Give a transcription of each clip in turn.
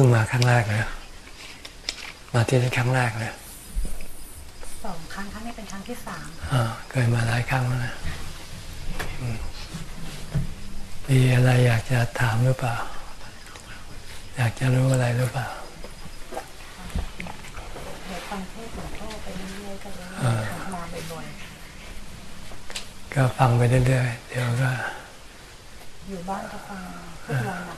พิ่งมาครั้งแรกเลยมาที่นี่ครั้งแรกเลยสองครั้งครั้งนี้เป็นครั้งที่สามอ่าเคยมาหลายครั้งแล้วนะมีอะไรอยากจะถามหรือเปล่า อยากจะรู้อะไรหรือเปล่าเดี๋ยวฟังเทศหลวงพ่อไปเรื่อยๆก็เลยมาบ่อยๆก็ฟังไปเรื่อยๆเดี๋ยวก็ อยู่บ้านก็ฟังทุกวันนะ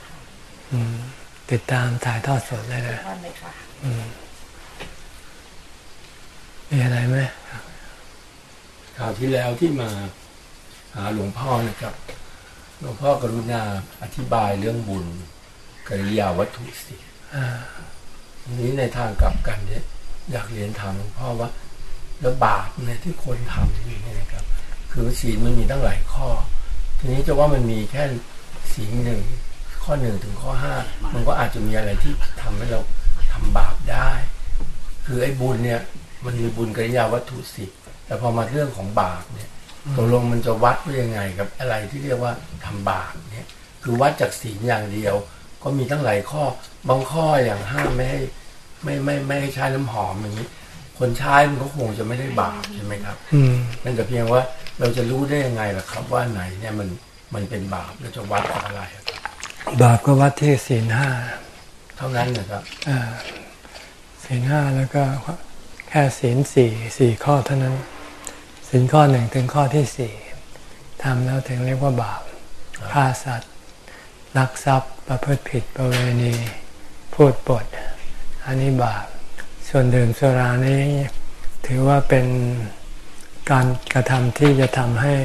คะ ติดตามถ่ายทอดสดได้เลยวันเลยค่ะมีอะไรไหมคราวที่แล้วที่มาหาหลวงพ่อนะครับ หลวงพ่อกรุณาอธิบายเรื่องบุญกิริยาวัตถุสินี้ในทางกลับกันเนี่ยอยากเรียนถามหลวงพ่อว่า แล้วบาปเนี่ยที่คนทำอยู่เนี่ยนะครับ คือศีลมันมีตั้งหลายข้อ ทีนี้จะว่ามันมีแค่ศีลหนึ่ง ข้อหนึ่งถึงข้อห้ามันก็อาจจะมีอะไรที่ทำให้เราทำบาปได้ คือไอ้บุญเนี่ยมันมีบุญกิริยาวัตถุสิแต่พอมาเรื่องของบาปเนี่ยตกลงมันจะวัดว่ายังไงกับอะไรที่เรียกว่าทำบาปเนี่ย คือวัดจากศีลอย่างเดียว ก็มีทั้งหลายข้อบางข้ออย่างห้ามไม่ให้ไม่ไม่ไม่ให้ใช้น้ำหอมอย่างนี้ คนใช้มันก็คงจะไม่ได้บาปใช่ไหมครับ อืมนั่นแต่เพียงว่าเราจะรู้ได้ยังไงล่ะครับ ว่าไหนเนี่ยมันมันเป็นบาปเราจะวัดอะไร บาปก็วัดที่ศีลห้าเท่านั้นนะครับศีลห้าแล้วก็แค่ศีลสี่สี่ข้อเท่านั้นศีลข้อหนึ่งถึงข้อที่สี่ทำแล้วถึงเรียกว่าบาปฆ่าสัตว์ลักทรัพย์ประพฤติผิดประเวณีพูดปด อันนี้บาป ส่วนดื่มสุรานี้ถือว่าเป็นการกระทำที่จะทำให้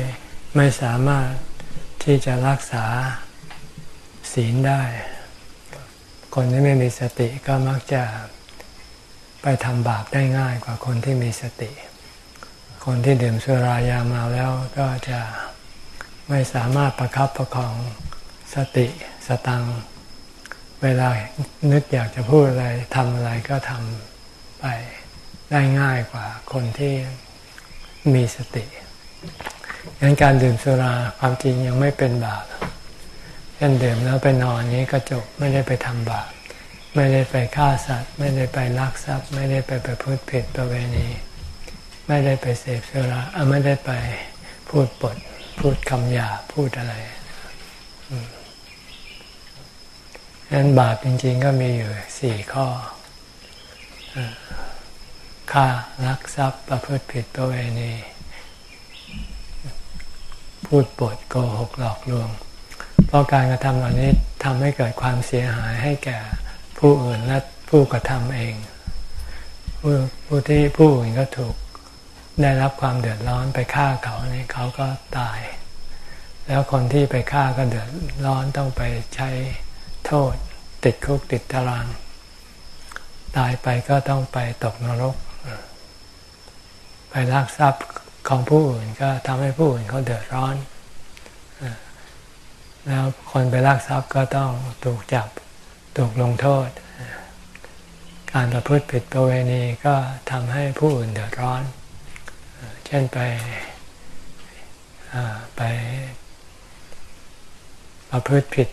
ไม่สามารถที่จะรักษา ศีลได้ คนที่ไม่มีสติก็มักจะไปทำบาปได้ง่ายกว่าคนที่มีสติ คนที่ดื่มสุรายามาแล้วก็จะไม่สามารถประครับประคองสติสตัง เวลานึกอยากจะพูดอะไรทำอะไรก็ทำไปได้ง่ายกว่าคนที่มีสติงั้นการดื่มสุราความจริงยังไม่เป็นบาป เช่นดื่มแล้วไปนอนนี้ก็จบไม่ได้ไปทำบาปไม่ได้ไปฆ่าสัตว์ ไม่ได้ไปลักทรัพย์ ไม่ได้ไปประพฤติผิดประเวณี ไม่ได้ไปเสพสุราไม่ได้ไปพูดปด พูดคำหยาพูดอะไรฉะนั้นบาปจริง ๆ ก็มีอยู่สี่ข้อฆ่าลักทรัพย์ประพฤติผิดประเวณี พูดปดโกหกหลอกลวง เพราะการกระทำเหล่านี้ทำให้เกิดความเสียหายให้แก่ผู้อื่นและผู้กระทำเองผู้ผู้ที่ผู้อื่นก็ถูกได้รับความเดือดร้อนไปฆ่าเขานี่เขาก็ตาย แล้วคนที่ไปฆ่าก็เดือดร้อนต้องไปใช้โทษ ติดคุกติดตาราง ตายไปก็ต้องไปตกนรก ไปลักทรัพย์ของผู้อื่นก็ทำให้ผู้อื่นเขาเดือดร้อน แล้วคนไปลักทรัพย์ก็ต้องถูกจับถูกลงโทษ การประพฤติผิดประเวณีก็ทำให้ผู้อื่นเดือดร้อน เช่นไปไปประพฤติผิด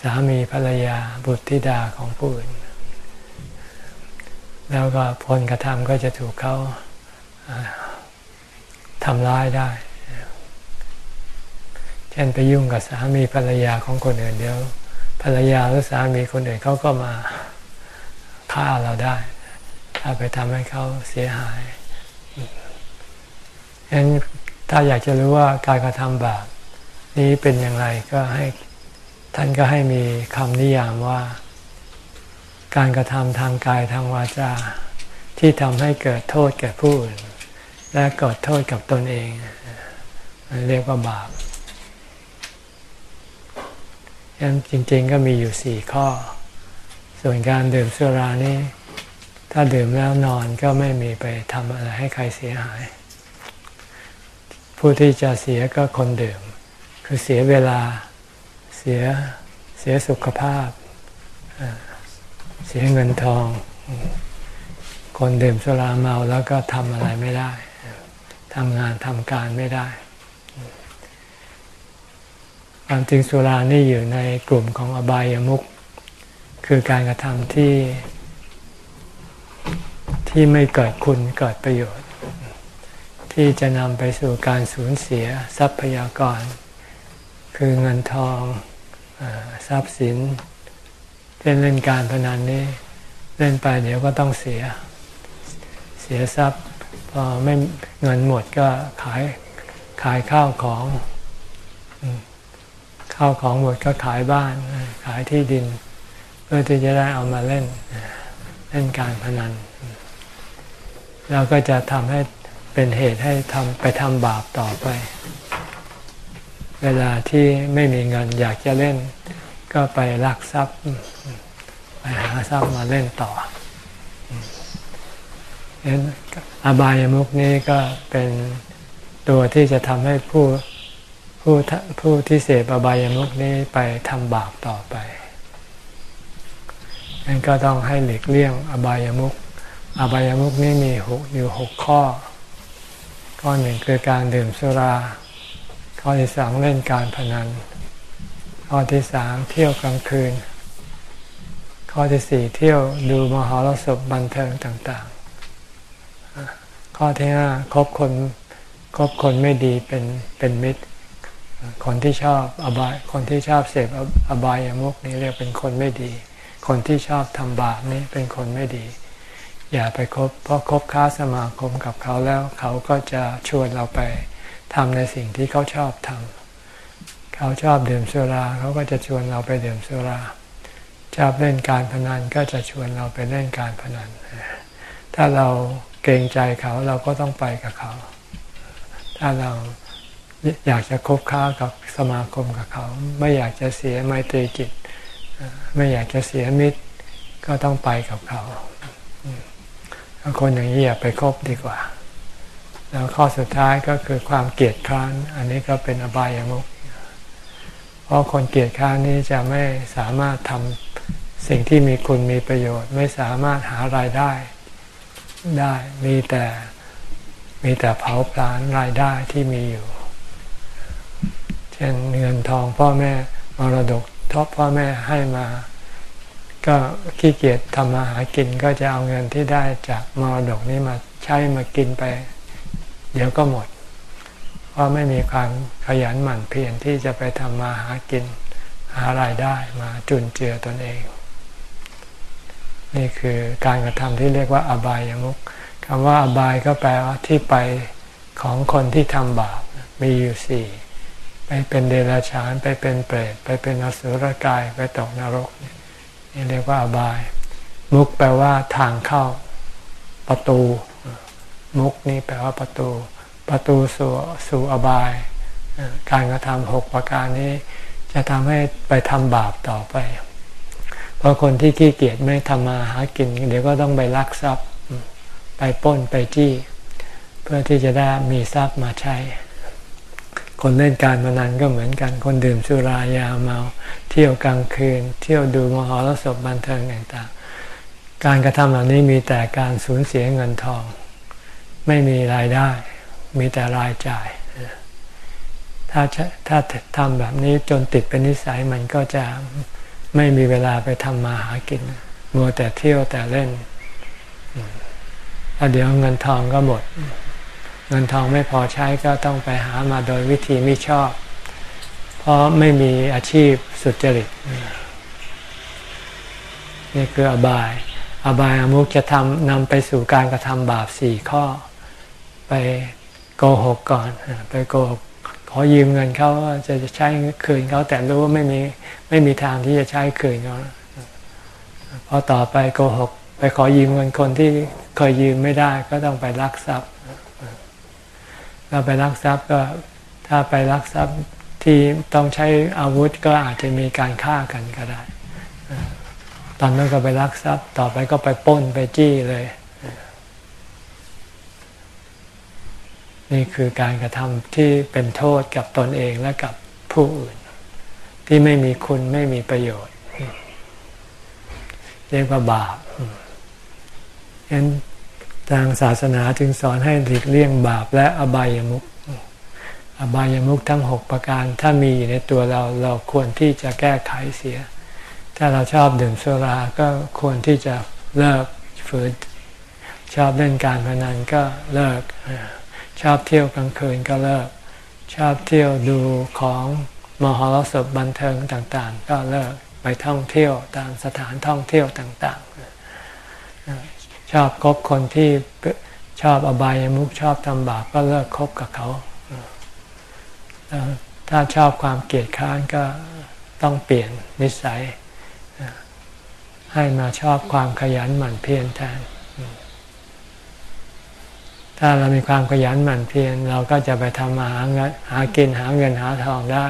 สามีภรรยาบุตรธิดาของผู้อื่น แล้วก็ผลกระทำก็จะถูกเขาทำร้ายได้ ช่นไปยุ่งกับสามีภรรยาของคนอื่นเดี๋ยว ภรรยาหรือสามีคนอื่นเขาก็มาฆ่าเราได้ ถ้าไปทำให้เขาเสียหายฉะนั้นถ้าอยากจะรู้ว่าการกระทำบาปนี้เป็นอย่างไรก็ให้ท่านก็ให้มีคำนิยามว่า การกระทำทางกายทางวาจา ที่ทำให้เกิดโทษแก่ผู้อื่น และเกิดโทษกับตนเอง เรียกว่าบาป ยังจริง ๆ ก็มีอยู่สี่ข้อ ส่วนการดื่มสุรานี่ ถ้าดื่มแล้วนอนก็ไม่มีไปทำอะไรให้ใครเสียหาย ผู้ที่จะเสียก็คนดื่ม คือเสียเวลาเสียเสียสุขภาพ เสียเงินทอง คนดื่มสุราเมาแล้วก็ทำอะไรไม่ได้ทำงานทำการไม่ได้ ความจริงสุรานี่อยู่ในกลุ่มของอบายามุขคือการกระทำที่ ที่ไม่เกิดคุณเกิดประโยชน์ ที่จะนำไปสู่การสูญเสียทรัพยากร คือเงินทองอทรัพย์สินเล่นเล่นการพนันนี้เล่นไปเดี๋ยวก็ต้องเสีย เสียทรัพย์พอไม่เงินหมดก็ขายขายข้าวของ ข้าวของหมดก็ขายบ้าน ขายที่ดิน เพื่อที่จะได้เอามาเล่นเล่นการพนันเราก็จะทำให้เป็นเหตุให้ทำไปทำบาปต่อไป เวลาที่ไม่มีเงินอยากจะเล่น ก็ไปลักทรัพย์ ไปหาทรัพย์มาเล่นต่ออบายามุกนี้ก็เป็นตัวที่จะทำให้ผู้ ผู้ผู้ที่เสพอบายามุกนี้ไปทำบาปต่อไปนั่นก็ต้องให้หลีกเลี่ยงอบายามุกอบายามุกนี้มีหกอยู่หกข้อ ข้อหนึ่งคือการดื่มสุรา ข้อที่สองเล่นการพนัน ข้อที่สามเที่ยวกลางคืน ข้อที่สี่เที่ยวดูมหรสพบันเทิงต่างๆ ข้อที่ห้าคบคนคบคนไม่ดีเป็นเป็นมิตร คนที่ชอบอบาย คนที่ชอบเสพอบายามุกนี้เรียกเป็นคนไม่ดี คนที่ชอบทำบาปนี้เป็นคนไม่ดี อย่าไปคบ เพราะคบค้าสมาคมกับเขาแล้ว เขาก็จะชวนเราไปทำในสิ่งที่เขาชอบทำเขาชอบดื่มสุราเขาก็จะชวนเราไปดื่มสุราชอบเล่นการพนันก็จะชวนเราไปเล่นการพนัน ถ้าเราเกรงใจเขาเราก็ต้องไปกับเขา ถ้าเรา อยากจะคบค้ากับสมาคมกับเขา ไม่อยากจะเสียไมตรีจิต ไม่อยากจะเสียมิตร ก็ต้องไปกับเขาคนอย่างนี้อย่าไปคบดีกว่า แล้วข้อสุดท้ายก็คือความเกลียดคร้าน อันนี้ก็เป็นอบายามุกเพราะคนเกลียดคร้านนี้จะไม่สามารถทำสิ่งที่มีคุณมีประโยชน์ ไม่สามารถหารายได้ได้มีแต่มีแต่เผาผลาญรายได้ที่มีอยู่ เช่นเงินทองพ่อแม่มรดกทบพ่อแม่ให้มา ก็ขี้เกียจทำมาหากินก็จะเอาเงินที่ได้จากมรดกนี้มาใช้มากินไป เดี๋ยวก็หมด เพราะไม่มีความขยันหมั่นเพียรที่จะไปทำมาหากินหารายได้มาจุนเจือตนเอง นี่คือการกระทำที่เรียกว่าอบายามุขคำว่าอบายก็แปลว่าที่ไปของคนที่ทำบาปมีอยู่สี่ ไปเป็นเดรัจฉานไปเป็นเปรตไปเป็นอสุรกายไปตกนรกนี่เรียกว่าอบาย มุกแปลว่าทางเข้าประตู มุกนี่แปลว่าประตู ประตูสู่สู่อบาย การกระทำหกประการนี้ จะทำให้ไปทำบาปต่อไป เพราะคนที่ขี้เกียจไม่ทำมาหากิน เดี๋ยวก็ต้องไปลักทรัพย์ ไปป้นไปจี้ เพื่อที่จะได้มีทรัพย์มาใช้ คนเล่นการพนันก็เหมือนกัน คนดื่มสุรายาเมา เที่ยวกลางคืน เที่ยวดูมหรสพบันเทิงต่างๆ การกระทำเหล่านี้มีแต่การสูญเสียเงินทอง ไม่มีรายได้ มีแต่รายจ่าย ถ้าถ้าทำแบบนี้จนติดเป็นนิสัยมันก็จะไม่มีเวลาไปทำมาหากิน มัวแต่เที่ยวแต่เล่นแล้วเดี๋ยวเงินทองก็หมด เงินทองไม่พอใช้ก็ต้องไปหามาโดยวิธีไม่ชอบ เพราะไม่มีอาชีพสุจริต นี่คืออบาย อบายอมุกจะทำนำไปสู่การกระทำบาปสี่ข้อ ไปโกหกก่อน ไปโกหกขอยืมเงินเขาจะจะใช้คืนเขาแต่รู้ว่าไม่มีไม่มีทางที่จะใช้คืนเขาพอต่อไปโกหก ไปขอยืมเงินคนที่เคยยืมไม่ได้ก็ต้องไปรักทรัพย์ เราไปรักทรัพย์ก็ถ้าไปรักทรัพย์ที่ต้องใช้อาวุธก็อาจจะมีการฆ่ากันก็ได้ ตอนนั้นก็ไปรักทรัพย์ต่อไปก็ไปป้นไปจี้เลย นี่คือการกระทำที่เป็นโทษกับตนเองและกับผู้อื่น ที่ไม่มีคุณไม่มีประโยชน์ เรียกว่าบาปฉะนั้น ทางศาสนาจึงสอนให้หลีกเลี่ยงบาปและอบายามุขอบายามุขทั้งหกประการ ถ้ามีอยู่ในตัวเราเราควรที่จะแก้ไขเสีย ถ้าเราชอบดื่มสุราก็ควรที่จะเลิกฝืนชอบเล่นการพนันก็เลิก ชอบเที่ยวกลางคืนก็เลิก ชอบเที่ยวดูของมหรสพบันเทิงต่างๆ ก็เลิกไปท่องเที่ยวตามสถานท่องเที่ยวต่างๆ ชอบคบคนที่ชอบอบายามุขชอบทำบาปก็เลิกคบกับเขาถ้าชอบความเกลียดค้านก็ต้องเปลี่ยนนิสัย ให้มาชอบความขยันหมั่นเพียรแทน ถ้าเรามีความขยันหมั่นเพียรเราก็จะไปทำมาหาเงินหากินหาเงินหาทองได้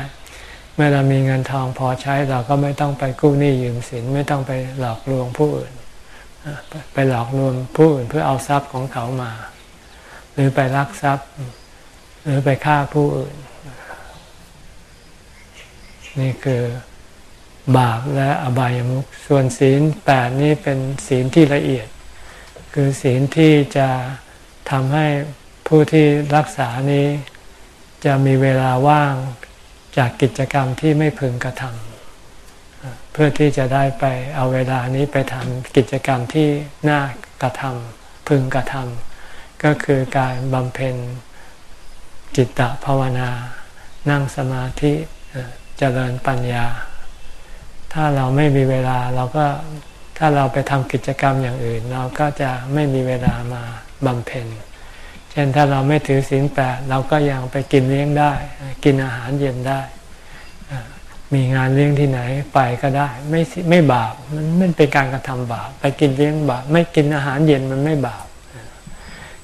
เมื่อเรามีเงินทองพอใช้เราก็ไม่ต้องไปกู้หนี้ยืมสินไม่ต้องไปหลอกลวงผู้อื่น ไปหลอกลวงผู้อื่นเพื่อเอาทรัพย์ของเขามา หรือไปลักทรัพย์ หรือไปฆ่าผู้อื่น นี่คือบาปและอบายามุขส่วนศีลแปดนี่เป็นศีลที่ละเอียด คือศีลที่จะทำให้ผู้ที่รักษานี้จะมีเวลาว่างจากกิจกรรมที่ไม่พึงกระทำ พื่อที่จะได้ไปเอาเวลานี้ไปทำกิจกรรมที่น่ากระทำพึงกระทำก็คือการบำเพ็ญจิตตภาวนา นั่งสมาธิเจริญปัญญา ถ้าเราไม่มีเวลาเราก็ถ้าเราไปทำกิจกรรมอย่างอื่น เราก็จะไม่มีเวลามาบำเพ็ญ เช่นถ้าเราไม่ถือศีลแปดเราก็ยังไปกินเลี้ยงได้ กินอาหารเย็นได้ มีงานเลี้ยงที่ไหนไปก็ได้ ไม่ไม่บาปมันไม่เป็นการกระทำบาป ไปกินเลี้ยงบาป ไม่กินอาหารเย็นมันไม่บาป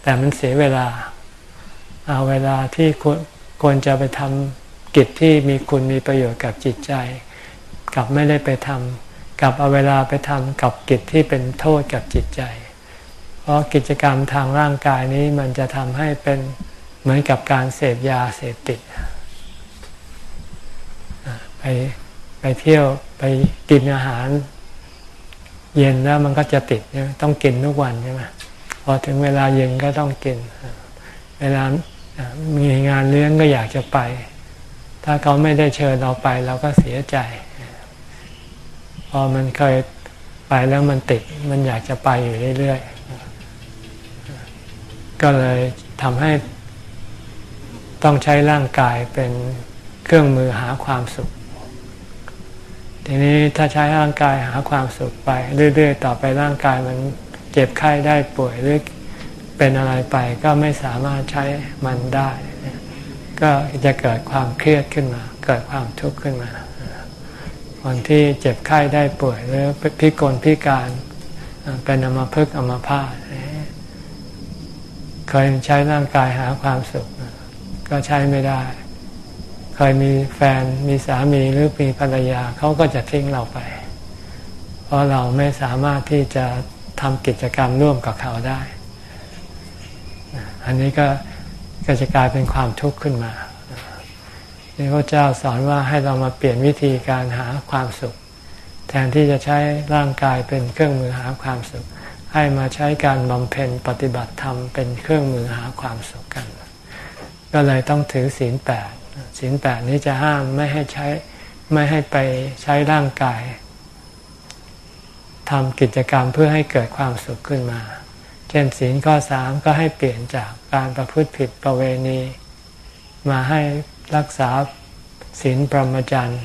แต่มันเสียเวลา เอาเวลาที่ควรจะไปทำกิจที่มีคุณมีประโยชน์กับจิตใจกับไม่ได้ไปทำกับเอาเวลาไปทำกับกิจที่เป็นโทษกับจิตใจ เพราะกิจกรรมทางร่างกายนี้มันจะทำให้เป็นเหมือนกับการเสพยาเสพติด ไปไปเที่ยวไปกินอาหาร เย็นแล้วมันก็จะติดต้องกินทุกวันใช่ไหมพอถึงเวลาเย็นก็ต้องกิน เวลามีงานเลี้ยงก็อยากจะไป ถ้าเขาไม่ได้เชิญเราไปเราก็เสียใจ พอมันเคยไปแล้วมันติดมันอยากจะไปอยู่เรื่อยๆ ก็เลยทำให้ต้องใช้ร่างกายเป็นเครื่องมือหาความสุข ทีนี้ถ้าใช้ร่างกายหาความสุขไป เรื่อย ๆ ต่อไปร่างกายมันเจ็บไข้ได้ป่วยหรือเป็นอะไรไปก็ไม่สามารถใช้มันได้ ก็จะเกิดความเครียดขึ้นมา เกิดความทุกข์ขึ้นมาคนที่เจ็บไข้ได้ป่วยหรือพิกลพิการเป็นอมาพึกอมาพาตเคยใช้ร่างกายหาความสุข ก็ใช้ไม่ได้ เคยมีแฟนมีสามีหรือมีภรรยาเขาก็จะทิ้งเราไป เพราะเราไม่สามารถที่จะทำกิจกรรมร่วมกับเขาได้ อันนี้ก็ก็จะกลายเป็นความทุกข์ขึ้นมานี่พระเจ้าสอนว่าให้เรามาเปลี่ยนวิธีการหาความสุข แทนที่จะใช้ร่างกายเป็นเครื่องมือหาความสุข ให้มาใช้การบำเพ็ญปฏิบัติธรรมเป็นเครื่องมือหาความสุขกัน ก็เลยต้องถือศีลแปด ศีลแปดนี้จะห้ามไม่ให้ใช้ไม่ให้ไปใช้ร่างกายทำกิจกรรมเพื่อให้เกิดความสุขขึ้นมา เช่นศีลข้อสามก็ให้เปลี่ยนจากการประพฤติผิดประเวณี มาให้รักษาศีลปรมจันทร์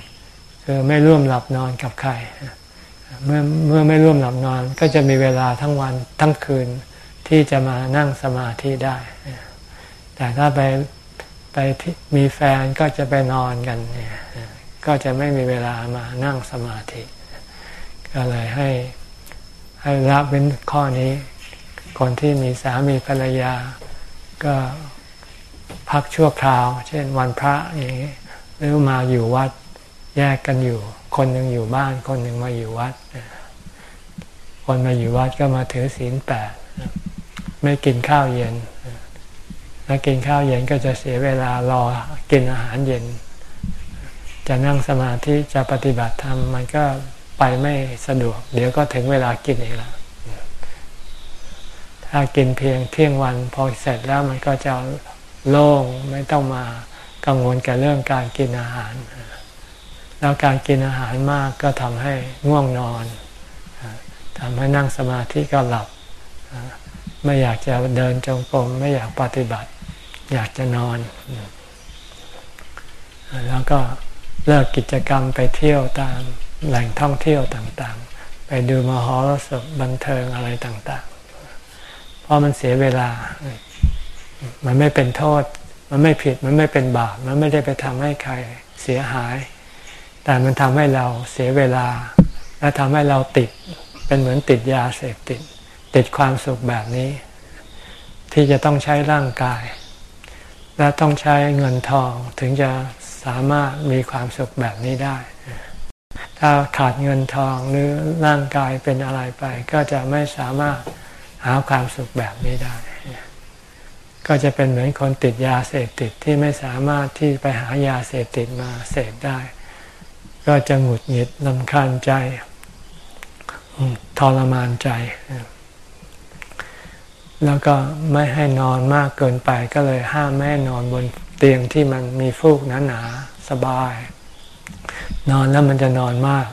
คือไม่ร่วมหลับนอนกับใคร เมื่อเมื่อไม่ร่วมหลับนอนก็จะมีเวลาทั้งวันทั้งคืนที่จะมานั่งสมาธิได้ แต่ถ้าไป ไปมีแฟนก็จะไปนอนกันเนี่ยก็จะไม่มีเวลามานั่งสมาธิ ก็เลยให้ให้รับเป็นข้อนี้ คนที่มีสามีภรรยา ก็พักชั่วคราว เช่นวันพระอย่างนี้หรือมาอยู่วัดแยกกันอยู่ คนหนึ่งอยู่บ้าน คนหนึ่งมาอยู่วัด คนมาอยู่วัดก็มาถือศีลแปดไม่กินข้าวเย็น ถ้ากินข้าวเย็นก็จะเสียเวลารอกินอาหารเย็น จะนั่งสมาธิจะปฏิบัติธรรมมันก็ไปไม่สะดวก เดี๋ยวก็ถึงเวลากินเองละถ้ากินเพียงเที่ยงวันพอเสร็จแล้วมันก็จะโล่งไม่ต้องมากังวลกับเรื่องการกินอาหาร แล้วการกินอาหารมากก็ทำให้ง่วงนอนทำให้นั่งสมาธิก็หลับ ไม่อยากจะเดินจงกรมไม่อยากปฏิบัติ อยากจะนอน แล้วก็เลิกกิจกรรมไปเที่ยวตามแหล่งท่องเที่ยวต่างๆ ไปดูมหรสพบันเทิงอะไรต่างๆ เพราะมันเสียเวลา มันไม่เป็นโทษ มันไม่ผิด มันไม่เป็นบาป มันไม่ได้ไปทำให้ใครเสียหาย แต่มันทำให้เราเสียเวลา และทำให้เราติด เป็นเหมือนติดยาเสพติด ติดความสุขแบบนี้ ที่จะต้องใช้ร่างกาย และต้องใช้เงินทองถึงจะสามารถมีความสุขแบบนี้ได้ ถ้าขาดเงินทองหรือร่างกายเป็นอะไรไป ก็จะไม่สามารถหาความสุขแบบนี้ได้ ก็จะเป็นเหมือนคนติดยาเสพติดที่ไม่สามารถที่ไปหายาเสพติดมาเสพได้ ก็จะหงุดหงิดลำคาญใจทรมานใจ แล้วก็ไม่ให้นอนมากเกินไปก็เลยห้ามแม่นอนบนเตียงที่มันมีฟูกหนาๆสบาย นอนแล้วมันจะนอนมาก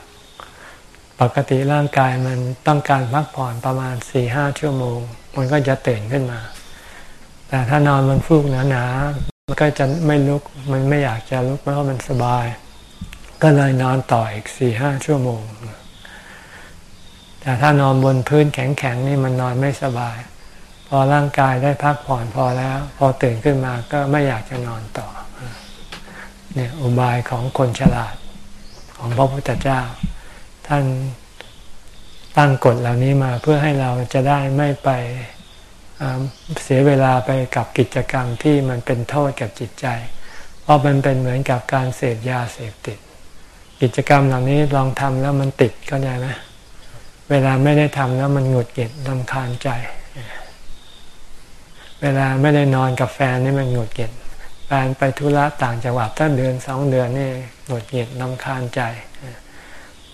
ปกติร่างกายมันต้องการพักผ่อนประมาณสี่ห้าชั่วโมง มันก็จะตื่นขึ้นมา แต่ถ้านอนบนฟูกหนาๆมันก็จะไม่ลุกมันไม่อยากจะลุกเพราะมันสบาย ก็เลยนอนต่ออีกสี่ห้าชั่วโมง แต่ถ้านอนบนพื้นแข็งๆนี่มันนอนไม่สบาย พอร่างกายได้พักผ่อนพอแล้ว พอตื่นขึ้นมาก็ไม่อยากจะนอนต่อ เนี่ยอุบายของคนฉลาดของพระพุทธเจ้า ท่านตั้งกฎเหล่านี้มาเพื่อให้เราจะได้ไม่ไปเสียเวลาไปกับกิจกรรมที่มันเป็นโทษกับจิตใจ เพราะมันเป็นเหมือนกับการเสพยาเสพติด กิจกรรมเหล่านี้ลองทำแล้วมันติดก็ได้ไหมเวลาไม่ได้ทำแล้วมันหงุดหงิดลำคาญใจ เวลาไม่ได้นอนกับแฟนนี่มันหงุดหงิดแฟนไปธุระต่างจังหวัดตั้งเดือนสองเดือนนี่หงุดหงิดลำคาญใจ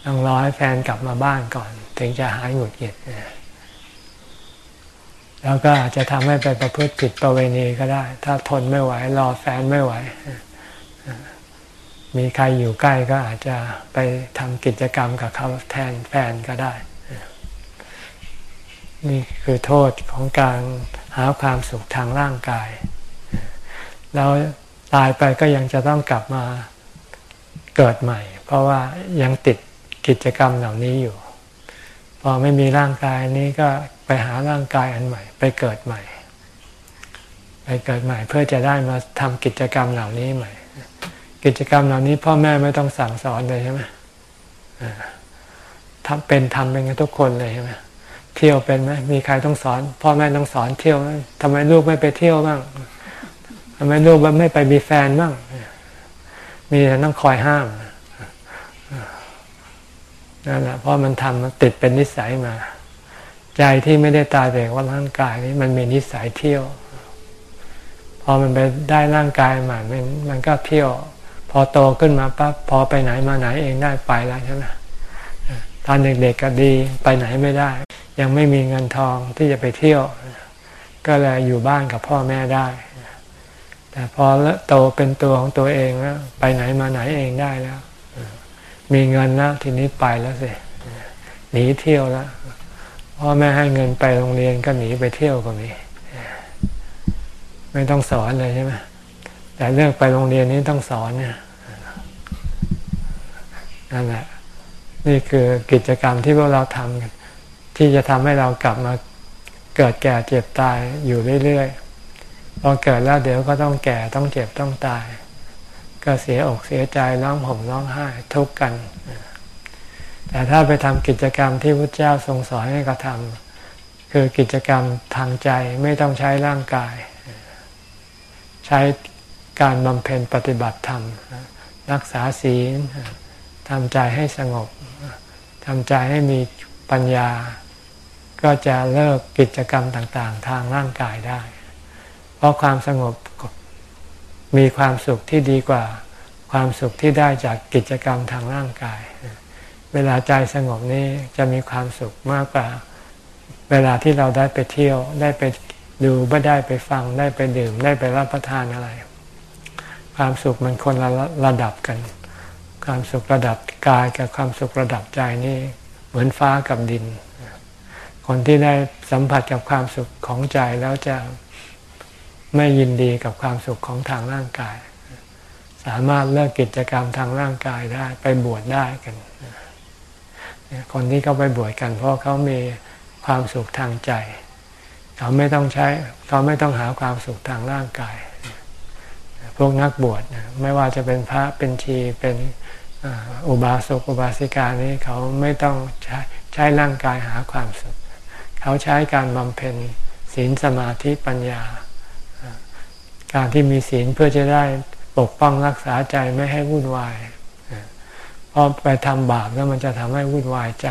ต้องรอให้แฟนกลับมาบ้านก่อน ถึงจะหายหงุดหงิดแล้วก็อาจจะทำให้ไปประพฤติผิดประเวณีก็ได้ ถ้าทนไม่ไหว รอแฟนไม่ไหว มีใครอยู่ใกล้ก็อาจจะไปทำกิจกรรมกับเขาแทนแฟนก็ได้ นี่คือโทษของการ หาความสุขทางร่างกาย แล้วตายไปก็ยังจะต้องกลับมาเกิดใหม่ เพราะว่ายังติดกิจกรรมเหล่านี้อยู่ พอไม่มีร่างกายนี้ก็ไปหาร่างกายอันใหม่ ไปเกิดใหม่ ไปเกิดใหม่ เพื่อจะได้มาทำกิจกรรมเหล่านี้ใหม่ กิจกรรมเหล่านี้พ่อแม่ไม่ต้องสั่งสอนเลยใช่ไหมทำเป็นทำเป็นกันทุกคนเลยใช่ไหม เที่ยวเป็นไหมมีใครต้องสอน พ่อแม่ต้องสอนเที่ยวไหมทำไมลูกไม่ไปเที่ยวบ้างทำไมลูกไม่ไปมีแฟนบ้าง มีแต่ต้องคอยห้ามนั่นแหละเพราะมันทำมันติดเป็นนิสัยมา ใจที่ไม่ได้ตายแต่ว่าร่างกายนี้มันมีนิสัยเที่ยว พอมันไปได้ร่างกายใหม่มันมันก็เที่ยว พอโตขึ้นมาปั๊บพอไปไหนมาไหนเองได้ไปแล้วใช่ไหมตอนเด็กๆก็ดีไปไหนไม่ได้ ยังไม่มีเงินทองที่จะไปเที่ยว ก็เลยอยู่บ้านกับพ่อแม่ได้ แต่พอโตเป็นตัวของตัวเองแล้วไปไหนมาไหนเองได้แล้ว มีเงินแล้วทีนี้ไปแล้วสิหนีเที่ยวแล้วพ่อแม่ให้เงินไปโรงเรียนก็หนีไปเที่ยวก็มีไม่ต้องสอนเลยใช่ไหมแต่เรื่องไปโรงเรียนนี้ต้องสอนเนี่ยนั่นแหละนี่คือกิจกรรมที่พวกเราทำกัน ที่จะทำให้เรากลับมาเกิดแก่เจ็บตายอยู่เรื่อยๆพอเกิดแล้วเดี๋ยวก็ต้องแก่ต้องเจ็บต้องตาย ก็เสียอกเสียใจร้องห่มร้องไห้ทุกข์กัน แต่ถ้าไปทำกิจกรรมที่พระเจ้าทรงสอนให้กระทำคือกิจกรรมทางใจไม่ต้องใช้ร่างกาย ใช้การบำเพ็ญปฏิบัติธรรม รักษาศีลทำใจให้สงบทำใจให้มีปัญญา ก็จะเลิกกิจกรรมต่างๆ ทางร่างกายได้ เพราะความสงบมีความสุขที่ดีกว่า ความสุขที่ได้จากกิจกรรมทางร่างกาย เวลาใจสงบนี้จะมีความสุขมากกว่า เวลาที่เราได้ไปเที่ยว ได้ไปดูไม่ได้ไปฟัง ได้ไปดื่ม ได้ไปรับประทานอะไร ความสุขมันคนละระดับกัน ความสุขระดับกายกับความสุขระดับใจนี่เหมือนฟ้ากับดิน คนที่ได้สัมผัสกับความสุขของใจแล้วจะไม่ยินดีกับความสุขของทางร่างกาย สามารถเลิกกิจกรรมทางร่างกายได้ไปบวชได้กัน คนที่เขาไปบวชกัน เพราะเขามีความสุขทางใจ เขาไม่ต้องใช้เขาไม่ต้องหาความสุขทางร่างกาย พวกนักบวชไม่ว่าจะเป็นพระเป็นชีเป็นอุบาสกอุบาสิกานี้เขาไม่ต้องใช้ใช้ร่างกายหาความสุข เขาใช้การบำเพ็ญศีลสมาธิปัญญา การที่มีศีลเพื่อจะได้ปกป้องรักษาใจไม่ให้วุ่นวายเพราะไปทำบาปแล้วมันจะทำให้วุ่นวายใจ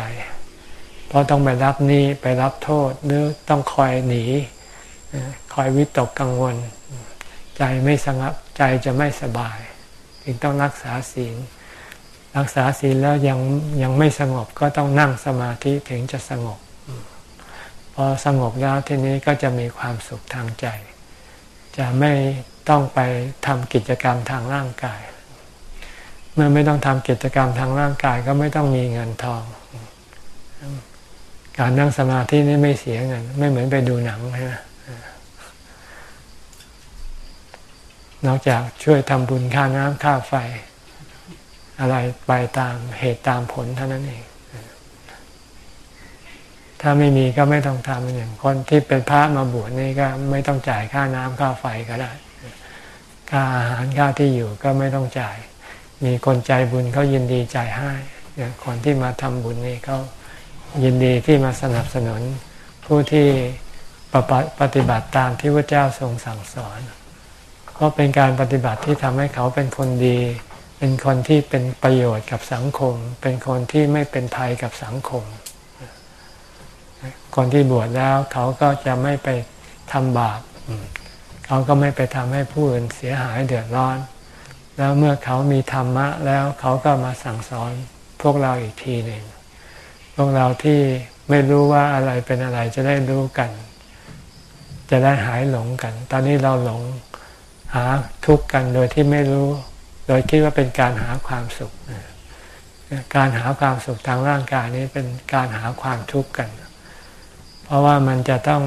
เพราะต้องไปรับนี้ไปรับโทษหรือต้องคอยหนี คอยวิตกกังวล ใจไม่สงบใจจะไม่สบายจึงต้องรักษาศีล รักษาศีลแล้วยังยังไม่สงบก็ต้องนั่งสมาธิถึงจะสงบ พอสงบแล้วทีนี้ก็จะมีความสุขทางใจ จะไม่ต้องไปทำกิจกรรมทางร่างกาย เมื่อไม่ต้องทำกิจกรรมทางร่างกายก็ไม่ต้องมีเงินทอง การนั่งสมาธินี่ไม่เสียเงิน ไม่เหมือนไปดูหนังใช่ไหมนอกจากช่วยทำบุญค่าน้ำค่าไฟ อะไรไปตามเหตุตามผลเท่านั้นเอง ถ้าไม่มีก็ไม่ต้องทำอย่างคนที่เป็นพระมาบวชนี่ก็ไม่ต้องจ่ายค่าน้ำค่าไฟก็ได้ ค่าอาหารค่าที่อยู่ก็ไม่ต้องจ่าย มีคนใจบุญเขายินดีจ่ายให้คนที่มาทำบุญนี่เขายินดีที่มาสนับสนุนผู้ที่ปฏิบัติตามที่พระเจ้าทรงสั่งสอน ก็เป็นการปฏิบัติที่ทำให้เขาเป็นคนดี เป็นคนที่เป็นประโยชน์กับสังคม เป็นคนที่ไม่เป็นภัยกับสังคม คนที่บวชแล้วเขาก็จะไม่ไปทำบาปเขาก็ไม่ไปทำให้ผู้อื่นเสียหายเดือดร้อน แล้วเมื่อเขามีธรรมะแล้วเขาก็มาสั่งสอนพวกเราอีกทีหนึ่งพวกเราที่ไม่รู้ว่าอะไรเป็นอะไรจะได้รู้กัน จะได้หายหลงกัน ตอนนี้เราหลงหาทุกข์กันโดยที่ไม่รู้ โดยคิดว่าเป็นการหาความสุข การหาความสุขทางร่างกายนี้เป็นการหาความทุกข์กัน เพราะว่ามันจะต้อง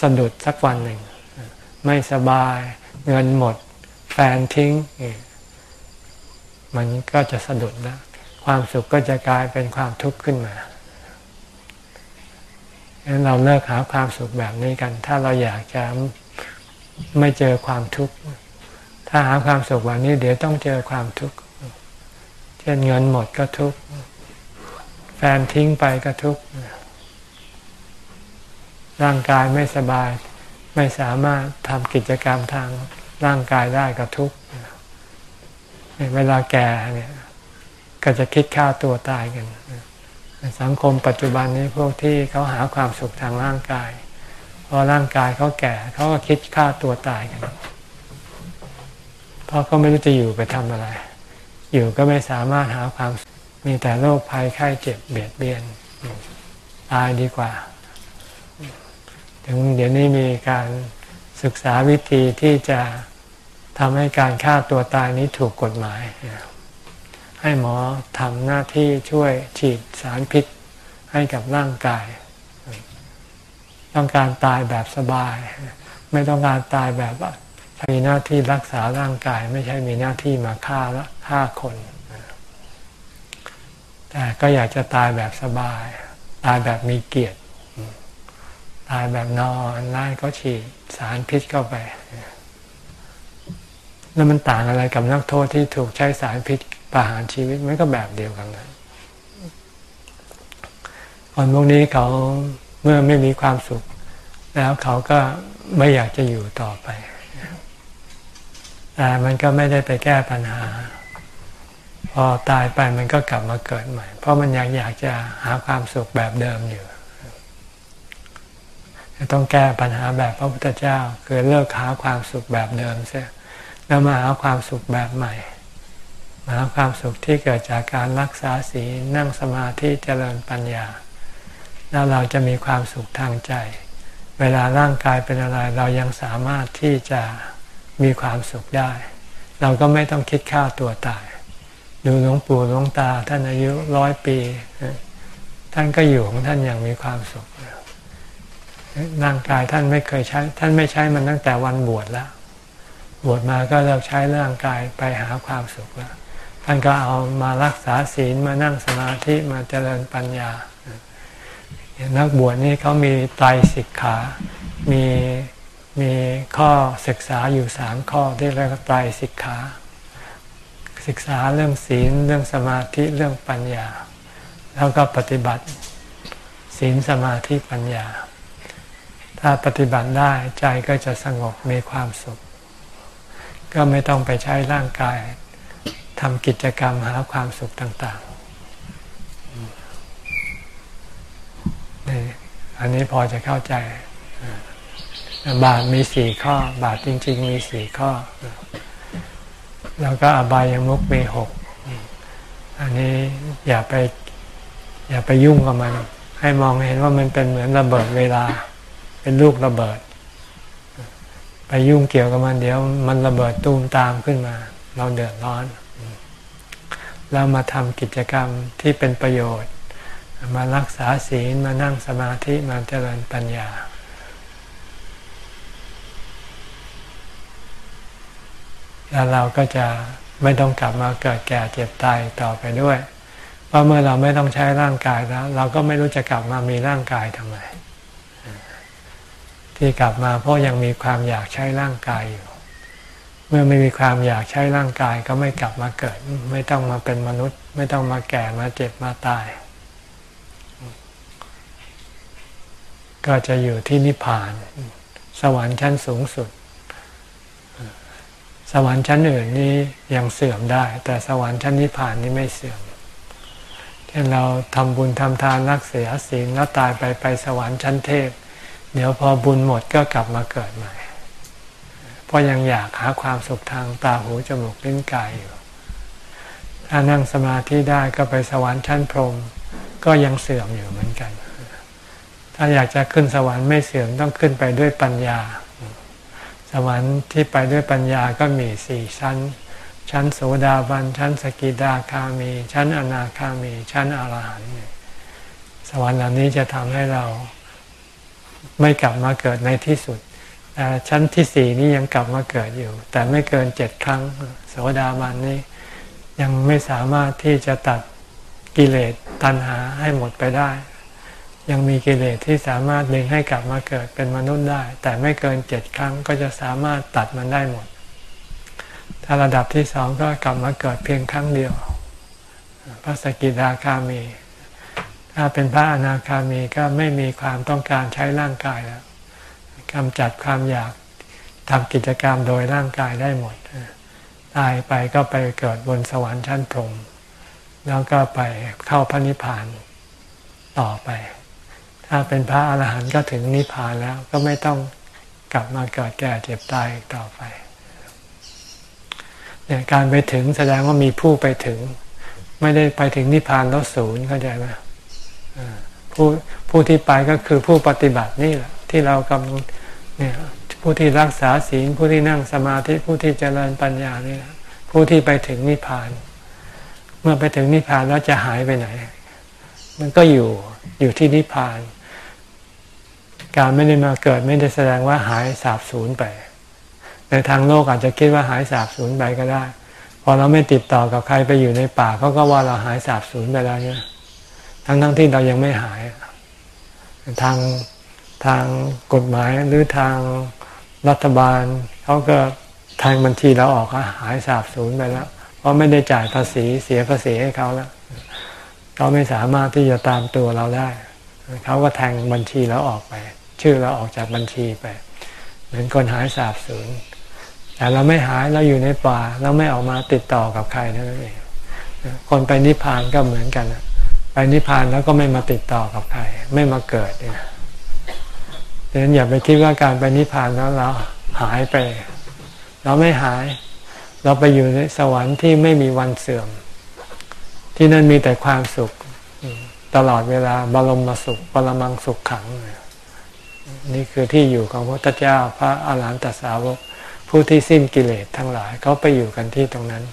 สะดุดสักวันหนึ่ง ไม่สบายเงินหมด แฟนทิ้ง มันก็จะสะดุดแล้วความสุขก็จะกลายเป็นความทุกข์ขึ้นมาดังนั้นเราเลิกหาความสุขแบบนี้กัน ถ้าเราอยากจะไม่เจอความทุกข์ ถ้าหาความสุขวันนี้ เดี๋ยวต้องเจอความทุกข์ เช่นเงินหมดก็ทุกข์ แฟนทิ้งไปก็ทุกข์ ร่างกายไม่สบาย ไม่สามารถทำกิจกรรมทางร่างกายได้ก็ทุกข์เวลาแก่เนี่ยก็จะคิดฆ่าตัวตายกัน สังคมปัจจุบันนี้พวกที่เขาหาความสุขทางร่างกาย พอร่างกายเขาแก่เขาก็คิดฆ่าตัวตายกัน เพราะเขาไม่รู้จะอยู่ไปทำอะไร อยู่ก็ไม่สามารถหาความมีแต่โรคภัยไข้เจ็บเบียดเบียน ตายดีกว่า ถึงเดี๋ยวนี้มีการศึกษาวิธีที่จะทำให้การฆ่าตัวตายนี้ถูกกฎหมาย ให้หมอทำหน้าที่ช่วยฉีดสารพิษให้กับร่างกาย ต้องการตายแบบสบาย ไม่ต้องการตายแบบมีหน้าที่รักษาร่างกาย ไม่ใช่มีหน้าที่มาฆ่าละฆ่าคน แต่ก็อยากจะตายแบบสบาย ตายแบบมีเกียรติ ตายแบบนอนไล่ก็ฉีดสารพิษเข้าไป แล้วมันต่างอะไรกับนักโทษที่ถูกใช้สารพิษประหารชีวิตมันก็แบบเดียวกันเลยคนพวกนี้เขาเมื่อไม่มีความสุข แล้วเขาก็ไม่อยากจะอยู่ต่อไป แต่มันก็ไม่ได้ไปแก้ปัญหา พอตายไปมันก็กลับมาเกิดใหม่ เพราะมันยากอยากจะหาความสุขแบบเดิมอยู่ ต้องแก้ปัญหาแบบพระพุทธเจ้า คือเลิกหาความสุขแบบเดิมเสียแล้วมาหาความสุขแบบใหม่มาหาความสุขที่เกิดจากการรักษาศีลนั่งสมาธิเจริญปัญญา แล้วเราจะมีความสุขทางใจ เวลาร่างกายเป็นอะไรเรายังสามารถที่จะมีความสุขได้ เราก็ไม่ต้องคิดฆ่าตัวตาย ดูหลวงปู่หลวงตาท่านอายุร้อยปี ท่านก็อยู่ของท่านอย่างมีความสุข ร่างกายท่านไม่เคยใช้ ท่านไม่ใช้มันตั้งแต่วันบวชแล้ว บวชมาก็เลิกใช้ร่างกายไปหาความสุขแล้วท่านก็เอามารักษาศีลมานั่งสมาธิมาเจริญปัญญา นักบวชนี่เขามีไตรสิกขา มีมีข้อศึกษาอยู่สามข้อที่เรียกว่าไตรสิกขา ศึกษาเรื่องศีลเรื่องสมาธิเรื่องปัญญา แล้วก็ปฏิบัติศีลสมาธิปัญญา ถ้าปฏิบัติได้ใจก็จะสงบมีความสุข ก็ไม่ต้องไปใช้ร่างกายทำกิจกรรมหาความสุขต่างๆนี่อันนี้พอจะเข้าใจ บาทมีสี่ข้อ บาทจริง ๆ มีสี่ข้อ แล้วก็อบายามุกมีหก อันนี้อย่าไป อย่าไปยุ่งกับมัน ให้มองเห็นว่ามันเป็นเหมือนระเบิดเวลา เป็นลูกระเบิด ไปยุ่งเกี่ยวกับมันเดี๋ยวมันระเบิดตูมตามขึ้นมา เราเดือดร้อน เรามาทำกิจกรรมที่เป็นประโยชน์ มารักษาศีลมานั่งสมาธิมาเจริญปัญญาแล้วเราก็จะไม่ต้องกลับมาเกิดแก่เจ็บตายต่อไปด้วย เพราะเมื่อเราไม่ต้องใช้ร่างกายแล้ว เราก็ไม่รู้จะกลับมามีร่างกายทำไม ที่กลับมาเพราะยังมีความอยากใช้ร่างกายอยู่ เมื่อไม่มีความอยากใช้ร่างกายก็ไม่กลับมาเกิด ไม่ต้องมาเป็นมนุษย์ ไม่ต้องมาแก่มาเจ็บมาตาย ก็จะอยู่ที่นิพพาน สวรรค์ชั้นสูงสุด สวรรค์ชั้นอื่นนี้ยังเสื่อมได้ แต่สวรรค์ชั้นนิพพานนี้ไม่เสื่อมเช่นเราทำบุญทำทานรักเสียศีลแล้วตายไปไปสวรรค์ชั้นเทพ เดี๋ยวพอบุญหมดก็กลับมาเกิดใหม่ เพราะยังอยากหาความสุขทางตาหูจมูกลิ้นกายอยู่ ถ้านั่งสมาธิได้ก็ไปสวรรค์ชั้นพรหมก็ยังเสื่อมอยู่เหมือนกัน ถ้าอยากจะขึ้นสวรรค์ไม่เสื่อมต้องขึ้นไปด้วยปัญญา สวรรค์ที่ไปด้วยปัญญาก็มีสี่ชั้น ชั้นโสดาบัน ชั้นสกิดาคามี ชั้นอนาคามี ชั้นอรหันต์ สวรรค์เหล่านี้จะทำให้เรา ไม่กลับมาเกิดในที่สุดแต่ชั้นที่สี่นี้ยังกลับมาเกิดอยู่ แต่ไม่เกินเจ็ดครั้งโสดาบันนี้ ยังไม่สามารถที่จะตัดกิเลสตัณหาให้หมดไปได้ ยังมีกิเลสที่สามารถดึงให้กลับมาเกิดเป็นมนุษย์ได้ แต่ไม่เกินเจ็ดครั้งก็จะสามารถตัดมันได้หมด ถ้าระดับที่สองก็กลับมาเกิดเพียงครั้งเดียวพระสกิทาคามี ถ้าเป็นพระอนาคามีก็ไม่มีความต้องการใช้ร่างกายแล้วกำจัดความอยากทำกิจกรรมโดยร่างกายได้หมดตายไปก็ไปเกิดบนสวรรค์ชั้นพรหมแล้วก็ไปเข้าพระนิพพานต่อไป ถ้าเป็นพระอรหันต์ก็ถึงนิพพานแล้วก็ไม่ต้องกลับมาเกิดแก่เจ็บตายต่อไปเนี่ยการไปถึงแสดงว่ามีผู้ไปถึง ไม่ได้ไปถึงนิพพานแล้วศูนย์เข้าใจไหม ผู้ผู้ที่ไปก็คือผู้ปฏิบัตินี่แหละที่เรากำลังเนี่ยผู้ที่รักษาศีลผู้ที่นั่งสมาธิผู้ที่เจริญปัญญานี่แหละผู้ที่ไปถึงนิพพาน เมื่อไปถึงนิพพานแล้วจะหายไปไหน มันก็อยู่อยู่ที่นิพพาน การไม่ได้มาเกิดไม่ได้แสดงว่าหายสาบสูญไป ในทางโลกอาจจะคิดว่าหายสาบสูญไปก็ได้ พอเราไม่ติดต่อกับใครไปอยู่ในป่าเขาก็ว่าเราหายสาบสูญไปแล้วเนี่ย ทั้งทั้งที่เรายังไม่หาย ทางทางกฎหมายหรือทางรัฐบาลเขาก็ทางบัญชีเราออกหายสาบสูญไปแล้ว เพราะไม่ได้จ่ายภาษีเสียภาษีให้เขาแล้วเขาไม่สามารถที่จะตามตัวเราได้ เขาก็แทงบัญชีเราออกไป ชื่อเราออกจากบัญชีไป เหมือนคนหายสาบสูญแต่เราไม่หายเราอยู่ในป่า เราไม่ออกมาติดต่อกับใครนั่นเองคนไปนิพพานก็เหมือนกัน ไปนิพพานแล้วก็ไม่มาติดต่อกับใคร ไม่มาเกิดเนี่ยดังนั้นอย่าไปคิดว่าการไปนิพพานแล้วเราหายไป เราไม่หาย เราไปอยู่ในสวรรค์ที่ไม่มีวันเสื่อม ที่นั่นมีแต่ความสุขตลอดเวลาบรมสุขปรมังสุขขัง นี่คือที่อยู่ของพระพุทธเจ้าพระอาหารหันตสาวก ผู้ที่สิ้นกิเลสทั้งหลายเขาไปอยู่กันที่ตรงนั้น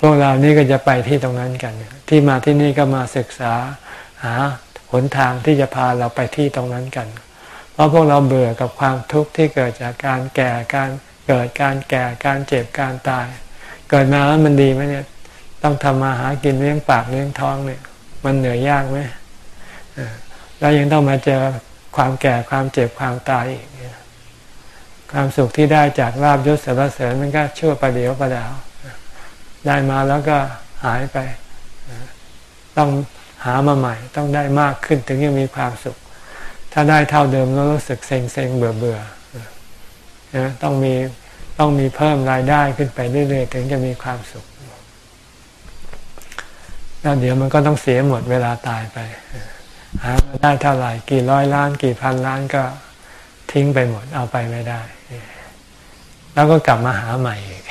พวกเรานี่ก็จะไปที่ตรงนั้นกัน ที่มาที่นี่ก็มาศึกษาหาหนทางที่จะพาเราไปที่ตรงนั้นกัน เพราะพวกเราเบื่อกับความทุกข์ที่เกิดจากการแก่การเกิดการแก่การเจ็บการตาย เกิดมาแล้วมันดีไหมเนี่ยต้องทำมาหากินเลี้ยงปากเลี้ยงท้องเนี่ยมันเหนื่อยยากไหมแล้วยังต้องมาเจอความแก่ความเจ็บความตายอีกความสุขที่ได้จากลาบยศสารเสริญมันก็ชั่วประเดียวประดาว ได้มาแล้วก็หายไป ต้องหามาใหม่ ต้องได้มากขึ้นถึงจะมีความสุข ถ้าได้เท่าเดิมแล้วรู้สึกเซ็งเซ็งเบื่อเบื่อนะต้องมีต้องมีเพิ่มรายได้ขึ้นไปเรื่อยๆถึงจะมีความสุขแล้วเดี๋ยวมันก็ต้องเสียหมดเวลาตายไปหามาได้เท่าไหร่กี่ร้อยล้าน กี่พันล้านก็ทิ้งไปหมดเอาไปไม่ได้ แล้วก็กลับมาหาใหม่อีก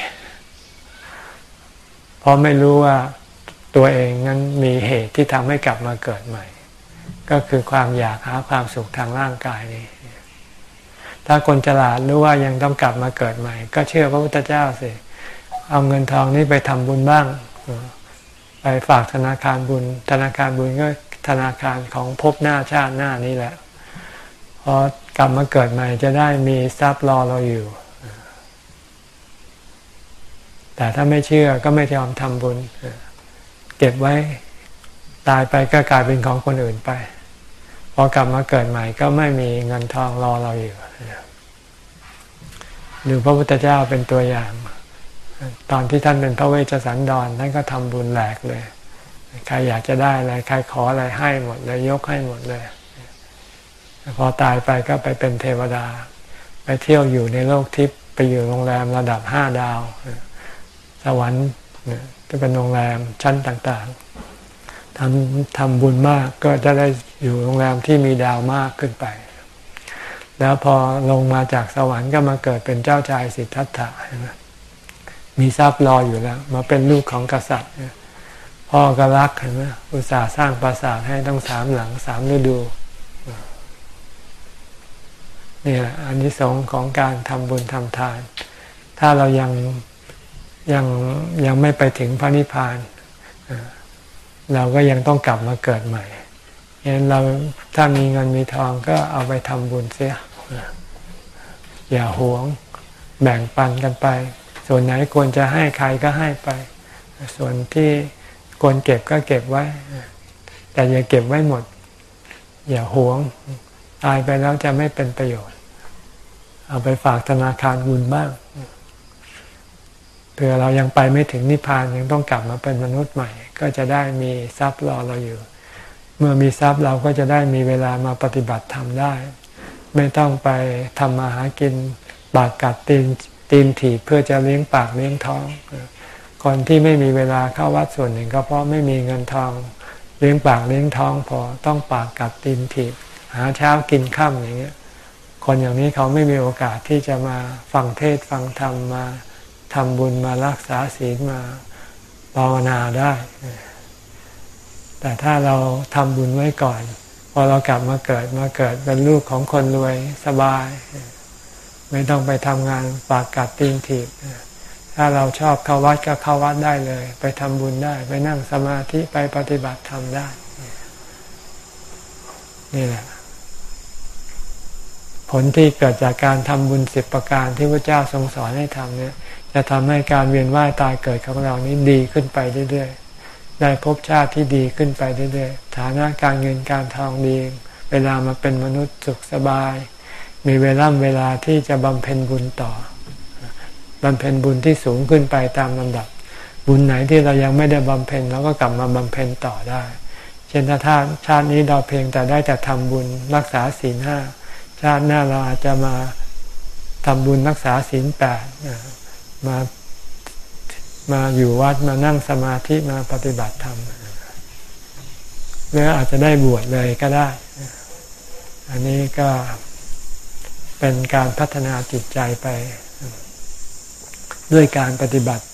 ราะไม่รู้ว่าตัวเองนั้นมีเหตุที่ทำให้กลับมาเกิดใหม่ ก็คือความอยากหาความสุขทางร่างกายนี้ ถ้าคนฉลาดรู้ว่ายังต้องกลับมาเกิดใหม่ ก็เชื่อพระพุทธเจ้าสิเอาเงินทองนี้ไปทำบุญบ้าง ไปฝากธนาคารบุญ ธนาคารบุญก็ธนาคารของภพหน้าชาติหน้านี้แหละพอกลับมาเกิดใหม่จะได้มีทรัพย์รอเราอยู่ แต่ถ้าไม่เชื่อก็ไม่ยอมทำบุญ เก็บไว้ตายไปก็กลายเป็นของคนอื่นไป พอกลับมาเกิดใหม่ก็ไม่มีเงินทองรอเราอยู่ดูพระพุทธเจ้าเป็นตัวอย่าง ตอนที่ท่านเป็นพระเวชสันดรท่านก็ทำบุญแหลกเลย ใครอยากจะได้อะไรใครขออะไรให้หมดเลยยกให้หมดเลย พอตายไปก็ไปเป็นเทวดา ไปเที่ยวอยู่ในโลกทิพย์ไปอยู่โรงแรมระดับห้าดาวส วรรค์จะเป็นโรงแรมชั้นต่างๆทำทำบุญมากก็จะได้อยู่โรงแรมที่มีดาวมากขึ้นไป แล้วพอลงมาจากสวรรค์ก็มาเกิดเป็นเจ้าชายสิทธัตถะมีทรัพย์รออยู่แล้ว มาเป็นลูกของกษัตริย์พ่อก็รักเห็นไหมอุตสาห์สร้างปราสาทให้ต้องสามหลังสามฤดูนี่แหละอันนี้สองของการทำบุญทำทาน ถ้าเรายัง ยังยังไม่ไปถึงพระนิพพานเราก็ยังต้องกลับมาเกิดใหม่ยังเราถ้ามีเงินมีทองก็เอาไปทำบุญเสีย อย่าหวงแบ่งปันกันไป ส่วนไหนควรจะให้ใครก็ให้ไป ส่วนที่ควรเก็บก็เก็บไว้ แต่อย่าเก็บไว้หมด อย่าหวง ตายไปแล้วจะไม่เป็นประโยชน์ เอาไปฝากธนาคารบุญบ้าง เผื่อเรายังไปไม่ถึงนิพพานยังต้องกลับมาเป็นมนุษย์ใหม่ ก็จะได้มีทรัพย์รอเราอยู่ เมื่อมีทรัพย์เราก็จะได้มีเวลามาปฏิบัติธรรมได้ ไม่ต้องไปทำมาหากินปากกัดตีนตีนถีบเพื่อจะเลี้ยงปากเลี้ยงท้องคนที่ไม่มีเวลาเข้าวัดส่วนหนึ่งก็เพราะไม่มีเงินทองเลี้ยงปากเลี้ยงท้องพอต้องปากกัดตีนถีบหาเช้ากินค่ำอย่างเงี้ยคนอย่างนี้เขาไม่มีโอกาสที่จะมาฟังเทศฟังธรรมมา ทำบุญมารักษาศีลมาภาวนาได้ แต่ถ้าเราทำบุญไว้ก่อน พอเรากลับมาเกิดมาเกิดเป็นลูกของคนรวยสบาย ไม่ต้องไปทำงานปากกัดตีนถีบถ้าเราชอบเข้าวัดก็เข้าวัดได้เลย ไปทำบุญได้ ไปนั่งสมาธิไปปฏิบัติธรรมได้ นี่แหละผลที่เกิดจากการทำบุญสิบประการที่พระเจ้าทรงสอนให้ทำเนี่ย จะทำให้การเวียนว่ายตายเกิดของเรานี้ดีขึ้นไปเรื่อยๆ ได้พบชาติที่ดีขึ้นไปเรื่อยๆ ฐานะการเงินการทองดี เวลามาเป็นมนุษย์สุขสบาย มีเวลาเวลาที่จะบำเพ็ญบุญต่อบำเพ็ญบุญที่สูงขึ้นไปตามลำดับ บุญไหนที่เรายังไม่ได้บำเพ็ญเราก็กลับมาบำเพ็ญต่อได้ เช่นถ้าชาตินี้เราเพียงแต่ได้แต่ทำบุญรักษาศีลห้าชาติหน้าเราอาจจะมาทำบุญรักษาศีลแปด มามาอยู่วัดมานั่งสมาธิมาปฏิบัติธรรมหรืออาจจะได้บวชเลยก็ได้ อันนี้ก็เป็นการพัฒนาจิตใจไป ด้วยการปฏิบัติ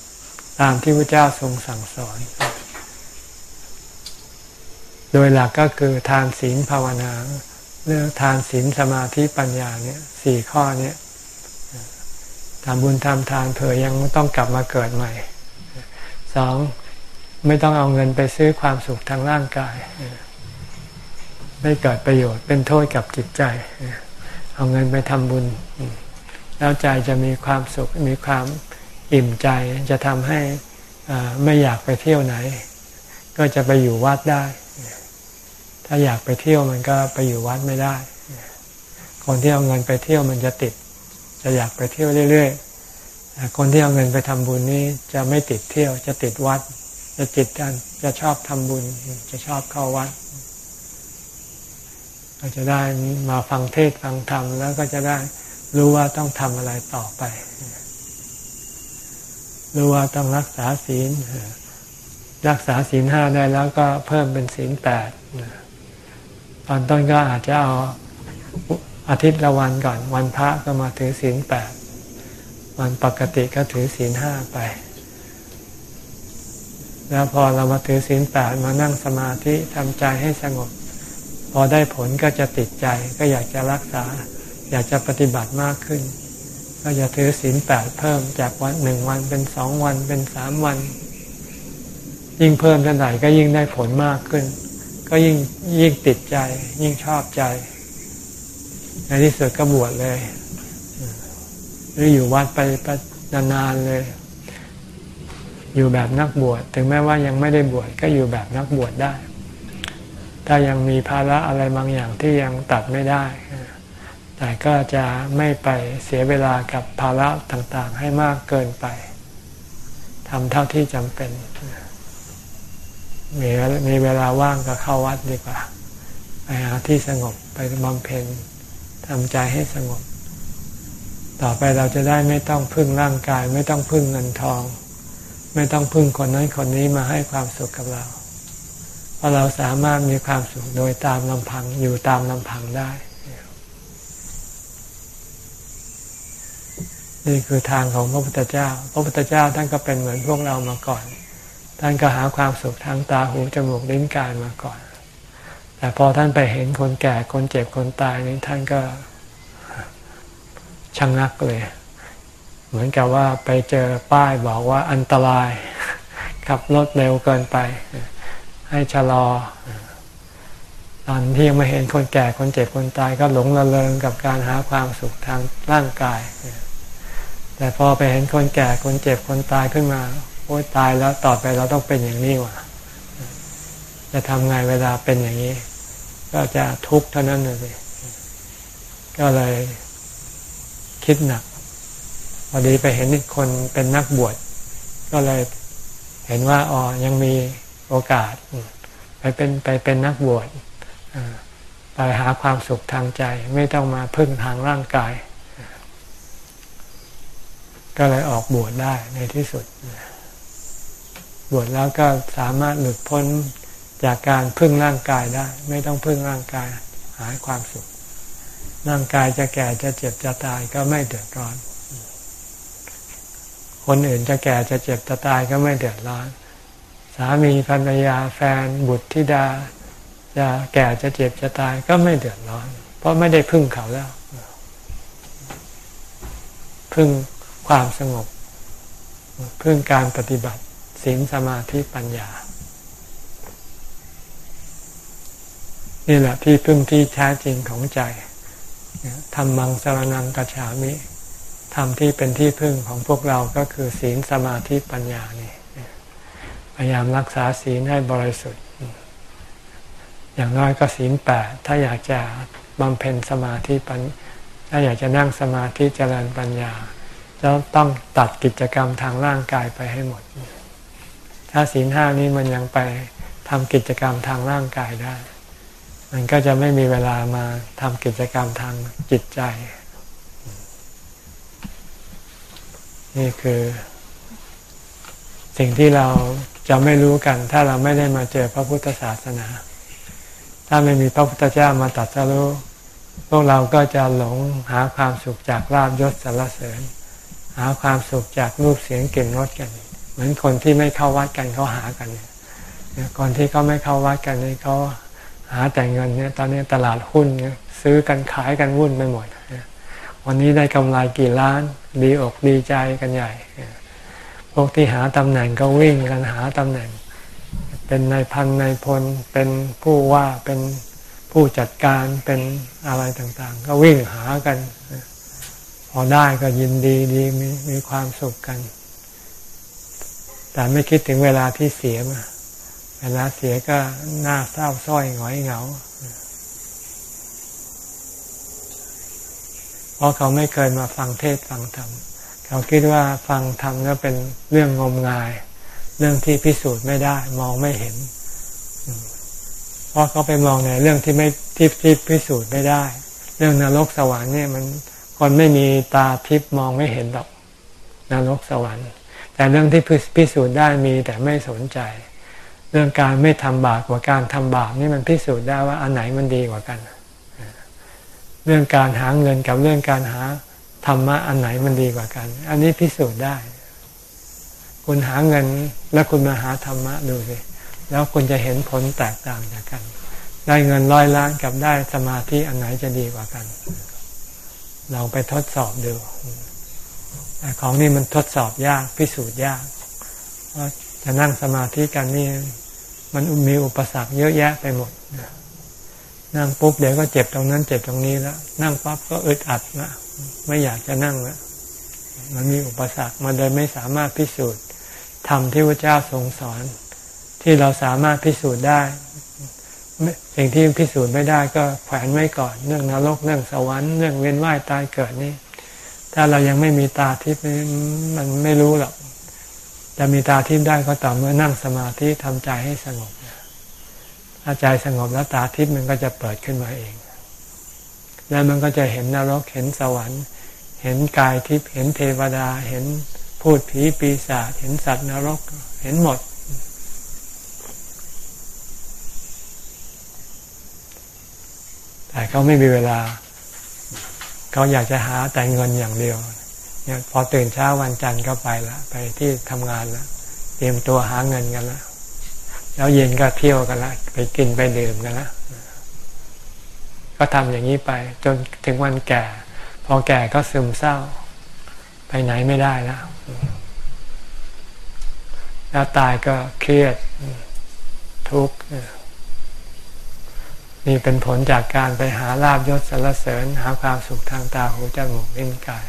ตามที่พระเจ้าทรงสั่งสอน โดยหลักก็คือทานศีลภาวนาเรื่องทานศีลสมาธิปัญญาเนี่ยสี่ข้อเนี้ย ทำบุญทำทานเผื่อยังต้องกลับมาเกิดใหม่สองไม่ต้องเอาเงินไปซื้อความสุขทางร่างกาย ไม่เกิดประโยชน์เป็นโทษกับจิตใจ เอาเงินไปทำบุญ แล้วใจจะมีความสุขมีความอิ่มใจจะทำให้ไม่อยากไปเที่ยวไหน ก็จะไปอยู่วัดได้ ถ้าอยากไปเที่ยวมันก็ไปอยู่วัดไม่ได้ คนที่เอาเงินไปเที่ยวมันจะติด จะอยากไปเที่ยวเรื่อยๆคนที่เอาเงินไปทำบุญนี่จะไม่ติดเที่ยว จะติดวัด จะจิตกันจะชอบทำบุญ จะชอบเข้าวัด ก็จะได้มาฟังเทศฟังธรรมแล้วก็จะได้รู้ว่าต้องทำอะไรต่อไปรู้ว่าต้องรักษาศีลรักษาศีลห้าได้แล้วก็เพิ่มเป็นศีลแปดตอนต้นก็อาจจะเอา อาทิตย์ละวันก่อน วันพระก็มาถือศีลแปดวันปกติก็ถือศีลห้าไป แล้วพอเรามาถือศีลแปดมานั่งสมาธิทำใจให้สงบ พอได้ผลก็จะติดใจก็อยากจะรักษา อยากจะปฏิบัติมากขึ้น ก็จะถือศีลแปดเพิ่มจากวันหนึ่งวันเป็นสองวันเป็นสามวัน ยิ่งเพิ่มเท่าไหร่ก็ยิ่งได้ผลมากขึ้น ก็ยิ่งยิ่งติดใจ ยิ่งชอบใจ ในที่สุดก็บวชเลยหรืออยู่วัดไปนานๆเลย อยู่แบบนักบวชถึงแม้ว่ายังไม่ได้บวชก็อยู่แบบนักบวชได้ ถ้ายังมีภาระอะไรบางอย่างที่ยังตัดไม่ได้ แต่ก็จะไม่ไปเสียเวลากับภาระต่างๆ ให้มากเกินไปทำเท่าที่จำเป็น มีมีเวลาว่างก็เข้าวัดดีกว่าไปหาที่สงบไปบำเพ็ญ ทำใจให้สงบ ต่อไปเราจะได้ไม่ต้องพึ่งร่างกาย ไม่ต้องพึ่งเงินทอง ไม่ต้องพึ่งคนนั้นคนนี้มาให้ความสุขกับเรา เพราะเราสามารถมีความสุขโดยตามลำพังอยู่ตามลำพังได้ นี่คือทางของพระพุทธเจ้า พระพุทธเจ้าท่านก็เป็นเหมือนพวกเรามาก่อน ท่านก็หาความสุขทางตาหูจมูกลิ้นกายมาก่อน แต่พอท่านไปเห็นคนแก่คนเจ็บคนตายนี่ท่านก็ชะงงักเลย เหมือนกับว่าไปเจอป้ายบอกว่าอันตรายขับรถเร็วเกินไป ให้ชะลอ ตอนที่ยังไม่เห็นคนแก่คนเจ็บคนตายก็หลงระเริงกับการหาความสุขทางร่างกาย แต่พอไปเห็นคนแก่คนเจ็บคนตายขึ้นมาโอ้ยตายแล้วต่อไปเราต้องเป็นอย่างนี้ว่ะจะทำไงเวลาเป็นอย่างนี้ ก็จะทุกข์เท่านั้นเลยก็เลยคิดหนักพอดีไปเห็นคนเป็นนักบวชก็เลยเห็นว่าอ๋อยังมีโอกาส ไปเป็นไปเป็นนักบวชไปหาความสุขทางใจ ไม่ต้องมาพึ่งทางร่างกาย ก็เลยออกบวชได้ในที่สุด บวชแล้วก็สามารถหลุดพ้น จากการพึ่งร่างกายได้ ไม่ต้องพึ่งร่างกายหายความสุข ร่างกายจะแก่จะเจ็บจะตายก็ไม่เดือดร้อน คนอื่นจะแก่จะเจ็บจะตายก็ไม่เดือดร้อน สามีภรรยาแฟนบุตรธิดา จะแก่จะเจ็บจะตายก็ไม่เดือดร้อน เพราะไม่ได้พึ่งเขาแล้ว พึ่งความสงบพื่อการปฏิบัติศีลสมาธิปัญญา นี่แหละที่พึ่งที่แท้จริงของใจทำมังสารนังกัจฉามิทำที่เป็นที่พึ่งของพวกเราก็คือศีลสมาธิปัญญานี่พยายามรักษาศีลให้บริสุทธิ์ อย่างน้อยก็ศีลแปดถ้าอยากจะบำเพ็ญสมาธิปัญถ้าอยากจะนั่งสมาธิเจริญปัญญาจะต้องตัดกิจกรรมทางร่างกายไปให้หมด ถ้าศีลห้านี้มันยังไปทำกิจกรรมทางร่างกายได้ มันก็จะไม่มีเวลามาทำกิจกรรมทางจิตใจ นี่คือ สิ่งที่เราจะไม่รู้กัน ถ้าเราไม่ได้มาเจอพระพุทธศาสนา ถ้าไม่มีพระพุทธเจ้ามาตัดสรู้พวกเราก็จะหลงหาความสุขจากลาบยศสรรเสริญ หาความสุขจากรูปเสียงกลิ่นรสกัน เหมือนคนที่ไม่เข้าวัดกันเขาหากันเนี่ยคนที่เขาไม่เข้าวัดกันนี่เขา หาแต่เงินเนี่ยตอนนี้ตลาดหุ้นเนี่ยซื้อกันขายกันวุ่นไปหมด วันนี้ได้กำไรกี่ล้าน ดีอกดีใจกันใหญ่ พวกที่หาตำแหน่งก็วิ่งกันหาตำแหน่ง เป็นนายพันนายพล เป็นผู้ว่าเป็นผู้จัดการเป็นอะไรต่างๆ ก็วิ่งหากัน พอได้ก็ยินดีดีมีมีความสุขกัน แต่ไม่คิดถึงเวลาที่เสียมา เวลาเสียก็หน้าเศร้าส้อยหงอยเหงาเพราะเขาไม่เคยมาฟังเทศฟังธรรมเขาคิดว่าฟังธรรมก็เป็นเรื่องงมงาย เรื่องที่พิสูจน์ไม่ได้ มองไม่เห็นเพราะเขาไปมองในเรื่องที่ไม่ที่ที่พิสูจน์ไม่ได้ เรื่องนรกสวรรค์เนี่ยมันคนไม่มีตาทิพย์มองไม่เห็นหรอกนรกสวรรค์ แต่เรื่องที่พิสูจน์ได้มีแต่ไม่สนใจ เรื่องการไม่ทำบาปกว่าการทำบาปนี่มันพิสูจน์ได้ว่าอันไหนมันดีกว่ากัน เรื่องการหาเงินกับเรื่องการหาธรรมะอันไหนมันดีกว่ากัน อันนี้พิสูจน์ได้ คุณหาเงินแล้วคุณมาหาธรรมะดูสิแล้วคุณจะเห็นผลแตกต่างจากกัน ได้เงินร้อยล้านกับได้สมาธิอันไหนจะดีกว่ากันเราไปทดสอบดูแต่ของนี่มันทดสอบยากพิสูจน์ยากว่าจะนั่งสมาธิกันนี่ มันมีอุปสรรคเยอะแยะไปหมด นั่งปุ๊บเดี๋ยวก็เจ็บตรงนั้น เจ็บตรงนี้แล้ว นั่งปั๊บก็อึดอัดนะไม่อยากจะนั่งแล้วมันมีอุปสรรคมันเลยไม่สามารถพิสูจน์ทำที่พระเจ้าทรงสอน ที่เราสามารถพิสูจน์ได้สิ่งที่พิสูจน์ไม่ได้ก็แขวนไว้ก่อนเรื่องนรกเรื่องสวรรค์เรื่องเวียนว่ายตายเกิดนี่ถ้าเรายังไม่มีตาทิพย์มันไม่รู้หรอก จะมีตาทิพย์ได้ก็ต่อเมื่อนั่งสมาธิทำใจให้สงบถ้าใจสงบแล้วตาทิพย์มันก็จะเปิดขึ้นมาเอง แล้วมันก็จะเห็นนรกเห็นสวรรค์ เห็นกายทิพย์เห็นเทวดา เห็นพูดผีปีศาจเห็นสัตว์นรกเห็นหมด แต่เขาไม่มีเวลา เขาอยากจะหาแต่เงินอย่างเดียว เนี่ยพอตื่นเช้าวันจันทร์ก็ไปละไปที่ทำงานละเตรียมตัวหาเงินกันละแล้วเย็นก็เที่ยวกันละไปกินไปดื่มกันละก็ทำอย่างนี้ไป จนถึงวันแก่ พอแก่ก็ซึมเศร้า ไปไหนไม่ได้แล้วแล้วตายก็เครียดทุกข์นี่เป็นผลจากการไปหาลาบยศสรรเสริญ หาความสุขทางตาหูจมูกลิ้นกาย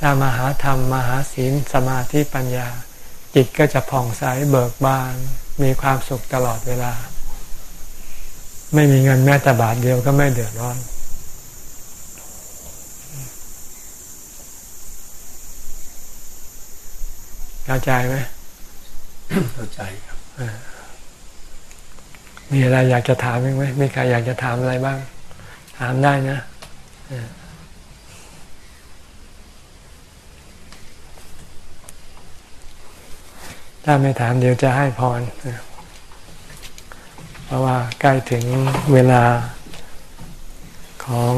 ถ้ามาหาธรรมมาหาศีลสมาธิปัญญา จิตก็จะผ่องใสเบิกบาน มีความสุขตลอดเวลา ไม่มีเงินแม้แต่บาทเดียวก็ไม่เดือดร้อน เข้าใจไหมเข้าใจครับมีอะไรอยากจะถามไหมมีใครอยากจะถามอะไรบ้าง ถามได้นะ ถ้าไม่ถามเดี๋ยวจะให้พร เพราะว่าใกล้ถึงเวลาของ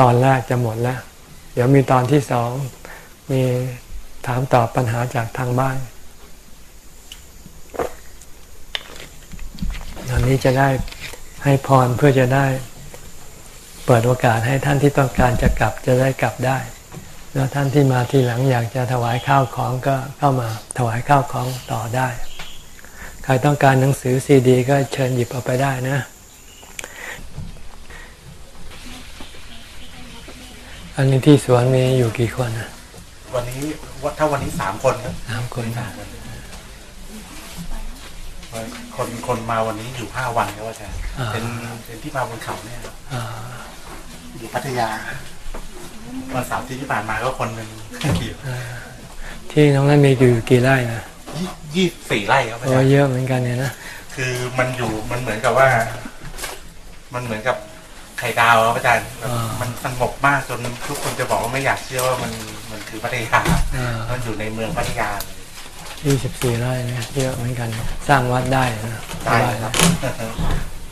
ตอนแรกจะหมดแล้ว เดี๋ยวมีตอนที่สองมีถามตอบปัญหาจากทางบ้านตอนนี้จะได้ให้พรเพื่อจะได้ เปิดโอกาสให้ท่านที่ต้องการจะกลับจะได้กลับได้ แล้วท่านที่มาทีหลังอยากจะถวายข้าวของก็เข้ามาถวายข้าวของต่อได้ ใครต้องการหนังสือซีดี ก็เชิญหยิบเอาไปได้นะ อันนี้ที่สวนมีอยู่กี่คนนะวันนี้ถ้าวันนี้สามคนครับสามคนคนคนมาวันนี้อยู่ห้าวันครับอาจารย์เป็นเป็นที่มาบนเขาเนี่ยอยู่พัทยา วันเสาร์ที่ผ่านมาก็คนหนึ่งที่น้องนั้นมีอยู่กี่ไร่นะยี่สี่ไร่ครับโอ้เยอะเหมือนกันเนี่ยนะคือมันอยู่มันเหมือนกับว่า มันเหมือนกับไข่ดาวครับอาจารย์มันสงบมากจนทุกคนจะบอกว่าไม่อยากเชื่อว่ามันมันคือพัทยามันอยู่ในเมืองพัทยายี่สิบสี่ไร่เนี่ยเยอะเหมือนกัน สร้างวัดได้นะได้ครับ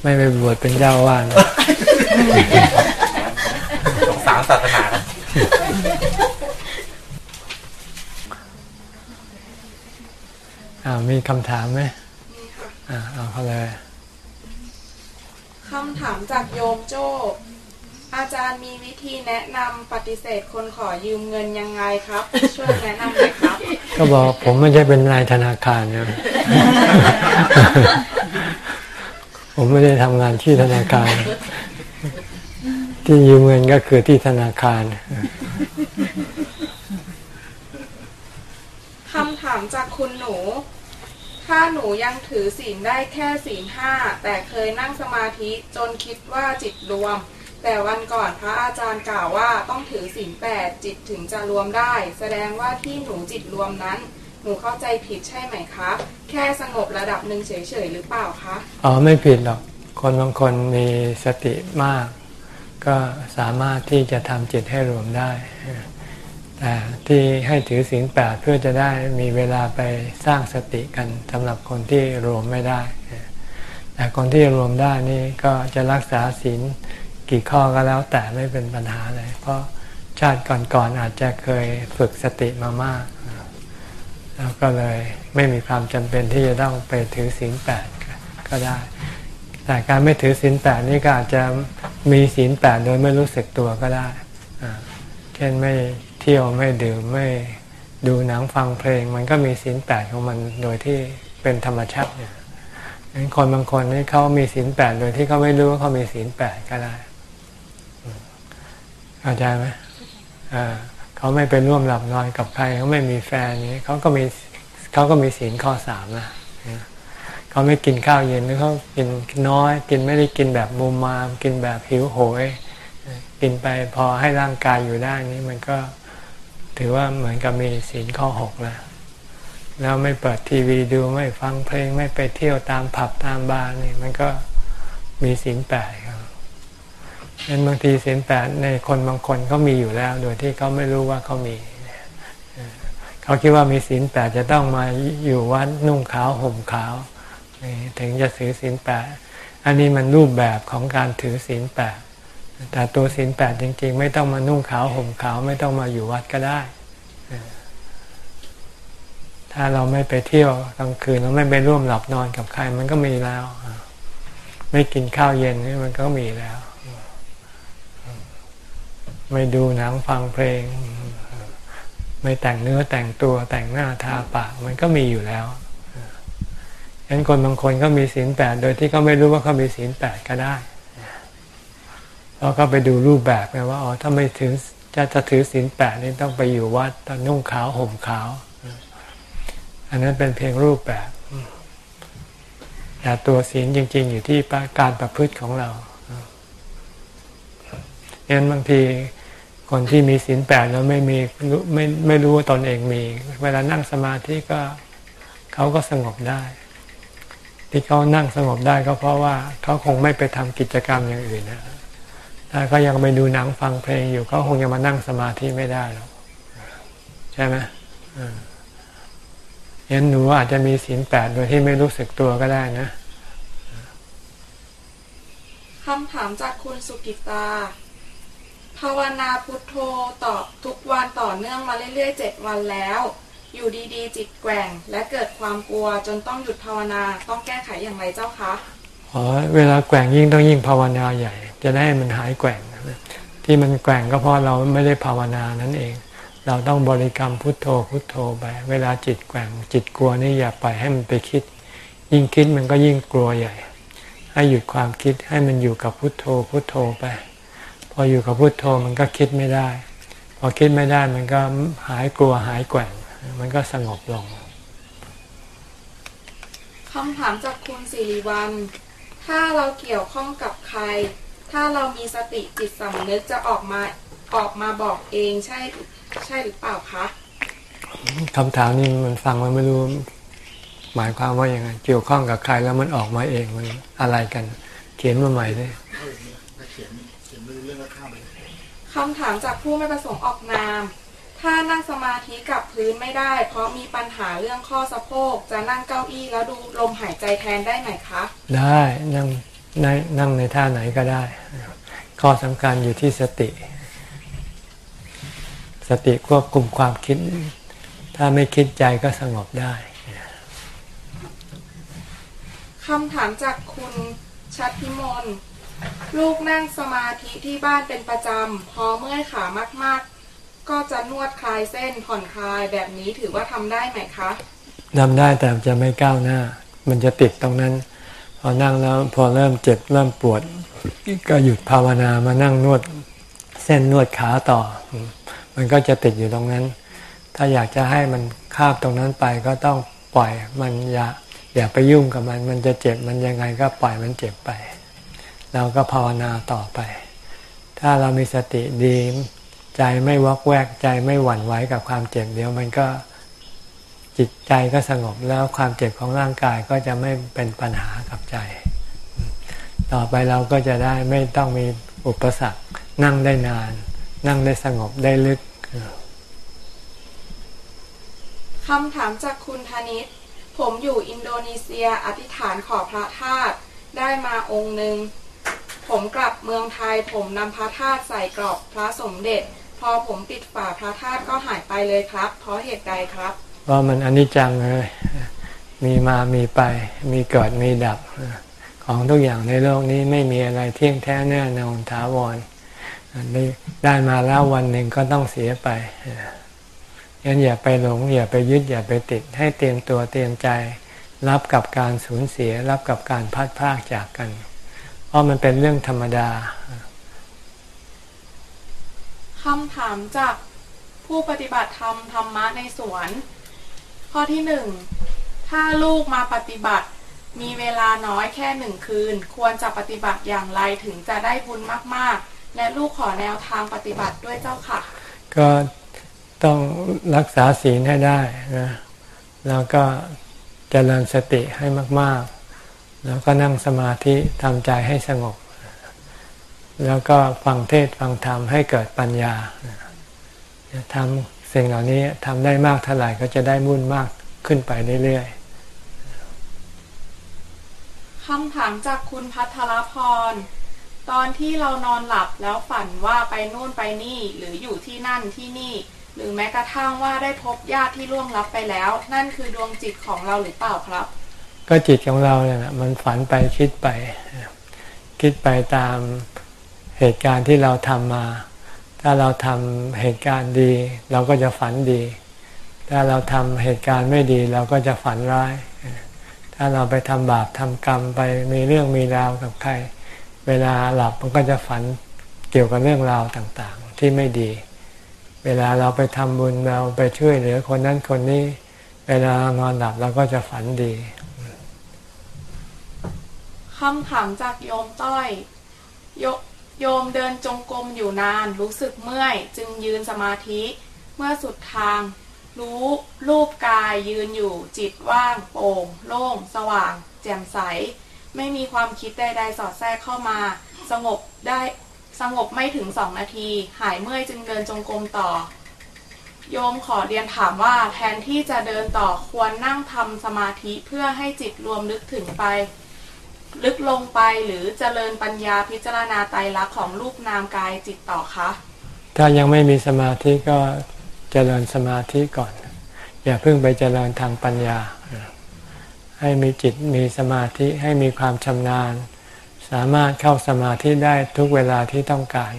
ไม่ไปบวชเป็นเจ้าว่านสงสารศาสนาอ่า มีคำถามไหมอ่าเอาเขาเลยคำถามจากโยมโจ้อาจารย์มีวิธีแนะนำปฏิเสธคนขอยืมเงินยังไงครับ ช่วยแนะนำหน่อยครับ ก็บอกผมไม่ใช่เป็นนายธนาคารนะผมไม่ได้ทำงานที่ธนาคาร ที่ยืมเงินก็คือที่ธนาคารคำถามจากคุณหนู ถ้าหนูยังถือศีลได้แค่ศีลห้า แต่เคยนั่งสมาธิจนคิดว่าจิตรวม แต่วันก่อนพระอาจารย์กล่าวว่าต้องถือศีลแปดจิตถึงจะรวมได้ แสดงว่าที่หนูจิตรวมนั้น หนูเข้าใจผิดใช่ไหมคะ แค่สงบระดับหนึ่งเฉยๆหรือเปล่าคะ อ๋อไม่ผิดหรอก คนบางคนมีสติมาก ก็สามารถที่จะทำจิตให้รวมได้ แต่ที่ให้ถือศีลแปดเพื่อจะได้มีเวลาไปสร้างสติกันสำหรับคนที่รวมไม่ได้ แต่คนที่รวมได้นี่ก็จะรักษาศีลกี่ข้อก็แล้วแต่ไม่เป็นปัญหาเลย เพราะชาติก่อนๆอาจจะเคยฝึกสติมามาก แล้วก็เลยไม่มีความจำเป็นที่จะต้องไปถือศีลแปดก็ได้ แต่การไม่ถือศีลแปดนี่ก็อาจจะ มีศีลแปดโดยไม่รู้สึกตัวก็ได้ เช่นไม่เที่ยวไม่ดื่มไม่ดูหนังฟังเพลง มันก็มีศีลแปดของมันโดยที่เป็นธรรมชาติเนี่ยคนบางคนนี่เขามีศีลแปดโดยที่เขาไม่รู้ว่าเขามีศีลแปดก็ได้เข้าใจไหมเขาไม่ไปร่วมหลับนอนกับใครเขาไม่มีแฟนนี้เขาก็มีเขาก็มีศีลข้อสามนะ เขาไม่กินข้าวเย็นหรือเขากินน้อย กินไม่ได้กินแบบมุมมาม กินแบบหิวโหย กินไปพอให้ร่างกายอยู่ได้นี้มันก็ถือว่าเหมือนกับมีศีลข้อหกแล้วแล้วไม่เปิดทีวีดูไม่ฟังเพลงไม่ไปเที่ยวตามผับตามบาร์นี่มันก็มีศีลแปดครับงั้นบางทีศีลแปดในคนบางคนก็มีอยู่แล้ว โดยที่เขาไม่รู้ว่าเขามี เขาคิดว่ามีศีลแปดจะต้องมาอยู่วัดนุ่งขาวห่มขาว ถึงจะถือศีลแปดอันนี้มันรูปแบบของการถือศีลแปดแต่ตัวศีลแปดจริง ๆ ไม่ต้องมานุ่งขาวห่มขาวไม่ต้องมาอยู่วัดก็ได้ ถ้าเราไม่ไปเที่ยวกลางคืนเราไม่ไปร่วมหลับนอนกับใครมันก็มีแล้ว ไม่กินข้าวเย็นนี่มันก็มีแล้ว ไม่ดูหนังฟังเพลง ไม่แต่งเนื้อแต่งตัวแต่งหน้าทาปากมันก็มีอยู่แล้ว ฉะนั้นคนบางคนก็มีศีลแปดโดยที่เขาไม่รู้ว่าเขามีศีลแปดก็ได้เราก็ไปดูรูปแบบไงว่าอ๋อถ้าไม่ถือจะจะถือศีลแปดนี่ต้องไปอยู่วัดตอนนุ่งขาวห่มขาว อันนั้นเป็นเพียงรูปแบบแต่ตัวศีลจริง ๆ อยู่ที่การประพฤติของเราเงั้นบางทีคนที่มีศีลแปดแล้วไม่มีไม่ไม่รู้ว่าตนเองมี เวลานั่งสมาธิก็เขาก็สงบได้ ที่เขานั่งสงบได้ก็เพราะว่าเขาคงไม่ไปทำกิจกรรมอย่างอื่นนะถ้าเขายังไปดูหนังฟังเพลงอยู่เขาคงยังมานั่งสมาธิไม่ได้หรอกใช่ไหมยันหนูอาจจะมีศีลแปดโดยที่ไม่รู้สึกตัวก็ได้นะคำถามจากคุณสุกิตา ภาวนาพุทโธตอบทุกวันต่อเนื่องมาเรื่อยๆเจ็ดวันแล้ว อยู่ดีๆ จิตแกว่ง และเกิดความกลัวจนต้องหยุดภาวนาต้องแก้ไขอย่างไรเจ้าคะอ๋อเวลาแกว่งยิ่งต้องยิ่งภาวนาใหญ่ จะได้มันหายแกว่งที่มันแกว่งก็เพราะเราไม่ได้ภาวนานั่นเอง เราต้องบริกรรมพุทโธพุทโธไป เวลาจิตแกว่ง จิตกลัวนี่อย่าปล่อยให้มันไปคิด ยิ่งคิดมันก็ยิ่งกลัวใหญ่ ให้หยุดความคิดให้มันอยู่กับพุทโธพุทโธไป พออยู่กับพุทโธมันก็คิดไม่ได้ พอคิดไม่ได้มันก็หายกลัวหายแกว่ง มันก็สงบลงคำถามจากคุณสิริวัลถ้าเราเกี่ยวข้องกับใคร ถ้าเรามีสติจิตสำนึกจะออกมาออกมาบอกเองใช่ใช่หรือเปล่าคะคำถามนี้มันฟังมันไม่รู้ หมายความว่าอย่างไงเกี่ยวข้องกับใครแล้วมันออกมาเองมันอะไรกัน เขียนมาใหม่เลยคำถามจากผู้ไม่ประสงค์ออกนาม ถ้านั่งสมาธิกับพื้นไม่ได้ เพราะมีปัญหาเรื่องข้อสะโพก จะนั่งเก้าอี้แล้วดูลมหายใจแทนได้ไหมคะ ได้นั่งในนั่งในท่าไหนก็ได้ ข้อสำคัญอยู่ที่สติ สติควบคุมความคิด ถ้าไม่คิดใจก็สงบได้คำถามจากคุณชัดพิมล ลูกนั่งสมาธิที่บ้านเป็นประจำ พอเมื่อยขามากๆ ก็จะนวดคลายเส้นผ่อนคลายแบบนี้ถือว่าทำได้ไหมคะทำได้แต่จะไม่ก้าวหน้า มันจะติดตรงนั้น พอนั่งแล้วพอเริ่มเจ็บเริ่มปวด ก็หยุดภาวนามานั่งนวดเส้นนวดขาต่อ มันก็จะติดอยู่ตรงนั้น ถ้าอยากจะให้มันคาบตรงนั้นไปก็ต้องปล่อยมันอย่าอย่าไปยุ่งกับมัน มันจะเจ็บมันยังไงก็ปล่อยมันเจ็บไป เราก็ภาวนาต่อไป ถ้าเรามีสติดี ใจไม่วอกแวกใจไม่หวั่นไหวกับความเจ็บเดี๋ยวมันก็จิตใจก็สงบแล้วความเจ็บของร่างกายก็จะไม่เป็นปัญหากับใจ ต่อไปเราก็จะได้ไม่ต้องมีอุปสรรคนั่งได้นาน นั่งได้สงบได้ลึกคำถามจากคุณธนิตผมอยู่อินโดนีเซียอธิษฐานขอพระธาตุได้มาองค์หนึ่งผมกลับเมืองไทยผมนำพระธาตุใส่กรอบพระสมเด็จ อผมปิดฝาพระธาตุก็หายไปเลยครับ เพราะเหตุใดครับ เพราะมันอนิจจังเลย มีมามีไป มีเกิดมีดับ ของทุกอย่างในโลกนี้ไม่มีอะไรเที่ยงแท้แน่นอนถาวรได้ได้มาแล้ววันหนึ่งก็ต้องเสียไปงั้นอย่าไปหลง อย่าไปยึดอย่าไปติด ให้เตรียมตัวเตรียมใจ รับกับการสูญเสีย รับกับการพัดพากจากกัน เพราะมันเป็นเรื่องธรรมดา คำถามจากผู้ปฏิบัติธรรมธรรมะในสวน ข้อที่หนึ่งถ้าลูกมาปฏิบัติ มีเวลาน้อยแค่หนึ่งคืน ควรจะปฏิบัติอย่างไรถึงจะได้บุญมาก ๆ และลูกขอแนวทางปฏิบัติด้วยเจ้าค่ะ ก็ต้องรักษาศีลให้ได้นะแล้วก็เจริญสติให้มาก ๆ แล้วก็นั่งสมาธิทำใจให้สงบ แล้วก็ฟังเทศฟังธรรมให้เกิดปัญญาทำสิ่งเหล่านี้ทำได้มากเท่าไหร่ก็จะได้มุ่นมากขึ้นไปเรื่อยๆคำถามจากคุณพัทรพร ตอนที่เรานอนหลับแล้วฝันว่าไปนู่นไปนี่หรืออยู่ที่นั่นที่นี่ หรือแม้กระทั่งว่าได้พบญาติที่ล่วงลับไปแล้ว นั่นคือดวงจิตของเราหรือเปล่าครับ ก็จิตของเราเนี่ยมันฝันไปคิดไป คิดไปตาม เหตุการณ์ที่เราทำมา ถ้าเราทำเหตุการณ์ดี เราก็จะฝันดี ถ้าเราทำเหตุการณ์ไม่ดี เราก็จะฝันร้าย ถ้าเราไปทำบาปทำกรรมไปมีเรื่องมีราวกับใคร เวลาหลับมันก็จะฝันเกี่ยวกับเรื่องราวต่างๆ ที่ไม่ดี เวลาเราไปทำบุญเราไปช่วยเหลือคนนั้นคนนี้ เวลานอนหลับเราก็จะฝันดีคำถามจากโยมต้อยโย โยมเดินจงกรมอยู่นานรู้สึกเมื่อย จึงยืนสมาธิ เมื่อสุดทาง รู้รูปกายยืนอยู่จิตว่างโปร่งโล่ง สว่าง แจ่มใส ไม่มีความคิดใดๆสอดแทรกเข้ามา สงบได้สงบไม่ถึงสองนาที หายเมื่อยจึงเดินจงกรมต่อ โยมขอเรียนถามว่าแทนที่จะเดินต่อควรนั่งทำสมาธิเพื่อให้จิตรวมลึกถึงไป ลึกลงไปหรือเจริญปัญญาพิจารณาไตรลักษณ์ของรูปนามกายจิตต่อคะ ถ้ายังไม่มีสมาธิก็เจริญสมาธิก่อน อย่าเพิ่งไปเจริญทางปัญญา ให้มีจิตมีสมาธิให้มีความชำนาญ สามารถเข้าสมาธิได้ทุกเวลาที่ต้องการ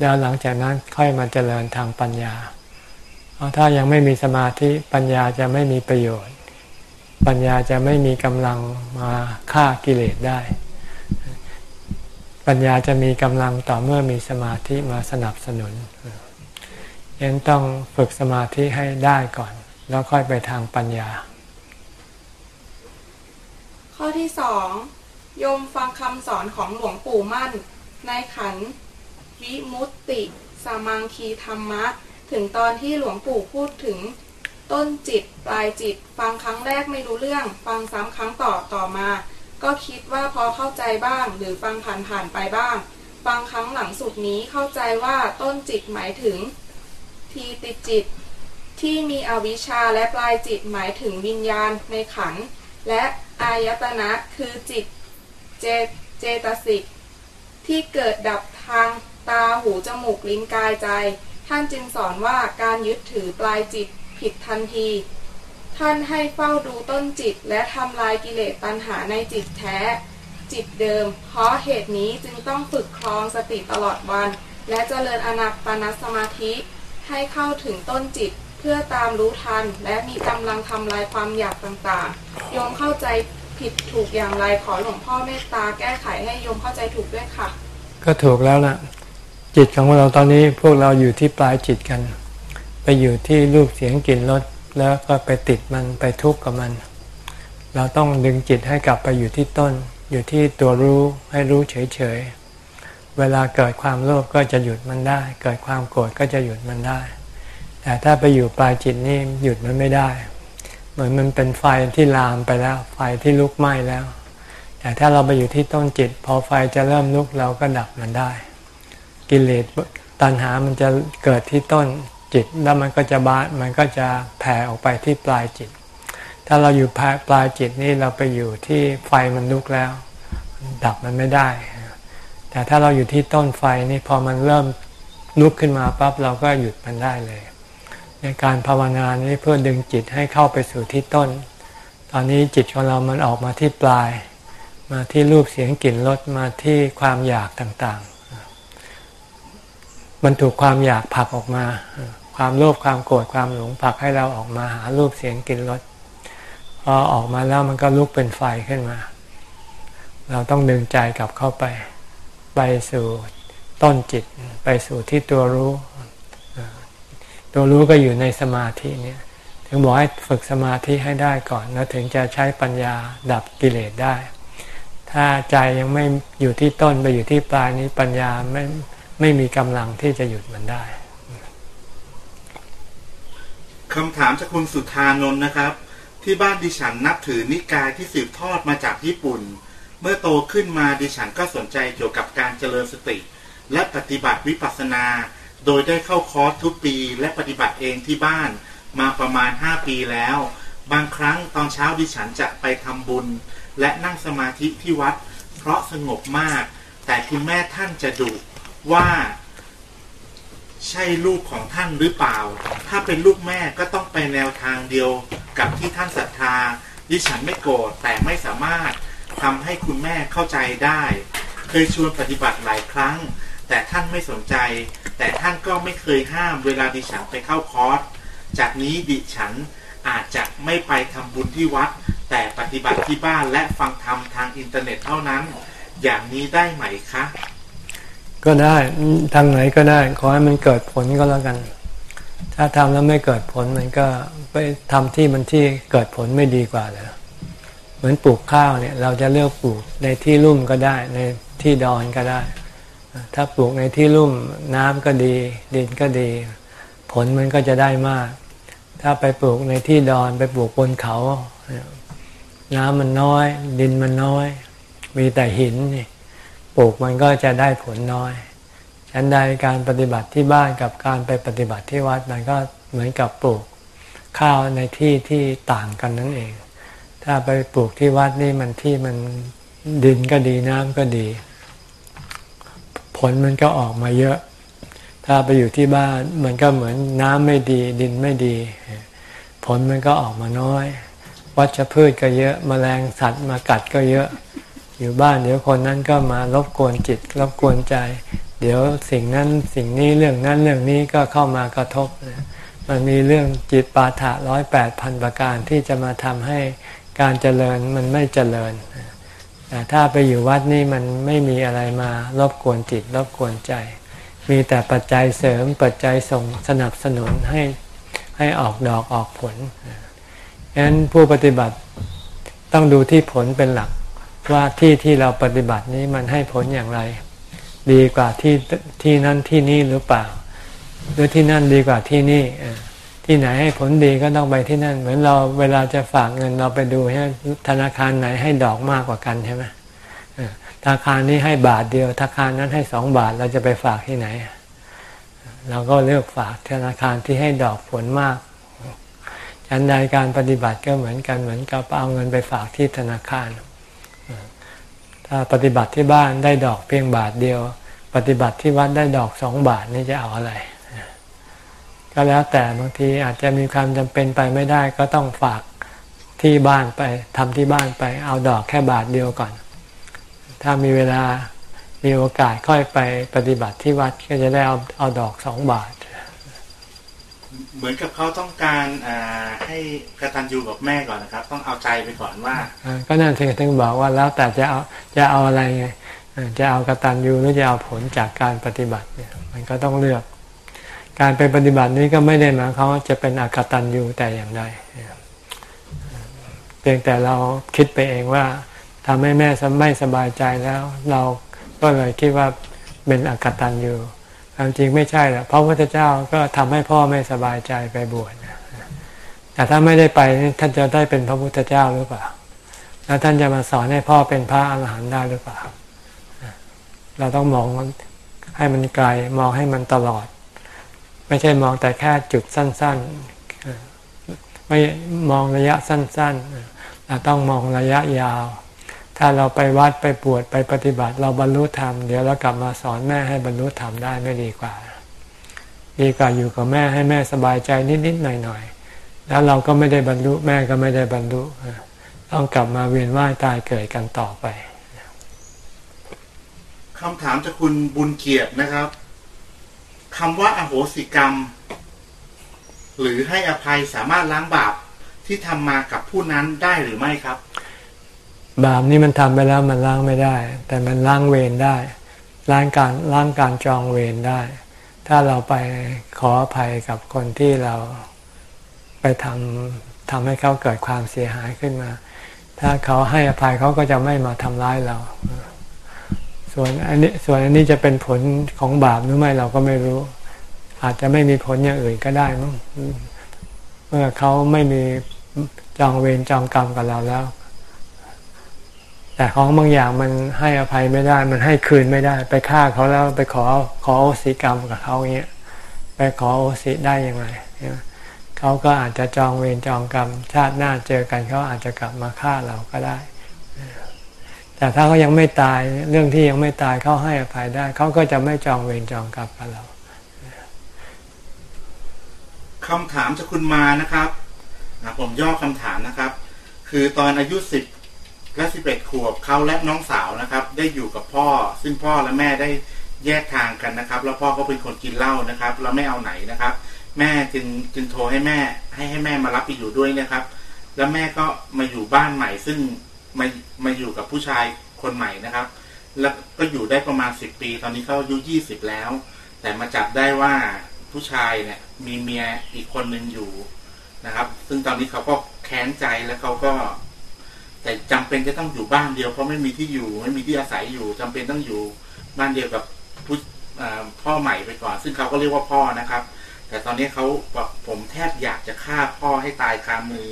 แล้วหลังจากนั้นค่อยมาเจริญทางปัญญา เพราะถ้ายังไม่มีสมาธิปัญญาจะไม่มีประโยชน์ ปัญญาจะไม่มีกำลังมาฆ่ากิเลสได้ ปัญญาจะมีกำลังต่อเมื่อมีสมาธิมาสนับสนุนยังต้องฝึกสมาธิให้ได้ก่อน แล้วค่อยไปทางปัญญา ข้อที่สองโยมฟังคำสอนของหลวงปู่มั่น ในขันวิมุตติสามังคีธรรมะ ถึงตอนที่หลวงปู่พูดถึง ต้นจิตปลายจิต ฟังครั้งแรกไม่รู้เรื่อง ฟังซ้ำครั้งต่อต่อมา ก็คิดว่าพอเข้าใจบ้าง หรือฟังผ่านผ่านไปบ้าง ฟังครั้งหลังสุดนี้เข้าใจว่าต้นจิตหมายถึง ทีติจิต ที่มีอวิชชาและปลายจิตหมายถึงวิญญาณในขันและอายตนะคือจิตเจเจตสิกที่เกิดดับทางตาหูจมูกลิ้นกายใจ ท่านจึงสอนว่าการยึดถือปลายจิต ผิดทันที ท่านให้เฝ้าดูต้นจิตและทำลายกิเลสตัณหาในจิตแท้ จิตเดิม เพราะเหตุนี้จึงต้องฝึกคลองสติตลอดวัน และเจริญอนาปานสมาธิให้เข้าถึงต้นจิตเพื่อตามรู้ทัน และมีกำลังทำลายความอยากต่างๆโยมเข้าใจผิดถูกอย่างไรขอหลวงพ่อเมตตาแก้ไขให้โยมเข้าใจถูกด้วยค่ะ ก็ถูกแล้วล่ะ จิตของเราตอนนี้พวกเราอยู่ที่ปลายจิตกัน ไปอยู่ที่รูปเสียงกลิ่นรสแล้วก็ไปติดมันไปทุกข์กับมัน เราต้องดึงจิตให้กลับไปอยู่ที่ต้น อยู่ที่ตัวรู้ให้รู้เฉยๆ เวลาเกิดความโลภก็จะหยุดมันได้ เกิดความโกรธก็จะหยุดมันได้ แต่ถ้าไปอยู่ปลายจิตนี่หยุดมันไม่ได้ เหมือนมันเป็นไฟที่ลามไปแล้ว ไฟที่ลุกไหม้แล้ว แต่ถ้าเราไปอยู่ที่ต้นจิต พอไฟจะเริ่มลุกเราก็ดับมันได้ กิเลสตัณหามันจะเกิดที่ต้น จิตแล้วมันก็จะบานมันก็จะแผ่ออกไปที่ปลายจิต ถ้าเราอยู่ปลายจิตนี่เราไปอยู่ที่ไฟมันลุกแล้ว ดับมันไม่ได้ แต่ถ้าเราอยู่ที่ต้นไฟนี่พอมันเริ่มลุกขึ้นมาปั๊บเราก็หยุดมันได้เลย ในการภาวนานี้เพื่อดึงจิตให้เข้าไปสู่ที่ต้น ตอนนี้จิตของเรามันออกมาที่ปลาย มาที่รูปเสียงกลิ่นรสมาที่ความอยากต่างๆ มันถูกความอยากผลักออกมา ความโลภความโกรธความหลงผลักให้เราออกมาหารูปเสียงกลิ่นรสพอออกมาแล้วมันก็ลุกเป็นไฟขึ้นมา เราต้องดึงใจกลับเข้าไป ไปสู่ต้นจิต ไปสู่ที่ตัวรู้ ตัวรู้ก็อยู่ในสมาธิเนี่ยถึงบอกให้ฝึกสมาธิให้ได้ก่อนแล้วถึงจะใช้ปัญญาดับกิเลสได้ ถ้าใจยังไม่อยู่ที่ต้นไปอยู่ที่ปลายนี้ปัญญาไม่ไม่มีกำลังที่จะหยุดมันได้ คำถามจากคุณสุธานนท์นะครับ ที่บ้านดิฉันนับถือนิกายที่สืบทอดมาจากญี่ปุ่น เมื่อโตขึ้นมาดิฉันก็สนใจเกี่ยวกับการเจริญสติ และปฏิบัติวิปัสสนา โดยได้เข้าคอร์สทุกปี และปฏิบัติเองที่บ้านมาประมาณ 5 ปีแล้ว บางครั้งตอนเช้าดิฉันจะไปทำบุญ และนั่งสมาธิที่วัด เพราะสงบมาก แต่คุณแม่ท่านจะดุว่า ใช่ลูกของท่านหรือเปล่า ถ้าเป็นลูกแม่ก็ต้องไปแนวทางเดียวกับที่ท่านศรัทธา ดิฉันไม่โกรธแต่ไม่สามารถทำให้คุณแม่เข้าใจได้ เคยชวนปฏิบัติหลายครั้ง แต่ท่านไม่สนใจ แต่ท่านก็ไม่เคยห้ามเวลาดิฉันไปเข้าคอร์ส จากนี้ดิฉันอาจจะไม่ไปทำบุญที่วัด แต่ปฏิบัติที่บ้านและฟังธรรมทางอินเทอร์เน็ตเท่านั้น อย่างนี้ได้ไหมคะ ก็ได้ทางไหนก็ได้ ขอให้มันเกิดผลก็แล้วกัน ถ้าทำแล้วไม่เกิดผลมันก็ไปทำที่มันที่เกิดผลไม่ดีกว่าเลยเหมือนปลูกข้าวเนี่ย เราจะเลือกปลูกในที่ลุ่มก็ได้ ในที่ดอนก็ได้ ถ้าปลูกในที่ลุ่มน้ำก็ดี ดินก็ดี ผลมันก็จะได้มาก ถ้าไปปลูกในที่ดอนไปปลูกบนเขา น้ำมันน้อย ดินมันน้อย มีแต่หินนี่ ปลูกมันก็จะได้ผลน้อยฉันใดการปฏิบัติที่บ้านกับการไปปฏิบัติที่วัดมันก็เหมือนกับปลูกข้าวในที่ที่ต่างกันนั่นเอง ถ้าไปปลูกที่วัดนี่มันที่มันดินก็ดีน้ำก็ดี ผลมันก็ออกมาเยอะ ถ้าไปอยู่ที่บ้านมันก็เหมือนน้ำไม่ดี ดินไม่ดี ผลมันก็ออกมาน้อย วัชพืชก็เยอะมแมลงสัตว์มากัดก็เยอะ อยู่บ้านเดี๋ยวคนนั้นก็มารบกวนจิตรบกวนใจ เดี๋ยวสิ่งนั้นสิ่งนี้เรื่องนั้นเรื่องนี้ก็เข้ามากระทบ มันมีเรื่องจิตปาถะร้อยแปดพันประการที่จะมาทำให้การเจริญมันไม่เจริญแต่ถ้าไปอยู่วัดนี่มันไม่มีอะไรมารบกวนจิตรบกวนใจ มีแต่ปัจจัยเสริมปัจจัยส่งสนับสนุนให้ให้ออกดอกออกผลฉะนั้นผู้ปฏิบัติต้องดูที่ผลเป็นหลัก ว่าที่ที่เราปฏิบัตินี้มันให้ผลอย่างไร ดีกว่าที่ที่นั่นที่นี่หรือเปล่า หรือที่นั่นดีกว่าที่นี่ที่ไหนให้ผลดีก็ต้องไปที่นั่น เหมือนเราเวลาจะฝากเงินเราไปดูให้ธนาคารไหนให้ดอกมากกว่ากันใช่ไหมธนาคารนี้ให้บาทเดียวธนาคารนั้นให้สองบาทเราจะไปฝากที่ไหน เราก็เลือกฝากธนาคารที่ให้ดอกผลมากฉันใดการปฏิบัติก็เหมือนกันเหมือนกับเอาเงินไปฝากที่ธนาคาร ถ้าปฏิบัติที่บ้านได้ดอกเพียงบาทเดียว ปฏิบัติที่วัดได้ดอกสองบาทนี่จะเอาอะไร ก็แล้วแต่บางทีอาจจะมีความจำเป็นไปไม่ได้ก็ต้องฝากที่บ้านไปทำที่บ้านไป เอาดอกแค่บาทเดียวก่อน ถ้ามีเวลามีโอกาสค่อยไปปฏิบัติที่วัดก็จะได้เอาเอาดอกสองบาท เหมือนกับเขาต้องการอให้กตัญญูกับแม่ก่อนนะครับ ต้องเอาใจไปก่อนว่าอก็นั่นถึงถึงบอกว่าแล้วแต่จะเอาจะเอาอะไรไงจะเอากตัญญูหรือจะเอาผลจากการปฏิบัติเนี่ยมันก็ต้องเลือก การเป็นปฏิบัตินี้ก็ไม่ได้หมายความว่าจะเป็นอากตัญญูแต่อย่างใดเพียงแต่เราคิดไปเองว่าทำให้แม่ไม่สบายใจแล้ว เราก็เลยคิดว่าเป็นอากตัญญู ความจริงไม่ใช่หรอกเพราะพระพุทธเจ้าก็ทำให้พ่อไม่สบายใจไปบวชนะแต่ถ้าไม่ได้ไปท่านจะได้เป็นพระพุทธเจ้าหรือเปล่า แล้วท่านจะมาสอนให้พ่อเป็นพระอรหันต์ได้หรือเปล่า เราต้องมองให้มันไกลมองให้มันตลอด ไม่ใช่มองแต่แค่จุดสั้น ๆ ไม่มองระยะสั้นๆเราต้องมองระยะยาว ถ้าเราไปวัดไปปวดไปปฏิบัติ เราบรรลุธรรมเดี๋ยวเรากลับมาสอนแม่ให้บรรลุธรรมได้ไม่ดีกว่า ดีกว่าอยู่กับแม่ให้แม่สบายใจนิดๆหน่อยๆแล้วเราก็ไม่ได้บรรลุแม่ก็ไม่ได้บรรลุต้องกลับมาเวียนว่ายตายเกิดกันต่อไปคำถามจากคุณบุญเกียรตินะครับคำว่าอโหสิกรรม หรือให้อภัยสามารถล้างบาปที่ทำมากับผู้นั้นได้หรือไม่ครับ บาปนี่มันทำไปแล้วมันล้างไม่ได้ แต่มันล้างเวรได้ ล้างการล้างการจองเวรได้ ถ้าเราไปขออภัยกับคนที่เราไปทำทำให้เขาเกิดความเสียหายขึ้นมา ถ้าเขาให้อภัยเขาก็จะไม่มาทำร้ายเรา ส่วนอันนี้ส่วนอันนี้จะเป็นผลของบาปหรือไม่เราก็ไม่รู้ อาจจะไม่มีผลอย่างอื่นก็ได้มั้งเมื่อเขาไม่มีจองเวรจองกรรมกับเราแล้ว แต่ของบางอย่างมันให้อภัยไม่ได้ มันให้คืนไม่ได้ ไปฆ่าเขาแล้วไปขอขอโอสิกรรมกับเขาเงี้ยไปขอโอสิได้ยังไงเขาก็อาจจะจองเวรจองกรรม ชาติหน้าเจอกันเขาอาจจะกลับมาฆ่าเราก็ได้ แต่ถ้าเขายังไม่ตายเรื่องที่ยังไม่ตายเขาให้อภัยได้เขาก็จะไม่จองเวรจองกรรมกับเราคำถามจากคุณมานะครับผมย่อคำถามนะครับ คือตอนอายุสิบ และสิบเอ็ดขวบเขาและน้องสาวนะครับ ได้อยู่กับพ่อ ซึ่งพ่อและแม่ได้แยกทางกันนะครับ แล้วพ่อก็เป็นคนกินเหล้านะครับ แล้วไม่เอาไหนนะครับ แม่จึงจึงโทรให้แม่ ให้ให้แม่มารับไปอยู่ด้วยนะครับ แล้วแม่ก็มาอยู่บ้านใหม่ ซึ่งมามาอยู่กับผู้ชายคนใหม่นะครับ แล้วก็อยู่ได้ประมาณสิบปี ตอนนี้เขาอายุยี่สิบแล้ว แต่มาจับได้ว่าผู้ชายเนี่ยมีเมียอีกคนหนึ่งอยู่นะครับ ซึ่งตอนนี้เขาก็แค้นใจแล้วเขาก็ แต่จำเป็นจะต้องอยู่บ้านเดียวเพราะไม่มีที่อยู่ไม่มีที่อาศัยอยู่จำเป็นต้องอยู่บ้านเดียวกับผู้พ่อใหม่ไปก่อน ซึ่งเขาก็เรียกว่าพ่อนะครับ แต่ตอนนี้เขาบอกผมแทบอยากจะฆ่าพ่อให้ตายคามือ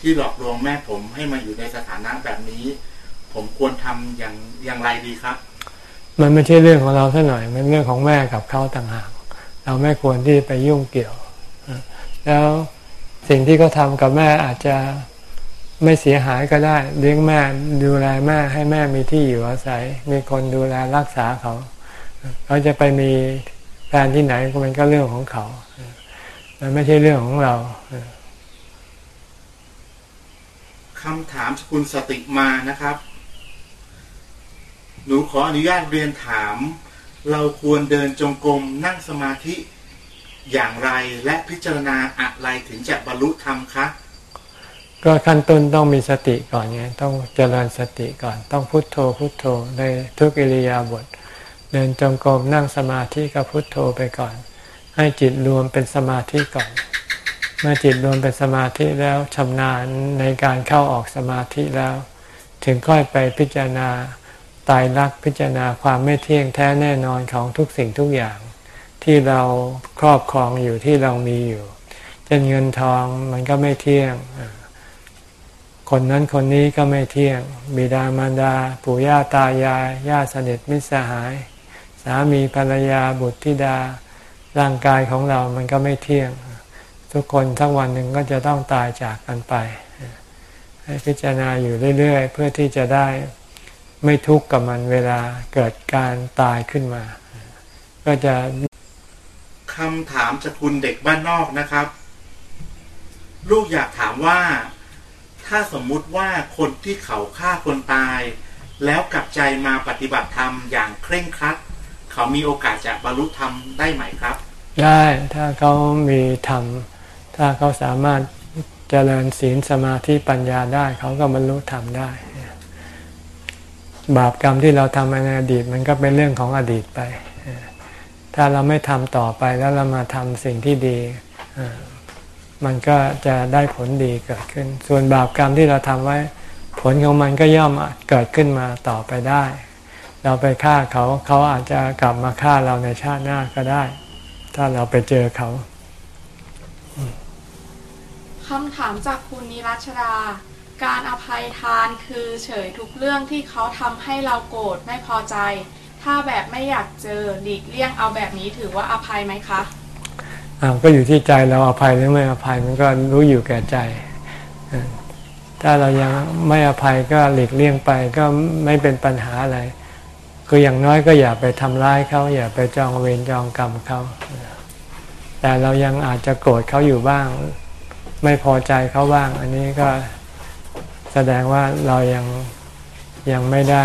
ที่หลอกลวงแม่ผมให้มาอยู่ในสถานะแบบนี้ ผมควรทำอย่างอย่างไรดีครับ มันไม่ใช่เรื่องของเราซะหน่อยมันเรื่องของแม่กับเขาต่างหากเราไม่ควรที่ไปยุ่งเกี่ยวแล้วสิ่งที่เขาทากับแม่อาจจะ ไม่เสียหายก็ได้เลี้ยงแม่ดูแลแม่ให้แม่มีที่อยู่อาศัย มีคนดูแลรักษาเขาเขาจะไปมีแฟนที่ไหนก็มันก็เรื่องของเขา มันไม่ใช่เรื่องของเราคำถามสกุลสติมานะครับ หนูขออนุญาตเรียนถาม เราควรเดินจงกรมนั่งสมาธิอย่างไรและพิจารณาอะไรถึงจะบรรลุธรรมคะ ก็ขั้นต้นต้องมีสติก่อนไงต้องเจริญสติก่อน ต้องพุโทโธพุโทโธในทุกอิริยาบถเดินจงกรมนั่งสมาธิก็พุโทโธไปก่อน ให้จิตรวมเป็นสมาธิก่อน เมื่อจิตรวมเป็นสมาธิแล้วชำนาญในการเข้าออกสมาธิแล้ว ถึงค่อยไปพิจารณาตายรักพิจารณาความไม่เที่ยงแท้แน่นอนของทุกสิ่งทุกอย่าง ที่เราครอบครองอยู่ที่เรามีอยู่เช่นเงินทองมันก็ไม่เที่ยง คนนั้นคนนี้ก็ไม่เที่ยง บิดามารดา ปู่ย่าตายาย ญาติสนิทมิตรสหาย สามีภรรยาบุตรธิดา ร่างกายของเรามันก็ไม่เที่ยง ทุกคนทั้งวันหนึ่งก็จะต้องตายจากกันไป ให้พิจารณาอยู่เรื่อย ๆ เพื่อที่จะได้ไม่ทุกข์กับมันเวลาเกิดการตายขึ้นมา ก็จะคำถามจากคุณเด็กบ้านนอกนะครับ ลูกอยากถามว่า ถ้าสมมุติว่าคนที่เขาฆ่าคนตาย แล้วกลับใจมาปฏิบัติธรรมอย่างเคร่งครัด เขามีโอกาสจะบรรลุธรรมได้ไหมครับ ได้ถ้าเขามีธรรม ถ้าเขาสามารถเจริญศีลสมาธิปัญญาได้ เขาก็บรรลุธรรมได้ บาปกรรมที่เราทำในอดีตมันก็เป็นเรื่องของอดีตไป ถ้าเราไม่ทำต่อไปแล้วเรามาทำสิ่งที่ดี มันก็จะได้ผลดีเกิดขึ้น ส่วนบาปกรรมที่เราทำไว้ ผลของมันก็ย่อมเกิดขึ้นมาต่อไปได้ เราไปฆ่าเขาเขาอาจจะกลับมาฆ่าเราในชาติหน้าก็ได้ ถ้าเราไปเจอเขาคำถามจากคุณนิรัชดาการอภัยทานคือเฉยทุกเรื่องที่เขาทำให้เราโกรธไม่พอใจ ถ้าแบบไม่อยากเจอหลีกเลี่ยงเอาแบบนี้ถือว่าอภัยไหมคะ อ่าก็อยู่ที่ใจเราอภัยหรือไม่อภัยมันก็รู้อยู่แก่ใจ ถ้าเรายังไม่อภัยก็หลีกเลี่ยงไปก็ไม่เป็นปัญหาอะไรคืออย่างน้อยก็อย่าไปทำร้ายเขาอย่าไปจองเวรจองกรรมเขาแต่เรายังอาจจะโกรธเขาอยู่บ้าง ไม่พอใจเขาบ้าง อันนี้ก็แสดงว่าเรายังยังไม่ได้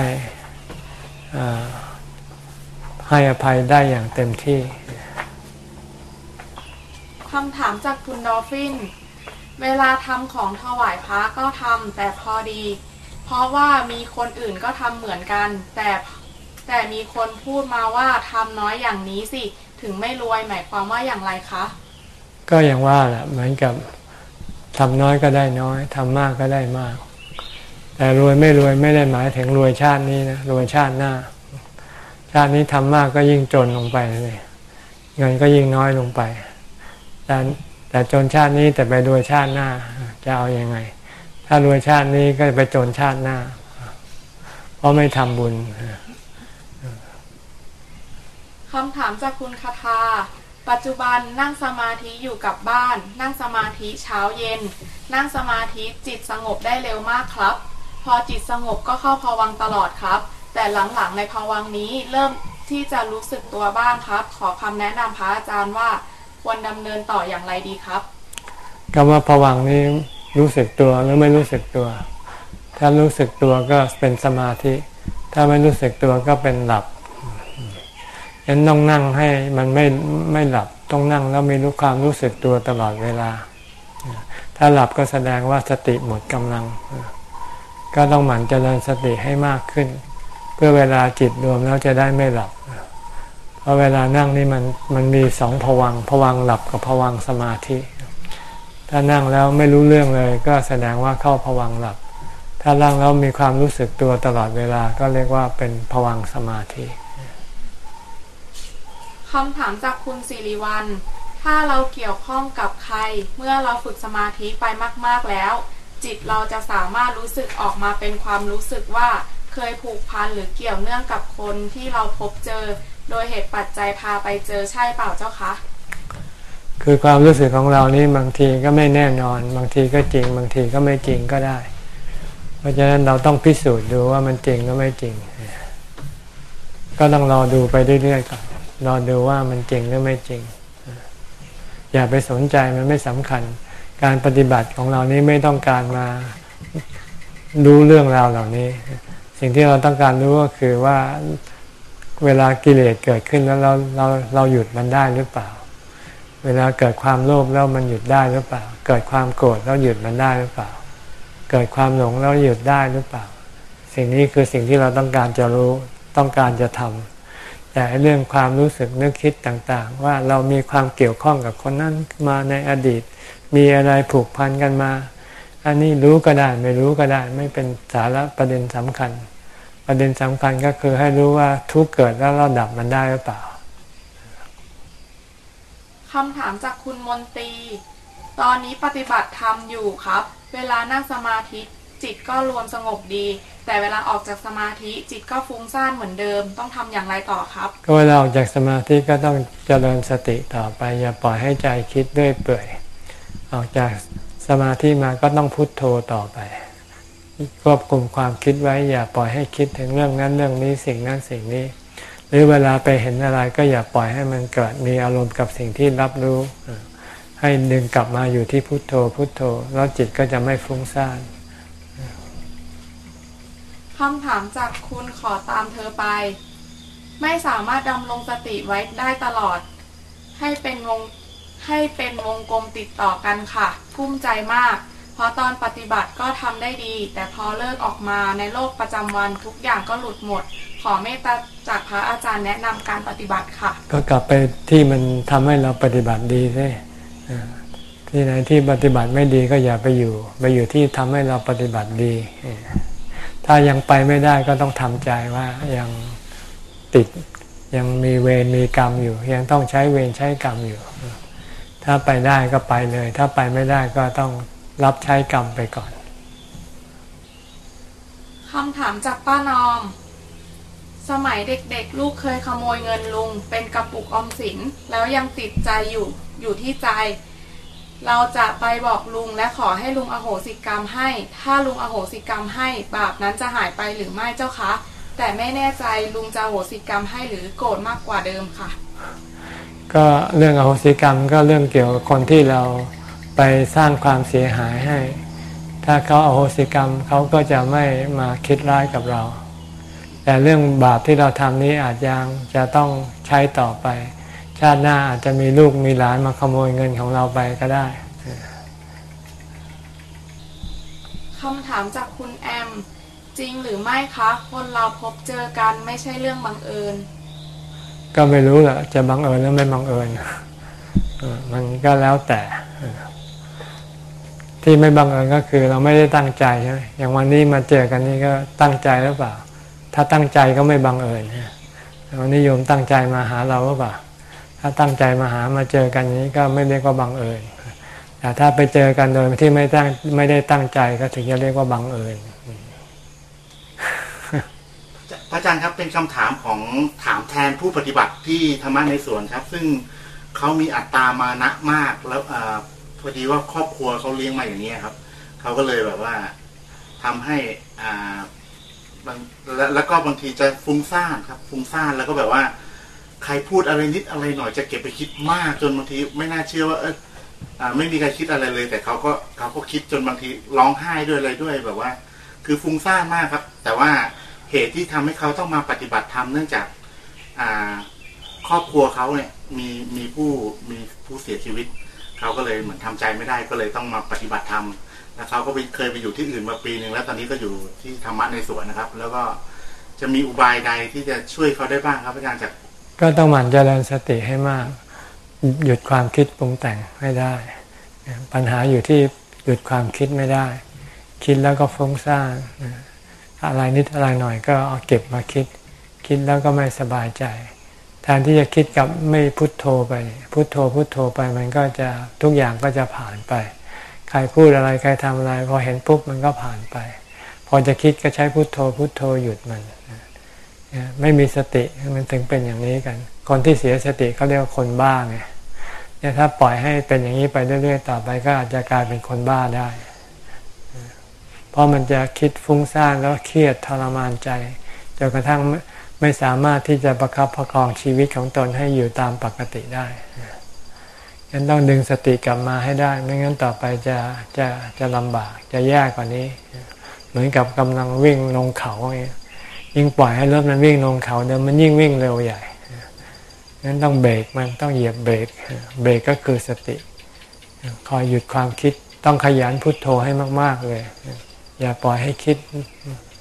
ให้อภัยได้อย่างเต็มที่ คำถามจากคุณดอฟฟิน เวลาทำของถวายพระก็ทำแต่พอดี เพราะว่ามีคนอื่นก็ทำเหมือนกัน แต่แต่มีคนพูดมาว่าทำน้อยอย่างนี้สิ ถึงไม่รวยหมายความว่าอย่างไรคะ ก็อย่างว่าแหละเหมือนกับทำน้อยก็ได้น้อยทำมากก็ได้มาก แต่รวยไม่รวยไม่ได้หมายถึงรวยชาตินี้นะรวยชาติหน้า ชาตินี้ทำมากก็ยิ่งจนลงไปเลยเงินก็ยิ่งน้อยลงไป แต่แต่จนชาตินี้แต่ไปรวยชาติหน้า จะเอาอยัางไง ถ้ารวยชาตินี้ก็ไปจนชาติหน้า เพราะไม่ทำบุญคำถามจากคุณคาทา ปัจจุบันนั่งสมาธิอยู่กับบ้าน นั่งสมาธิเช้าเย็น นั่งสมาธิจิตสงบได้เร็วมากครับ พอจิตสงบก็เข้าภวังตลอดครับ แต่หลังๆในภวังนี้เริ่มที่จะรู้สึกตัวบ้างครับ ขอคำแนะนำพระอาจารย์ว่า ควรดำเนินต่ออย่างไรดีครับคำว่าผวังนี้รู้สึกตัวหรือไม่รู้สึกตัว ถ้ารู้สึกตัวก็เป็นสมาธิ ถ้าไม่รู้สึกตัวก็เป็นหลับยันต้องนั่งให้มันไม่ไม่หลับต้องนั่งแล้วมีรู้ความรู้สึกตัวตลอดเวลา ถ้าหลับก็แสดงว่าสติหมดกำลัง ก็ต้องหมั่นเจริญสติให้มากขึ้น เพื่อเวลาจิตรวมแล้วจะได้ไม่หลับ เพราะเวลานั่งนี่มันมันมีสองผวังผวังหลับกับผวังสมาธิ ถ้านั่งแล้วไม่รู้เรื่องเลย ก็แสดงว่าเข้าผวังหลับ ถ้านั่งแล้วมีความรู้สึกตัวตลอดเวลาก็เรียกว่าเป็นผวังสมาธิคำถามจากคุณสิริวัลถ้าเราเกี่ยวข้องกับใคร เมื่อเราฝึกสมาธิไปมาก ๆแล้ว จิตเราจะสามารถรู้สึกออกมาเป็นความรู้สึกว่าเคยผูกพันหรือเกี่ยวเนื่องกับคนที่เราพบเจอ โดยเหตุปัจจัยพาไปเจอใช่เปล่าเจ้าคะ คือความรู้สึกของเรานี่บางทีก็ไม่แน่นอน บางทีก็จริง บางทีก็ไม่จริงก็ได้ เพราะฉะนั้นเราต้องพิสูจน์ดูว่ามันจริงหรือไม่จริง ก็ต้องรอดูไปเรื่อยๆก่อนรอดูว่ามันจริงหรือไม่จริง อย่าไปสนใจมันไม่สำคัญ การปฏิบัติของเรานี้ไม่ต้องการมารู้เรื่องราวเหล่านี้ สิ่งที่เราต้องการรู้ก็คือว่า เวลากิเลสเกิดขึ้นแล้วเราเราเราหยุดมันได้หรือเปล่า เวลาเกิดความโลภแล้วมันหยุดได้หรือเปล่า เกิดความโกรธแล้วหยุดมันได้หรือเปล่า เกิดความหลงแล้วหยุดได้หรือเปล่า สิ่งนี้คือสิ่งที่เราต้องการจะรู้ต้องการจะทำแต่เรื่องความรู้สึกนึกคิดต่างๆ ว่าเรามีความเกี่ยวข้องกับคนนั้นมาในอดีต มีอะไรผูกพันกันมา อันนี้รู้ก็ได้ไม่รู้ก็ได้ไม่เป็นสาระประเด็นสำคัญ ประเด็นสำคัญก็คือให้รู้ว่าทุกเกิดแล้วเราดับมันได้หรือเปล่าคำถามจากคุณมนตรี ตอนนี้ปฏิบัติธรรมอยู่ครับ เวลานั่งสมาธิจิตก็รวมสงบดี แต่เวลาออกจากสมาธิจิตก็ฟุ้งซ่านเหมือนเดิม ต้องทำอย่างไรต่อครับ ก็เวลาออกจากสมาธิก็ต้องเจริญสติต่อไป อย่าปล่อยให้ใจคิดด้วยเปื่อย ออกจากสมาธิมาก็ต้องพุโทโธต่อไป ควบคุมความคิดไว้ อย่าปล่อยให้คิดถึงเรื่องนั้นเรื่องนี้สิ่งนั้นสิ่งนี้ หรือเวลาไปเห็นอะไรก็อย่าปล่อยให้มันเกิดมีอารมณ์กับสิ่งที่รับรู้ ให้ดึงกลับมาอยู่ที่พุทโธพุทโธ แล้วจิตก็จะไม่ฟุ้งซ่านคำถามจากคุณขอตามเธอไป ไม่สามารถดำรงสติไว้ได้ตลอด ให้เป็นวงให้เป็นวงกลมติดต่อกันค่ะภูมิใจมาก ราะตอนปฏิบัติก็ทำได้ดี แต่พอเลิกออกมาในโลกประจำวันทุกอย่างก็หลุดหมด ขอเมตตาจากพระอาจารย์แนะนำการปฏิบัติค่ะ ก็กลับไปที่มันทำให้เราปฏิบัติดีสิอ่ที่ไหนที่ปฏิบัติไม่ดีก็อย่าไปอยู่ ไปอยู่ที่ทำให้เราปฏิบัติดี ถ้ายังไปไม่ได้ก็ต้องทำใจว่ายังติดยังมีเวรมีกรรมอยู่ ยังต้องใช้เวรใช้กรรมอยู่ ถ้าไปได้ก็ไปเลย ถ้าไปไม่ได้ก็ต้อง รับใช้กรรมไปก่อนคำถามจากป้านอม สมัยเด็กๆ ลูกเคยขโมยเงินลุง เป็นกระปุกออมสิน แล้วยังติดใจอยู่อยู่ที่ใจ เราจะไปบอกลุงและขอให้ลุงอโหสิกรรมให้ ถ้าลุงอโหสิกรรมให้ บาปนั้นจะหายไปหรือไม่เจ้าคะ แต่ไม่แน่ใจลุงจะอโหสิกรรมให้หรือโกรธมากกว่าเดิมค่ะ ก็เรื่องอโหสิกรรมก็เรื่องเกี่ยวกับคนที่เรา ไปสร้างความเสียหายให้ ถ้าเขาอโหสิกรรมเขาก็จะไม่มาคิดร้ายกับเรา แต่เรื่องบาปที่เราทำนี้อาจยังจะต้องใช้ต่อไป ชาติหน้าอาจจะมีลูกมีหลานมาขโมยเงินของเราไปก็ได้คำถามจากคุณแอม จริงหรือไม่คะ คนเราพบเจอกันไม่ใช่เรื่องบังเอิญ ก็ไม่รู้แหละจะบังเอิญหรือไม่บังเอิญเออมันก็แล้วแต่เออ ที่ไม่บังเอิญก็คือเราไม่ได้ตั้งใจใช่ไหมอย่างวันนี้มาเจอกันนี่ก็ตั้งใจหรือเปล่า ถ้าตั้งใจก็ไม่บังเอิญนะวันนี้โยมตั้งใจมาหาเราหรือเปล่า ถ้าตั้งใจมาหามาเจอกันนี้ก็ไม่เรียกว่าบังเอิญแต่ถ้าไปเจอกันโดยที่ไม่ตั้งไม่ได้ตั้งใจก็ถึงจะเรียกว่าบังเอิญพระอาจารย์ครับเป็นคำถามของถามแทนผู้ปฏิบัติที่ธรรมะในสวนครับ ซึ่งเขามีอัตตามานะมากแล้วอ พอดีว่าครอบครัวเขาเลี้ยงมาอย่างนี้ครับเขาก็เลยแบบว่าทำให้อ่าบางแล้วแล้วก็บางทีจะฟุ้งซ่านครับ ฟุ้งซ่านแล้วก็แบบว่า ใครพูดอะไรนิดอะไรหน่อยจะเก็บไปคิดมากจนบางทีไม่น่าเชื่อว่า เอออ่า ไม่มีใครคิดอะไรเลย แต่เขาก็เขาก็คิดจนบางทีร้องไห้ด้วยอะไรด้วยแบบว่า คือฟุ้งซ่านมากครับ แต่ว่าเหตุที่ทำให้เขาต้องมาปฏิบัติธรรมเนื่องจาก อ่า ครอบครัวเขาเนี่ย มีมีผู้มีผู้เสียชีวิต เขาก็เลยเหมือนทำใจไม่ได้ก็เลยต้องมาปฏิบัติธรรมแล้วเขาก็เคยไปอยู่ที่อื่นมาปีหนึ่งแล้วตอนนี้ก็อยู่ที่ธรรมะในสวนนะครับ แล้วก็จะมีอุบายใดที่จะช่วยเขาได้บ้างครับอาจารย์จากก็ต้องหมั่นเจริญสติให้มาก หยุดความคิดปรุงแต่งให้ได้ ปัญหาอยู่ที่หยุดความคิดไม่ได้ คิดแล้วก็ฟุ้งซ่านอะไรนิดอะไรหน่อยก็เอาเก็บมาคิด คิดแล้วก็ไม่สบายใจ แทนที่จะคิดกับไม่พุทโธไป พุทโธพุทโธไปมันก็จะทุกอย่างก็จะผ่านไป ใครพูดอะไรใครทำอะไร พอเห็นปุ๊บมันก็ผ่านไป พอจะคิดก็ใช้พุทโธพุทโธหยุดมันไม่มีสติมันถึงเป็นอย่างนี้กัน คนที่เสียสติเขาเรียกว่าคนบ้าไงเนี่ยถ้าปล่อยให้เป็นอย่างนี้ไปเรื่อยๆต่อไปก็อาจจะกลายเป็นคนบ้าได้ เพราะมันจะคิดฟุ้งซ่านแล้วเครียดทรมานใจจนกระทั่ง ไม่สามารถที่จะประคับประคองชีวิตของตนให้อยู่ตามปกติได้ยันต้องดึงสติกลับมาให้ได้ ไม่งั้นต่อไปจะจะจะลำบากจะแย่กว่านี้ เหมือนกับกำลังวิ่งลงเขาอย่างเงี้ยยิ่งปล่อยให้รถมันวิ่งลงเขาเดิมมันยิ่งวิ่งเร็วใหญ่งั้นต้องเบรกมันต้องเหยียบเบรกเบรกก็คือสติคอยหยุดความคิดต้องขยันพุทโธให้มาก ๆเลย อย่าปล่อยให้คิด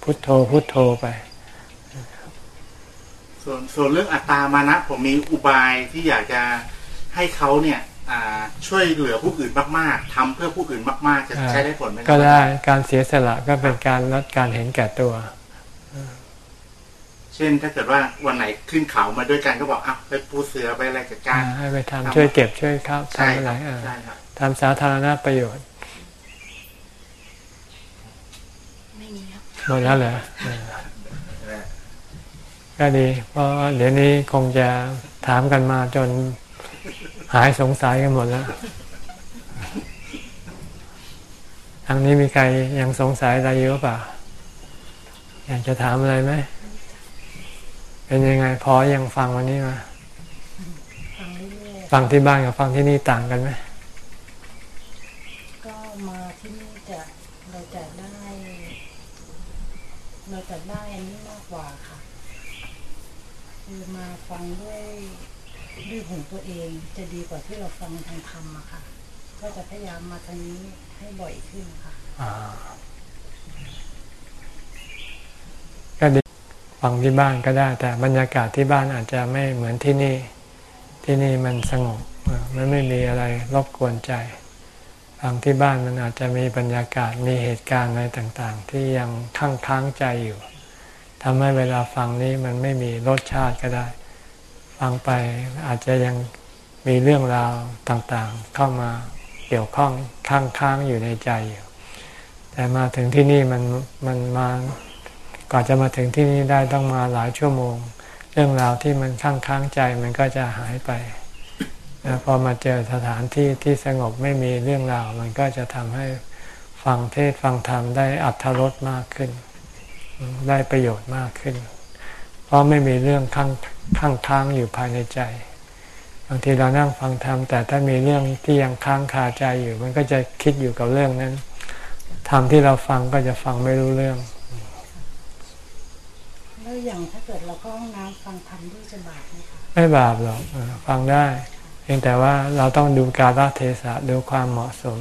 พุทโธพุทโธไป ส่วนส่วนเรื่องอัตตามานะ ผมมีอุบายที่อยากจะให้เขาเนี่ยอ่าช่วยเหลือผู้อื่นมากๆทำเพื่อผู้อื่นมากๆ จะใช้ได้ผลไหมครับก็ได้การเสียสละก็เป็นการลดการเห็นแก่ตัว เช่นถ้าเกิดว่าวันไหนขึ้นเขามาด้วยกันก็บอกอะไปปูเสือไปอะไรจัดการให้ไปทำช่วยเก็บช่วยครับใช่ทำอะคไรรับเออใช่ครับทำสาธารณประโยชน์ไม่มีครับหมดแล้วเหรอเออ ก็ดี เพราะเดี๋ยวนี้คงจะถามกันมาจนหายสงสัยกันหมดแล้วทางนี้มีใครยังสงสัยอะไรอยู่หรือเปล่า อยากจะถามอะไรไหม เป็นยังไง พอยังฟังวันนี้มา ฟังที่บ้านกับฟังที่นี่ต่างกันไหม ๆก็มาที่นี่จะเราจะได้ เราจะได้อันนี้มากกว่าค่ะ คือมาฟังด้วย ด้วยหู ตัวเองจะดีกว่าที่เราฟังทางธรรมอะค่ะ ก็จะพยายามมาทางนี้ให้บ่อยขึ้นค่ะอ่าก็ดีฟังที่บ้านก็ได้ แต่บรรยากาศที่บ้านอาจจะไม่เหมือนที่นี่ ที่นี่มันสงบมันไม่มีอะไรรบกวนใจฟังที่บ้านมันอาจจะมีบรรยากาศมีเหตุการณ์อะไรต่างๆ ที่ยังค้างค้างใจอยู่ทำให้เวลาฟังนี้มันไม่มีรสชาติก็ได้ ฟังไปอาจจะยังมีเรื่องราวต่างๆ เข้ามาเกี่ยวข้องค้างค้างอยู่ในใจอยู่ แต่มาถึงที่นี่มันมันมาก่อนจะมาถึงที่นี่ได้ต้องมาหลายชั่วโมง เรื่องราวที่มันค้างค้างใจมันก็จะหายไปแล้วพอมาเจอสถานที่ที่สงบไม่มีเรื่องราว มันก็จะทำให้ฟังเทศฟังธรรมได้อัธรสมากขึ้น ได้ประโยชน์มากขึ้น เพราะไม่มีเรื่องข้าง ข้างค้างอยู่ภายในใจ บางทีเรานั่งฟังธรรมแต่ถ้ามีเรื่องที่ยังค้างคาใจอยู่ มันก็จะคิดอยู่กับเรื่องนั้นธรรมที่เราฟังก็จะฟังไม่รู้เรื่องแล้วอย่างถ้าเกิดเราเข้าห้องน้ำฟังธรรมด้วยจะบาปไหมคะไม่บาปหรอกเออฟังได้เพียงแต่ว่าเราต้องดูกาลเทศะดูความเหมาะสม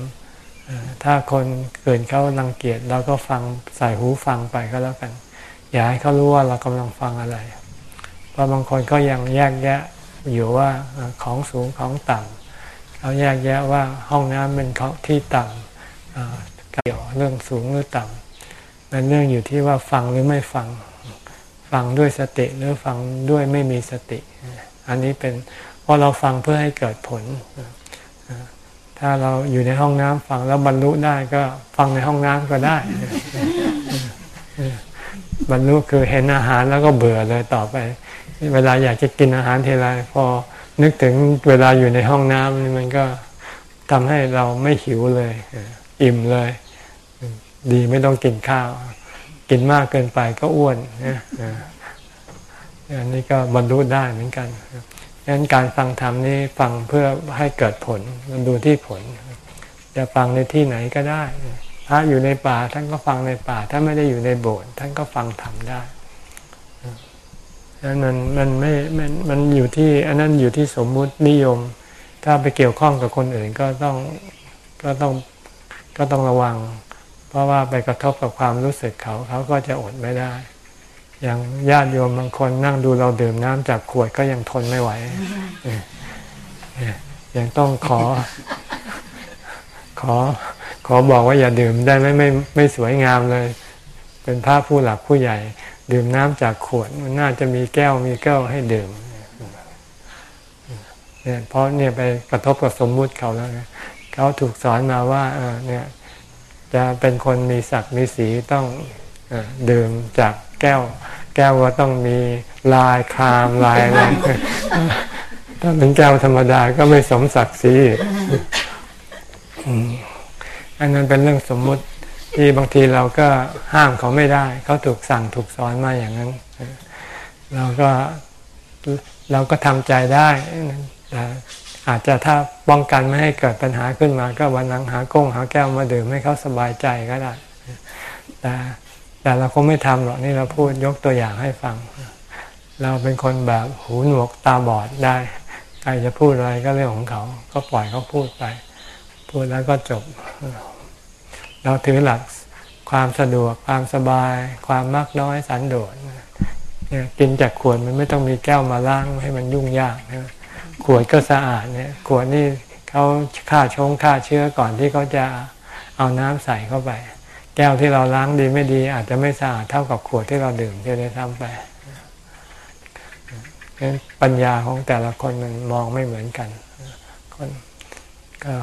เออถ้าคนเกินเขารังเกียจเราก็ฟังใส่หูฟังไปก็แล้วกัน อย่าให้เขารู้ว่าเรากำลังฟังอะไรเพ ราะบางคนก็ยังแยกแยะอยู่ว่าของสูงของต่ำเขาแยกแยะว่าห้องน้ำเป็นของที่ต่ำเอ่อเกี่ยวเรื่องสูงหรือต่ำมันเรื่องอยู่ที่ว่าฟังหรือไม่ฟัง ฟังด้วยสติหรือฟังด้วยไม่มีสติ อันนี้เป็นเพราะเราฟังเพื่อให้เกิดผล ถ้าเราอยู่ในห้องน้ำฟังแล้วบรรลุได้ก็ฟังในห้องน้ำก็ได้บรรลุคือเห็นอาหารแล้วก็เบื่อเลยต่อไป เวลาอยากจะกินอาหารเทไรพอนึกถึงเวลาอยู่ในห้องน้ำนี่มันก็ทำให้เราไม่หิวเลย อิ่มเลย ดีไม่ต้องกินข้าว กินมากเกินไปก็อ้วนนะอันนี้ก็บรรลุได้เหมือนกันดังนั้นการฟังธรรมนี่ฟังเพื่อให้เกิดผลมันดูที่ผล จะฟังในที่ไหนก็ได้พระอยู่ในป่าท่านก็ฟังในป่า ถ้าไม่ได้อยู่ในโบสถ์ท่านก็ฟังธรรมได้ นั้นมันมันไม่มันมันอยู่ที่อันนั้นอยู่ที่สมมุตินิยม ถ้าไปเกี่ยวข้องกับคนอื่นก็ต้องก็ต้องก็ต้องระวัง เพราะว่าไปกระทบกับความรู้สึกเขาเขาก็จะอดไม่ได้ อย่างญาติโยมบางคนนั่งดูเราดื่มน้ำจากขวดก็ยังทนไม่ไหวยังต้องขอ ขอ ขอบอกว่าอย่าดื่มได้ไหมไม่ไม่สวยงามเลย เป็นพระผู้หลักผู้ใหญ่ ดื่มน้ำจากขวดมันน่าจะมีแก้วมีแก้วให้ดื่มเนี่ยเพราะเนี่ยไปกระทบกับสมมุติเขาแล้วนะเขาถูกสอนมาว่าเออเนี่ยจะเป็นคนมีศักดิ์มีสีต้องอดื่มจากแก้ว แก้วว่าต้องมีลายครามลายอะไรถ้าเป็นแก้วธรรมดาก็ไม่สมศักดิ์ศรีอันนั้นเป็นเรื่องสมมุติ ที่บางทีเราก็ห้ามเขาไม่ได้ เขาถูกสั่งถูกสอนมาอย่างนั้น เราก็เราก็ทำใจได้แต่อาจจะถ้าป้องกันไม่ให้เกิดปัญหาขึ้นมา ก็วันหลังหาก้งหาแก้วมาดื่มให้เขาสบายใจก็ได้ แต่แต่เราคงไม่ทำหรอกนี่เราพูดยกตัวอย่างให้ฟัง เราเป็นคนแบบหูหนวกตาบอดได้ใครจะพูดอะไรก็เรื่องของเขา ก็ปล่อยเขาพูดไป พูดแล้วก็จบ เราถือหลักความสะดวกความสบาย ความมากน้อยสันโดษเนี่ยกินจากขวดมันไม่ต้องมีแก้วมาล้างให้มันยุ่งยากนะขวดก็สะอาดเนี่ยขวดนี่เขาฆ่าชงฆ่าเชื้อก่อนที่เขาจะเอาน้ำใส่เข้าไป แก้วที่เราล้างดีไม่ดี อาจจะไม่สะอาดเท่ากับขวดที่เราดื่มจะได้ทำไปปัญญาของแต่ละคนมันมองไม่เหมือนกัน คนก็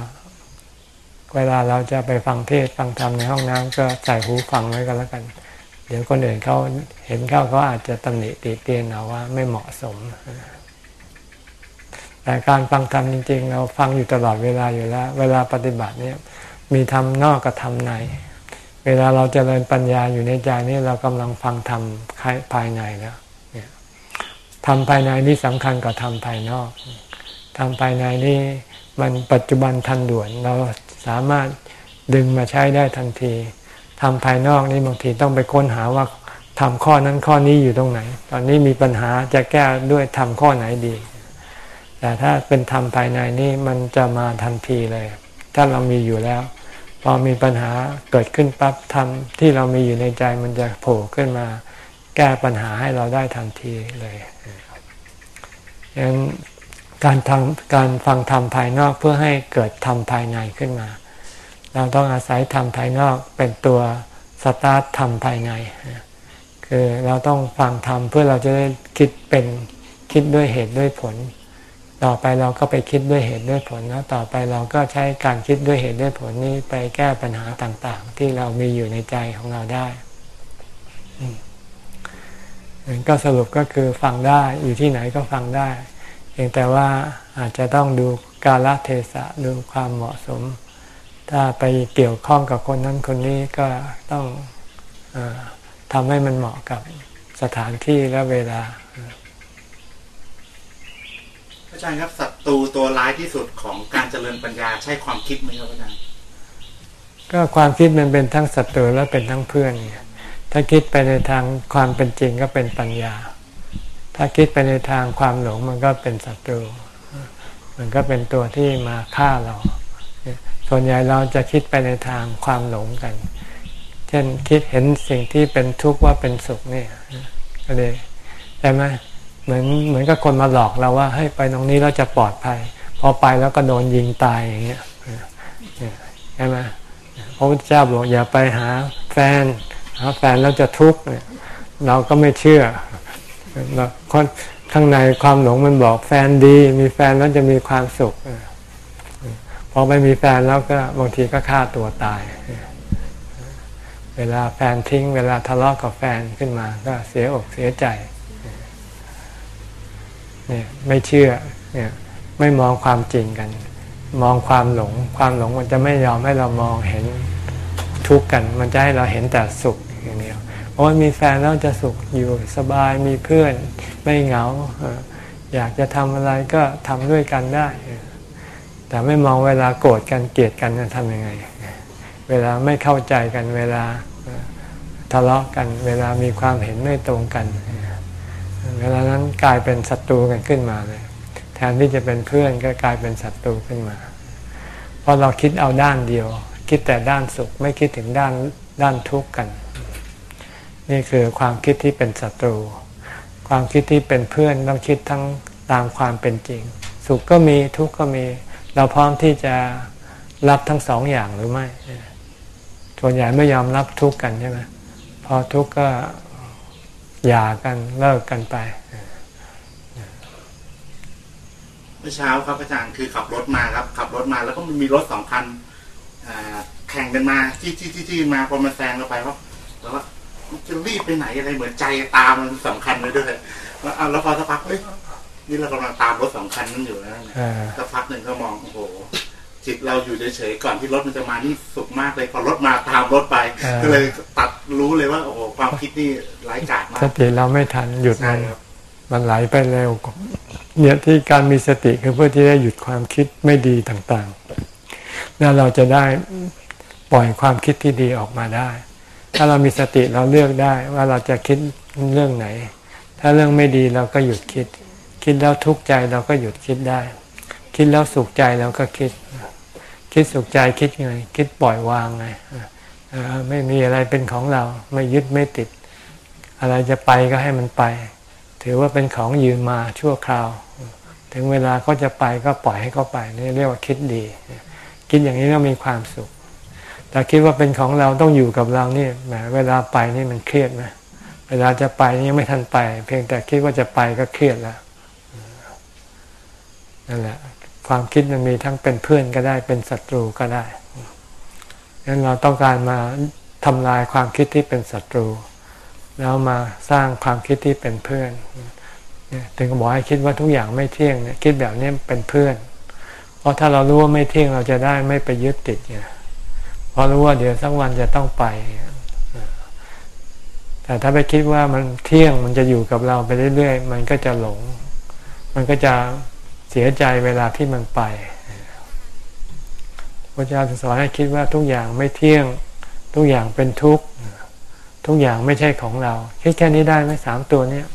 เวลาเราจะไปฟังเทศฟังธรรมในห้องน้ำก็ใส่หูฟังไว้ก็แล้วกัน เดี๋ยวคนอื่นเขาเห็นเข้าเขาอาจจะตำหนิติเตียนเอาว่าไม่เหมาะสม แต่การฟังธรรมจริง ๆ เราฟังอยู่ตลอดเวลาอยู่แล้ว เวลาปฏิบัติเนี่ยมีธรรมนอกกับธรรมใน เวลาเราจเจริญปัญญาอยู่ในใจนี่เรากำลังฟังธรรมภายในแล้วทำภายในนี่สำคัญกว่าทำภายนอกทำภายในนี่มันปัจจุบันทันด่วนเรา สามารถดึงมาใช้ได้ทันทีทำภายนอกนี่บางทีต้องไปค้นหาว่าทำข้อนั้นข้อนี้อยู่ตรงไหน ตอนนี้มีปัญหาจะแก้ด้วยทำข้อไหนดี แต่ถ้าเป็นธรรมภายในนี่มันจะมาทันทีเลย ถ้าเรามีอยู่แล้ว พอมีปัญหาเกิดขึ้นปั๊บธรรมที่เรามีอยู่ในใจมันจะโผล่ขึ้นมา แก้ปัญหาให้เราได้ทันทีเลยดังนั้น การทำการฟังธรรมภายนอกเพื่อให้เกิดธรรมภายในขึ้นมา เราต้องอาศัยธรรมภายนอกเป็นตัวสตาร์ทธรรมภายใน คือเราต้องฟังธรรมเพื่อเราจะได้คิดเป็นคิดด้วยเหตุด้วยผล ต่อไปเราก็ไปคิดด้วยเหตุด้วยผลแล้วต่อไปเราก็ใช้การคิดด้วยเหตุด้วยผลนี้ไปแก้ปัญหาต่างๆ ที่เรามีอยู่ในใจของเราได้ก็สรุปก็คือฟังได้อยู่ที่ไหนก็ฟังได้ พียงแต่ว่าอาจจะต้องดูกาลเทศะดูความเหมาะสม ถ้าไปเกี่ยวข้องกับคนนั้นคนนี้ก็ต้องอทำให้มันเหมาะกับสถานที่และเวลาอาจารย์ครับศัตรูตัวร้ายที่สุดของการเจริญปัญญาใช่ความคิดไหมครับอาจารย์ก็ความคิดมันเป็นทั้งศัตรูและเป็นทั้งเพื่อนถ้าคิดไปในทางความเป็นจริงก็เป็นปัญญา ถ้าคิดไปในทางความหลงมันก็เป็นศัตรู มันก็เป็นตัวที่มาฆ่าเรา ส่วนใหญ่เราจะคิดไปในทางความหลงกัน เช่นคิดเห็นสิ่งที่เป็นทุกข์ว่าเป็นสุขเนี่ยก็เลยใช่ไหมเหมือนเหมือนกับคนมาหลอกเราว่าให้ไปตรงนี้เราจะปลอดภัย พอไปแล้วก็โดนยิงตายอย่างเงี้ยใช่ไหมพระพุทธเจ้าบอกอย่าไปหาแฟนหาแฟนแล้วจะทุกข์เราก็ไม่เชื่อ ข้างในความหลงมันบอกแฟนดี มีแฟนแล้วจะมีความสุขพอไม่มีแฟนแล้วก็บางทีก็ฆ่าตัวตาย เวลาแฟนทิ้ง เวลาทะเลาะกับแฟนขึ้นมา ก็เสียอกเสียใจเนี่ยไม่เชื่อเนี่ยไม่มองความจริงกัน มองความหลง ความหลงมันจะไม่ยอมให้เรามองเห็นทุกข์กัน มันจะให้เราเห็นแต่สุขอย่างเดียว โอ้ยมีแฟนแล้วจะสุขอยู่สบายมีเพื่อนไม่เหงา อยากจะทำอะไรก็ทำด้วยกันได้ แต่ไม่มองเวลาโกรธกันเกลียดกันจะทำยังไง เวลาไม่เข้าใจกันเวลาทะเลาะกัน เวลามีความเห็นไม่ตรงกัน เวลานั้นกลายเป็นศัตรูกันขึ้นมาเลยแทนที่จะเป็นเพื่อนก็กลายเป็นศัตรูขึ้นมา เพราะเราคิดเอาด้านเดียว คิดแต่ด้านสุขไม่คิดถึงด้านด้านทุกข์กัน นี่คือความคิดที่เป็นศัตรู ความคิดที่เป็นเพื่อนต้องคิดทั้งตามความเป็นจริง สุขก็มีทุกข์ก็มี เราพร้อมที่จะรับทั้งสองอย่างหรือไม่ ส่วนใหญ่ไม่ยอมรับทุกข์กันใช่ไหมพอทุกข์ก็หย่ากันเลิกกันไปเมื่อเช้าครับอาจารย์คือขับรถมาครับ ขับรถมาแล้วก็มีรถสองคันแข่งกันมาที่ที่ที่มาพอมาแซงเราไปเพราะแล้วก็ จะรีบไปไหนอะไรเหมือนใจตามมันสำคัญเลยด้วยแล้วเอาแล้วพอสักพักเฮ้ยนี่เรากำลังตามรถสองคันนั้นอยู่นะสักพักหนึ่งก็มองโอ้โหจิตเราอยู่เฉยๆก่อนที่รถมันจะมานี่สุขมากเลยพอรถมาตามรถไปก็เลยตัดรู้เลยว่า โอ้โหความคิดนี่ร้ายกาจมากสติเราไม่ทันหยุดมันมันไหลไปเร็วเนี่ยที่การมีสติคือเพื่อที่จะหยุดความคิดไม่ดีต่างๆ แล้วเราจะได้ปล่อยความคิดที่ดีออกมาได้ ถ้าเรามีสติเราเลือกได้ว่าเราจะคิดเรื่องไหน ถ้าเรื่องไม่ดีเราก็หยุดคิด คิดแล้วทุกข์ใจเราก็หยุดคิดได้ คิดแล้วสุขใจเราก็คิด คิดสุขใจคิดไง คิดปล่อยวางไงไม่มีอะไรเป็นของเรา ไม่ยึดไม่ติด อะไรจะไปก็ให้มันไป ถือว่าเป็นของยืมมาชั่วคราว ถึงเวลาก็จะไปก็ปล่อยให้เขาไปนี่เรียกว่าคิดดี คิดอย่างนี้ก็มีความสุข แต่คิดว่าเป็นของเราต้องอยู่กับเรานี่แหมเวลาไปนี่มันเครียดไหมเวลาจะไปนี่ไม่ทันไป เพียงแต่คิดว่าจะไปก็เครียดแล้วนั่นแหละ ความคิดมันมีทั้งเป็นเพื่อนก็ได้เป็นศัตรูก็ได้ดังนั้นเราต้องการมาทำลายความคิดที่เป็นศัตรู แล้วมาสร้างความคิดที่เป็นเพื่อนถึงบอกให้คิดว่าทุกอย่างไม่เที่ยงเนี่ยคิดแบบนี้เป็นเพื่อน เพราะถ้าเรารู้ว่าไม่เที่ยงเราจะได้ไม่ไปยึดติดเนี่ย พราะรู้ว่าเดี๋ยวสักวันจะต้องไป แต่ถ้าไปคิดว่ามันเที่ยงมันจะอยู่กับเราไปเรื่อยๆ มันก็จะหลง มันก็จะเสียใจเวลาที่มันไปพระเจ้าสอนให้คิดว่าทุกอย่างไม่เที่ยง ทุกอย่างเป็นทุกข์ทุกอย่างไม่ใช่ของเรา คิดแค่นี้ได้ไหมสามตัวเนี้ย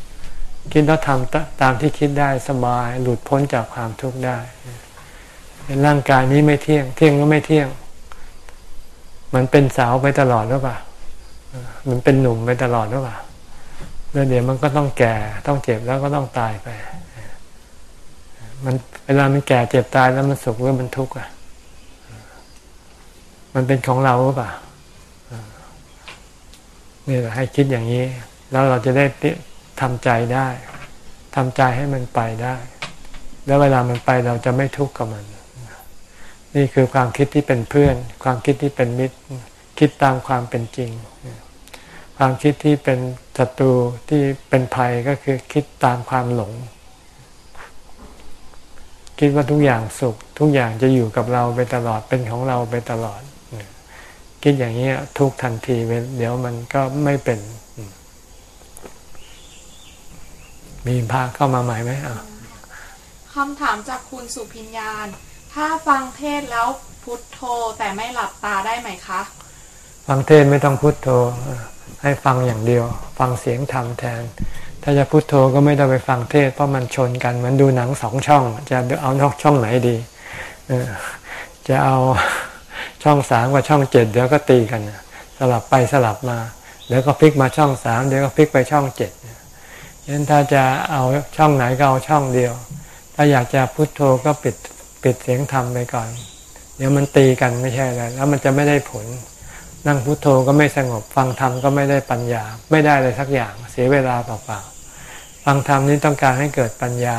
คิดแล้วทำตามที่คิดได้สบายหลุดพ้นจากความทุกข์ได้เป็นร่างกายนี้ไม่เที่ยง เที่ยงก็ไม่เที่ยง มันเป็นสาวไปตลอดหรือเปล่า มันเป็นหนุ่มไปตลอดหรือเปล่าแล้วเดี๋ยวมันก็ต้องแก่ต้องเจ็บแล้วก็ต้องตายไป มันเวลามันแก่เจ็บตายแล้วมันสุขหรือมันทุกข์อะ มันเป็นของเราหรือเปล่านี่แหละให้คิดอย่างนี้ แล้วเราจะได้ทำใจได้ทำใจให้มันไปได้ แล้วเวลามันไปเราจะไม่ทุกข์กับมัน นี่คือความคิดที่เป็นเพื่อน ความคิดที่เป็นมิตร คิดตามความเป็นจริง ความคิดที่เป็นศัตรูที่เป็นภัยก็คือคิดตามความหลง คิดว่าทุกอย่างสุข ทุกอย่างจะอยู่กับเราไปตลอดเป็นของเราไปตลอด คิดอย่างนี้ทุกทันทีเดี๋ยวมันก็ไม่เป็น มีพาเข้ามาใหม่ไหมอะคำถามจากคุณสุพิญญาณ ถ้าฟังเทศแล้วพุทโธแต่ไม่หลับตาได้ไหมคะ ฟังเทศไม่ต้องพุทโธ ให้ฟังอย่างเดียว ฟังเสียงธรรมแทน ถ้าจะพุทโธก็ไม่ต้องไปฟังเทศเพราะมันชนกันเหมือนดูหนังสองช่อง จะเอานอกช่องไหนดีจะเอาช่องสามกับช่องเจ็ดเดี๋ยวก็ตีกันสลับไปสลับมาเดี๋ยวก็พลิกมาช่องสามเดี๋ยวก็พลิกไปช่องเจ็ดฉะนั้นถ้าจะเอาช่องไหนก็เอาช่องเดียว ถ้าอยากจะพุโทโธก็ปิด ปิดเสียงธรรมไปก่อน เดี๋ยวมันตีกันไม่ใช่อะไรแล้วมันจะไม่ได้ผล นั่งพุโทโธก็ไม่สงบ ฟังธรรมก็ไม่ได้ปัญญา ไม่ได้เลยสักอย่าง เสียเวลาเปล่าๆฟังธรรมนี้ต้องการให้เกิดปัญญา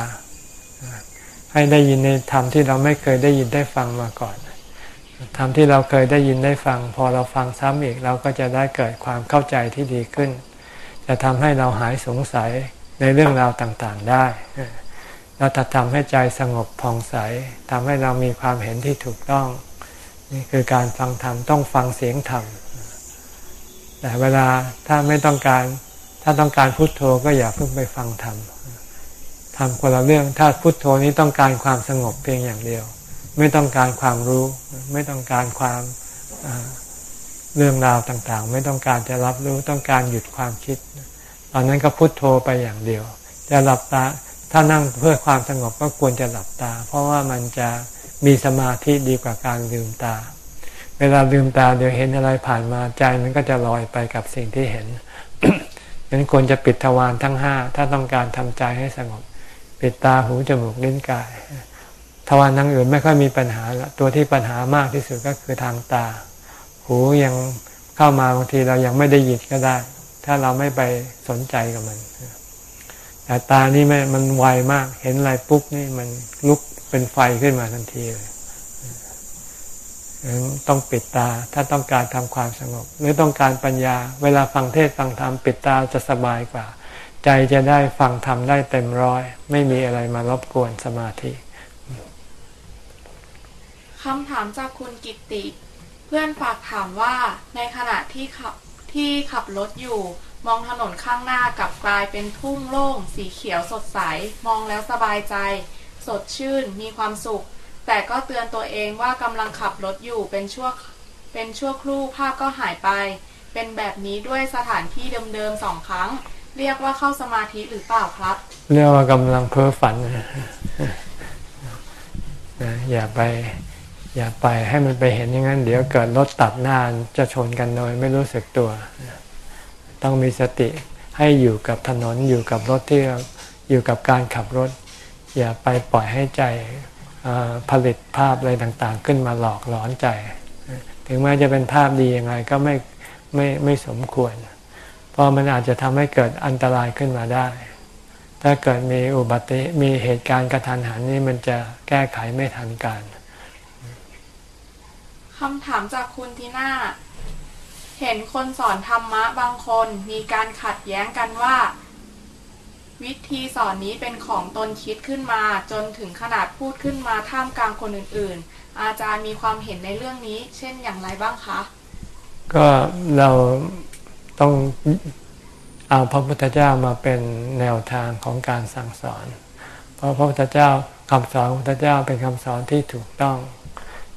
ให้ได้ยินในธรรมที่เราไม่เคยได้ยินได้ฟังมาก่อนธรรมที่เราเคยได้ยินได้ฟัง พอเราฟังซ้ำอีกเราก็จะได้เกิดความเข้าใจที่ดีขึ้น จะทำให้เราหายสงสัยในเรื่องราวต่างๆได้ เราจะทำให้ใจสงบผ่องใสทำให้เรามีความเห็นที่ถูกต้อง นี่คือการฟังธรรมต้องฟังเสียงธรรมแต่เวลาถ้าไม่ต้องการถ้าต้องการพุโทโธก็อย่าเพิ่งไปฟังธรรมทำคนละเรื่องถ้าพุโทโธนี้ต้องการความสงบเพียงอย่างเดียว ไม่ต้องการความรู้ ไม่ต้องการความเรื่องราวต่างๆ ไม่ต้องการจะรับรู้ต้องการหยุดความคิด ตอนนั้นก็พุโทโธไปอย่างเดียว จะหลับตา ถ้านั่งเพื่อความสงบก็ควรจะหลับตา เพราะว่ามันจะมีสมาธิดีกว่าการลืมตา เวลาลืมตาเดี๋ยวเห็นอะไรผ่านมาใจมันก็จะลอยไปกับสิ่งที่เห็นฉะนั้นควรจะปิดทวารทั้งห้าถ้าต้องการทำใจให้สงบ ปิดตาหูจมูกลิ้นกายทวารทั้งอื่นไม่ค่อยมีปัญหาละตัวที่ปัญหามากที่สุดก็คือทางตา หูยังเข้ามาบางทีเรายังไม่ได้ยินก็ได้ ถ้าเราไม่ไปสนใจกับมัน แต่ตานี่ไม่มันไวมาก เห็นอะไรปุ๊บนี่มันลุกเป็นไฟขึ้นมาทันทีเลยต้องปิดตาถ้าต้องการทำความสงบ หรือต้องการปัญญา เวลาฟังเทศฟังธรรมปิดตาจะสบายกว่า ใจจะได้ฟังธรรมได้เต็มร้อย ไม่มีอะไรมารบกวนสมาธิคำถามจากคุณกิติ เพื่อนฝากถามว่าในขณะที่ขับที่ขับรถอยู่ มองถนนข้างหน้ากับกลายเป็นทุ่งโล่ง สีเขียวสดใส มองแล้วสบายใจ สดชื่น มีความสุข แต่ก็เตือนตัวเองว่ากำลังขับรถอยู่เป็นชั่วเป็นชั่วครู่ภาพก็หายไป เป็นแบบนี้ด้วยสถานที่เดิมๆสองครั้ง เรียกว่าเข้าสมาธิหรือเปล่าครับ เรียกว่ากำลังเพ้อฝันอย่าไปอย่าไปให้มันไปเห็นอย่างนั้น เดี๋ยวเกิดรถตัดหน้าจะชนกันโดยไม่รู้สึกตัว ต้องมีสติให้อยู่กับถนนอยู่กับรถที่อยู่กับการขับรถ อย่าไปปล่อยให้ใจผลิตภาพอะไรต่างๆ ขึ้นมาหลอกหลอนใจ ถึงแม้จะเป็นภาพดียังไงก็ไม่ไม่ไม่สมควร เพราะมันอาจจะทำให้เกิดอันตรายขึ้นมาได้ ถ้าเกิดมีอุบัติมีเหตุการณ์กระทันหันนี่มันจะแก้ไขไม่ทันการคำถามจากคุณทีน่า เห็นคนสอนธรรมะบางคนมีการขัดแย้งกันว่า วิธีสอนนี้เป็นของตนคิดขึ้นมา จนถึงขนาดพูดขึ้นมาท่ามกลางคนอื่น ๆ อาจารย์มีความเห็นในเรื่องนี้ เช่นอย่างไรบ้างคะ ก็เราต้องเอาพระพุทธเจ้ามาเป็นแนวทางของการสั่งสอน เพราะพระพุทธเจ้าคำสอนพระพุทธเจ้าเป็นคำสอนที่ถูกต้อง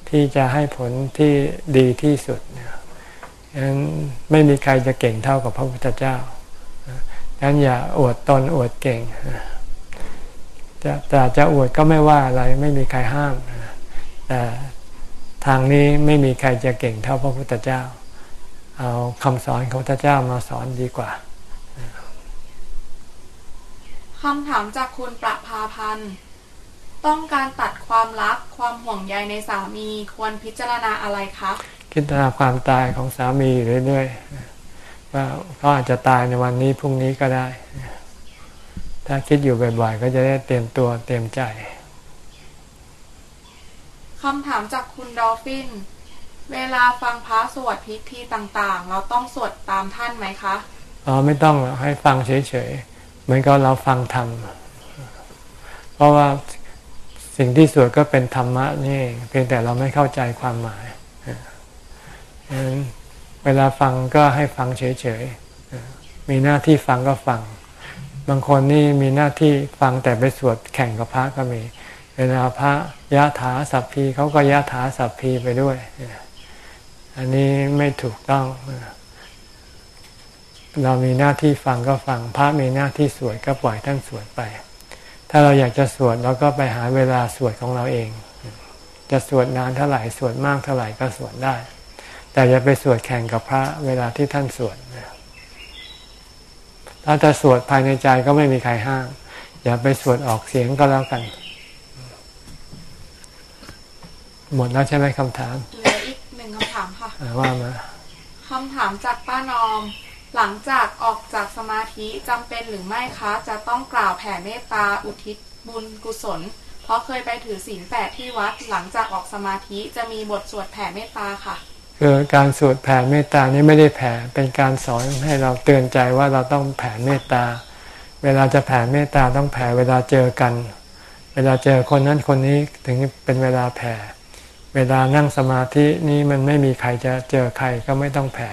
ที่จะให้ผลที่ดีที่สุด ฉะนั้นไม่มีใครจะเก่งเท่ากับพระพุทธเจ้างั้นอย่าอวดตนอวดเก่งจะแต่จะอวดก็ไม่ว่าอะไรไม่มีใครห้ามแต่ทางนี้ไม่มีใครจะเก่งเท่าพระพุทธเจ้า เอาคำสอนของพระเจ้ามาสอนดีกว่าคำถามจากคุณประภาพันธ์ ต้องการตัดความรักความห่วงใยในสามีควรพิจารณาอะไรคะพิ จารณาความตายของสามีอยู่เรื่อยๆว่าเขาอาจจะตายในวันนี้พรุ่งนี้ก็ได้ ถ้าคิดอยู่บ่อยๆ ก็จะได้เตรียมตัวเตรียมใจคำถามจากคุณดอฟฟิน เวลาฟังพระสวดพิธีต่างๆ เราต้องสวดตามท่านไหมคะ อ๋อไม่ต้องให้ฟังเฉยๆ เหมือนกับเราฟังธรรม เพราะว่าสิ่งที่สวดก็เป็นธรรมะนี่เพียงแต่เราไม่เข้าใจความหมายฉะนั้น เวลาฟังก็ให้ฟังเฉยๆ มีหน้าที่ฟังก็ฟัง บางคนนี่มีหน้าที่ฟังแต่ไปสวดแข่งกับพระก็มี เวลาพระยะถาสัพพีเขาก็ยะถาสัพพีไปด้วย อันนี้ไม่ถูกต้อง เรามีหน้าที่ฟังก็ฟัง พระมีหน้าที่สวดก็ปล่อยท่านสวดไป ถ้าเราอยากจะสวดเราก็ไปหาเวลาสวดของเราเอง จะสวดนานเท่าไหร่สวดมากเท่าไหร่ก็สวดได้ แต่อย่าไปสวดแข่งกับพระเวลาที่ท่านสวดถ้าจะสวดภายในใจก็ไม่มีใครห้าม อย่าไปสวดออกเสียงก็แล้วกัน หมดแล้วใช่ไหมคำถามเหลืออีกหนึ่งคำถามค่ะว่ามาคำถามจากป้านอม หลังจากออกจากสมาธิจำเป็นหรือไม่คะ จะต้องกล่าวแผ่เมตตาอุทิศบุญกุศล เพราะเคยไปถือศีลแปดที่วัด หลังจากออกสมาธิจะมีบทสวดแผ่เมตตาค่ะ คือการสวดแผ่เมตตานี้ไม่ได้แผ่เป็นการสอนให้เราเตือนใจว่าเราต้องแผ่เมตตา เวลาจะแผ่เมตตาต้องแผ่เวลาเจอกัน เวลาเจอคนนั้นคนนี้ถึงเป็นเวลาแผ่ เวลานั่งสมาธินี้มันไม่มีใครจะเจอใครก็ไม่ต้องแผ่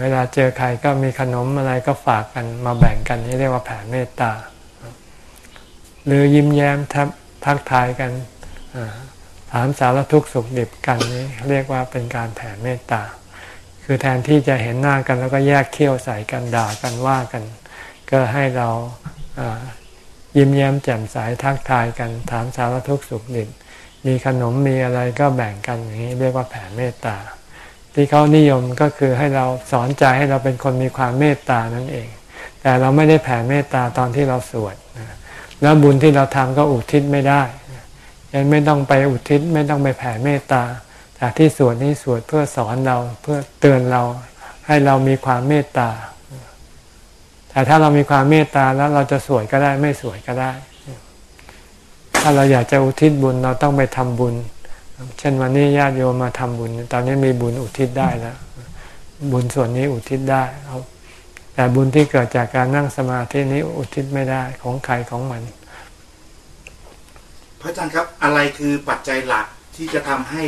เวลาเจอใครก็มีขนมอะไรก็ฝากกันมาแบ่งกันนี่เรียกว่าแผ่เมตตา หรือยิ้มแย้มทักทักทายกัน ถามสารทุกข์สุขดิบกันนี้เรียกว่าเป็นการแผ่เมตตา คือแทนที่จะเห็นหน้ากันแล้วก็แยกเขี้ยวใส่กันด่ากันว่ากัน ก็ให้เรายิ้มแย้มแจ่มใสทักทายกัน ถามสารทุกข์สุขดิบมีขนมมีอะไรก็แบ่งกันอย่างนี้เรียกว่าแผ่เมตตา ที่เขานิยมก็คือให้เราสอนใจให้เราเป็นคนมีความเมตตานั่นเอง แต่เราไม่ได้แผ่เมตตาตอนที่เราสวดแล้วบุญที่เราทำก็อุทิศไม่ได้ ยังไม่ต้องไปอุทิศไม่ต้องไปแผ่เมตตาแต่ที่สวดนี้สวดเพื่อสอนเราเพื่อเตือนเราให้เรามีความเมตตา แต่ถ้าเรามีความเมตตาแล้วเราจะสวดก็ได้ไม่สวดก็ได้ ถ้าเราอยากจะอุทิศบุญเราต้องไปทำบุญ เช่นวันนี้ญาติโยมมาทำบุญ ตอนนี้มีบุญอุทิศได้แล้ว บุญส่วนนี้อุทิศได้เอาแต่บุญที่เกิดจากการนั่งสมาธินี้อุทิศไม่ได้ของใครของมัน พระอาจารย์ครับอะไรคือปัจจัยหลักที่จะทำให้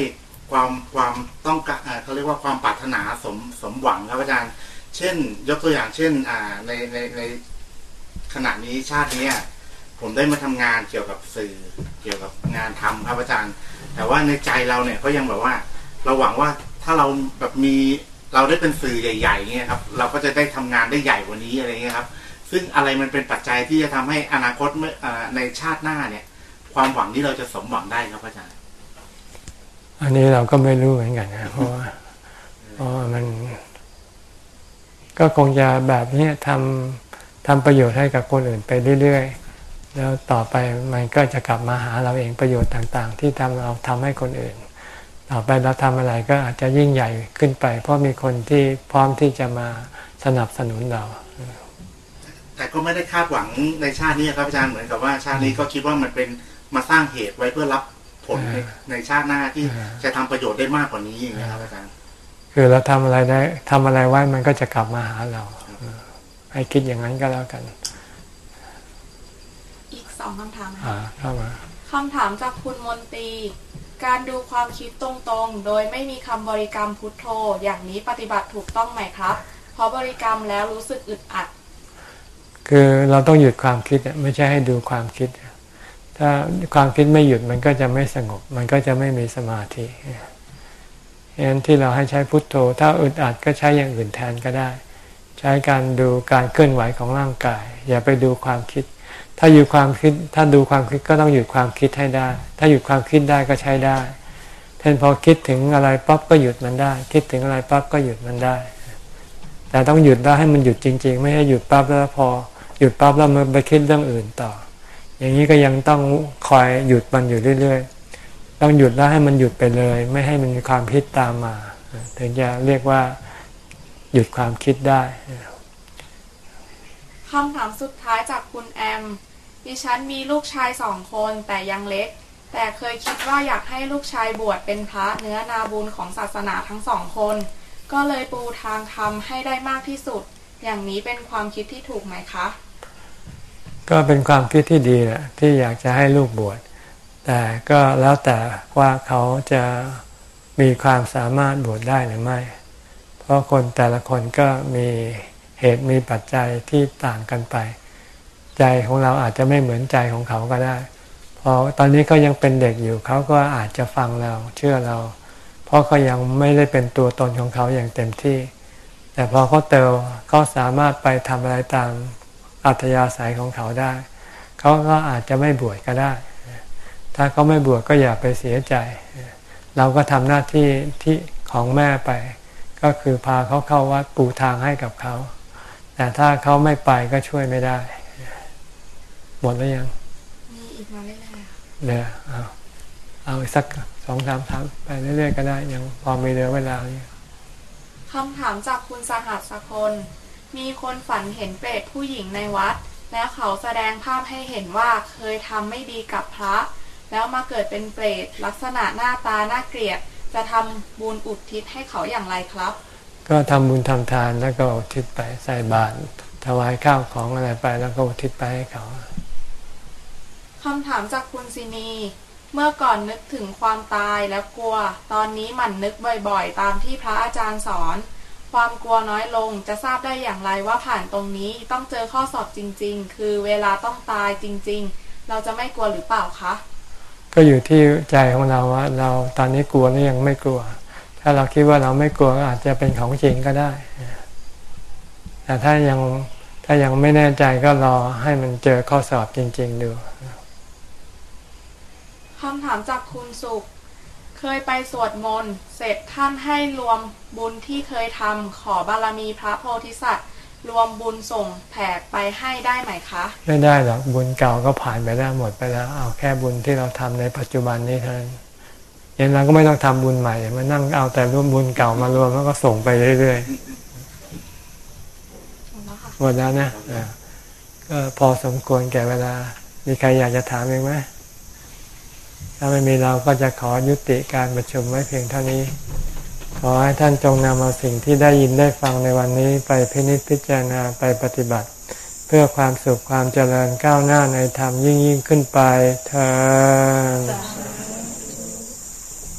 ความความต้องการเขาเรียกว่าความปรารถนาสมสมหวังครับอาจารย์ เช่น ยกตัวอย่างเช่นอ่าในในในขณะนี้ชาตินี้ผมได้มาทำงานเกี่ยวกับสื่อเกี่ยวกับงานทำครับอาจารย์ แต่ว่าในใจเราเนี่ยก็ยังแบบว่า เราหวังว่าถ้าเราแบบมีเราได้เป็นสื่อใหญ่ๆเนี่ยครับเราก็จะได้ทำงานได้ใหญ่กว่านี้อะไรเงี้ยครับ ซึ่งอะไรมันเป็นปัจจัยที่จะทำให้อนาคตเมื่อในชาติหน้าเนี่ย ความหวังที่เราจะสมหวังได้ครับอาจารย์ อันนี้เราก็ไม่รู้เหมือนกันนะเพราะว่าเพราะมัน ก็คงจะแบบนี้ทำทำประโยชน์ให้กับคนอื่นไปเรื่อยๆ แล้วต่อไปมันก็จะกลับมาหาเราเองประโยชน์ต่าง ๆ ที่ทำเราทำให้คนอื่น ต่อไปเราทำอะไรก็อาจจะยิ่งใหญ่ขึ้นไป เพราะมีคนที่พร้อมที่จะมาสนับสนุนเราแต่ก็ไม่ได้คาดหวังในชาตินี้ครับอาจารย์เหมือนกับว่าชาตินี้ก็คิดว่ามันเป็น มาสร้างเหตุไว้เพื่อรับผลในในชาติหน้าที่จะทำประโยชน์ได้มากกว่านี้อย่างนี้ครับอาจารย์คือเราทำอะไรได้ทำอะไรไว้มันก็จะกลับมาหาเราให้คิดอย่างนั้นก็แล้วกันองคำถามค่ะเข้ามาคำถามจากคุณมนตรีการดูความคิดตรงๆ โดยไม่มีคำบริกรรมพุทโธ อย่างนี้ปฏิบัติถูกต้องไหมครับ เพราะบริกรรมแล้วรู้สึกอึดอัด คือเราต้องหยุดความคิดไม่ใช่ให้ดูความคิด ถ้าความคิดไม่หยุดมันก็จะไม่สงบ มันก็จะไม่มีสมาธิฉะนั้นที่เราให้ใช้พุทโธ ถ้าอึดอัดก็ใช้อย่างอื่นแทนก็ได้ ใช้การดูการเคลื่อนไหวของร่างกาย อย่าไปดูความคิด ถ้าหยุดความคิด ถ้าดูความคิดก็ต้องหยุดความคิดให้ได้ ถ้าหยุดความคิดได้ก็ใช้ได้เช่นพอคิดถึงอะไรปั๊บก็หยุดมันได้ คิดถึงอะไรปั๊บก็หยุดมันได้ แต่ต้องหยุดแล้วให้มันหยุดจริง ๆ ไม่ให้หยุดปั๊บแล้วพอหยุดปั๊บแล้วมันไปคิดเรื่องอื่นต่อ อย่างนี้ก็ยังต้องคอยหยุดมันอยู่เรื่อยๆ ต้องหยุดแล้วให้มันหยุดไปเลย ไม่ให้มันมีความคิดตามมาถึงจะเรียกว่าหยุดความคิดได้คำถามสุดท้ายจากคุณแอมดิฉันมีลูกชายสองคนแต่ยังเล็ก แต่เคยคิดว่าอยากให้ลูกชายบวชเป็นพระเนื้อนาบุญของศาสนาทั้งสองคน ก็เลยปูทางทำให้ได้มากที่สุด อย่างนี้เป็นความคิดที่ถูกไหมคะ ก็เป็นความคิดที่ดีแหละที่อยากจะให้ลูกบวช แต่ก็แล้วแต่ว่าเขาจะมีความสามารถบวชได้หรือไม่ เพราะคนแต่ละคนก็มีเหตุมีปัจจัยที่ต่างกันไป ใจของเราอาจจะไม่เหมือนใจของเขาก็ได้เพราะตอนนี้เขายังเป็นเด็กอยู่เขาก็อาจจะฟังเราเชื่อเรา เพราะเขายังไม่ได้เป็นตัวตนของเขาอย่างเต็มที่ แต่พอเขาเติบเขาสามารถไปทำอะไรตาม อัธยาศัยของเขาได้ เขาก็อาจจะไม่บวชก็ได้ ถ้าเขาไม่บวชก็อย่าไปเสียใจ เราก็ทำหน้าที่ที่ของแม่ไป ก็คือพาเขาเข้าวัดปูทางให้กับเขา แต่ถ้าเขาไม่ไปก็ช่วยไม่ได้ หมดแล้วยัง มีอีกมาเรื่อยๆค่ะเดี๋ยวเอาเอาอีกสักสองสามถามไปเรื่อยๆก็ได้ยังพอมีเหลือเวลาอยู่คำถามจากคุณสหัสคน มีคนฝันเห็นเปรตผู้หญิงในวัด แล้วเขาแสดงภาพให้เห็นว่าเคยทำไม่ดีกับพระ แล้วมาเกิดเป็นเปรตลักษณะหน้าตาน่าเกลียด จะทำบุญอุทิศให้เขาอย่างไรครับ ก็ทำบุญทำทานแล้วก็อุทิศไปใส่บาตรถวายข้าวของอะไรไปแล้วก็อุทิศไปให้เขาคำถามจากคุณซินี เมื่อก่อนนึกถึงความตายแล้วกลัว ตอนนี้หมั่นนึกบ่อยๆ ตามที่พระอาจารย์สอน ความกลัวน้อยลงจะทราบได้อย่างไรว่าผ่านตรงนี้ต้องเจอข้อสอบจริง ๆ คือเวลาต้องตายจริง ๆ เราจะไม่กลัวหรือเปล่าคะ ก็อยู่ที่ใจของเราว่าเราตอนนี้กลัวหรือยังไม่กลัว ถ้าเราคิดว่าเราไม่กลัวก็อาจจะเป็นของจริงก็ได้ แต่ถ้ายังถ้ายังไม่แน่ใจก็รอให้มันเจอข้อสอบจริง ๆ ดูคำถามจากคุณสุข เคยไปสวดมนต์ เสร็จท่านให้รวมบุญที่เคยทำขอบารมีพระโพธิสัตว์ รวมบุญส่งแผ่ไปให้ได้ไหมคะ ไม่ได้หรอกบุญเก่าก็ผ่านไปแล้วหมดไปแล้วเอาแค่บุญที่เราทำในปัจจุบันนี้เท่านั้นอย่างนั้นก็ไม่ต้องทำบุญใหม่มานั่งเอาแต่รวมบุญเก่ามารวมแล้วก็ส่งไปเรื่อยๆหมดแล้วนะอ่าก็พอสมควรแก่เวลา มีใครอยากจะถามเองไหม ถ้าไม่มีเราก็จะขอยุติการประชุมไว้เพียงเท่านี้ ขอให้ท่านจงนำเอาสิ่งที่ได้ยินได้ฟังในวันนี้ไปพินิจพิจารณาไปปฏิบัติ เพื่อความสุขความเจริญก้าวหน้าในธรรมยิ่งยิ่งขึ้นไปเธอ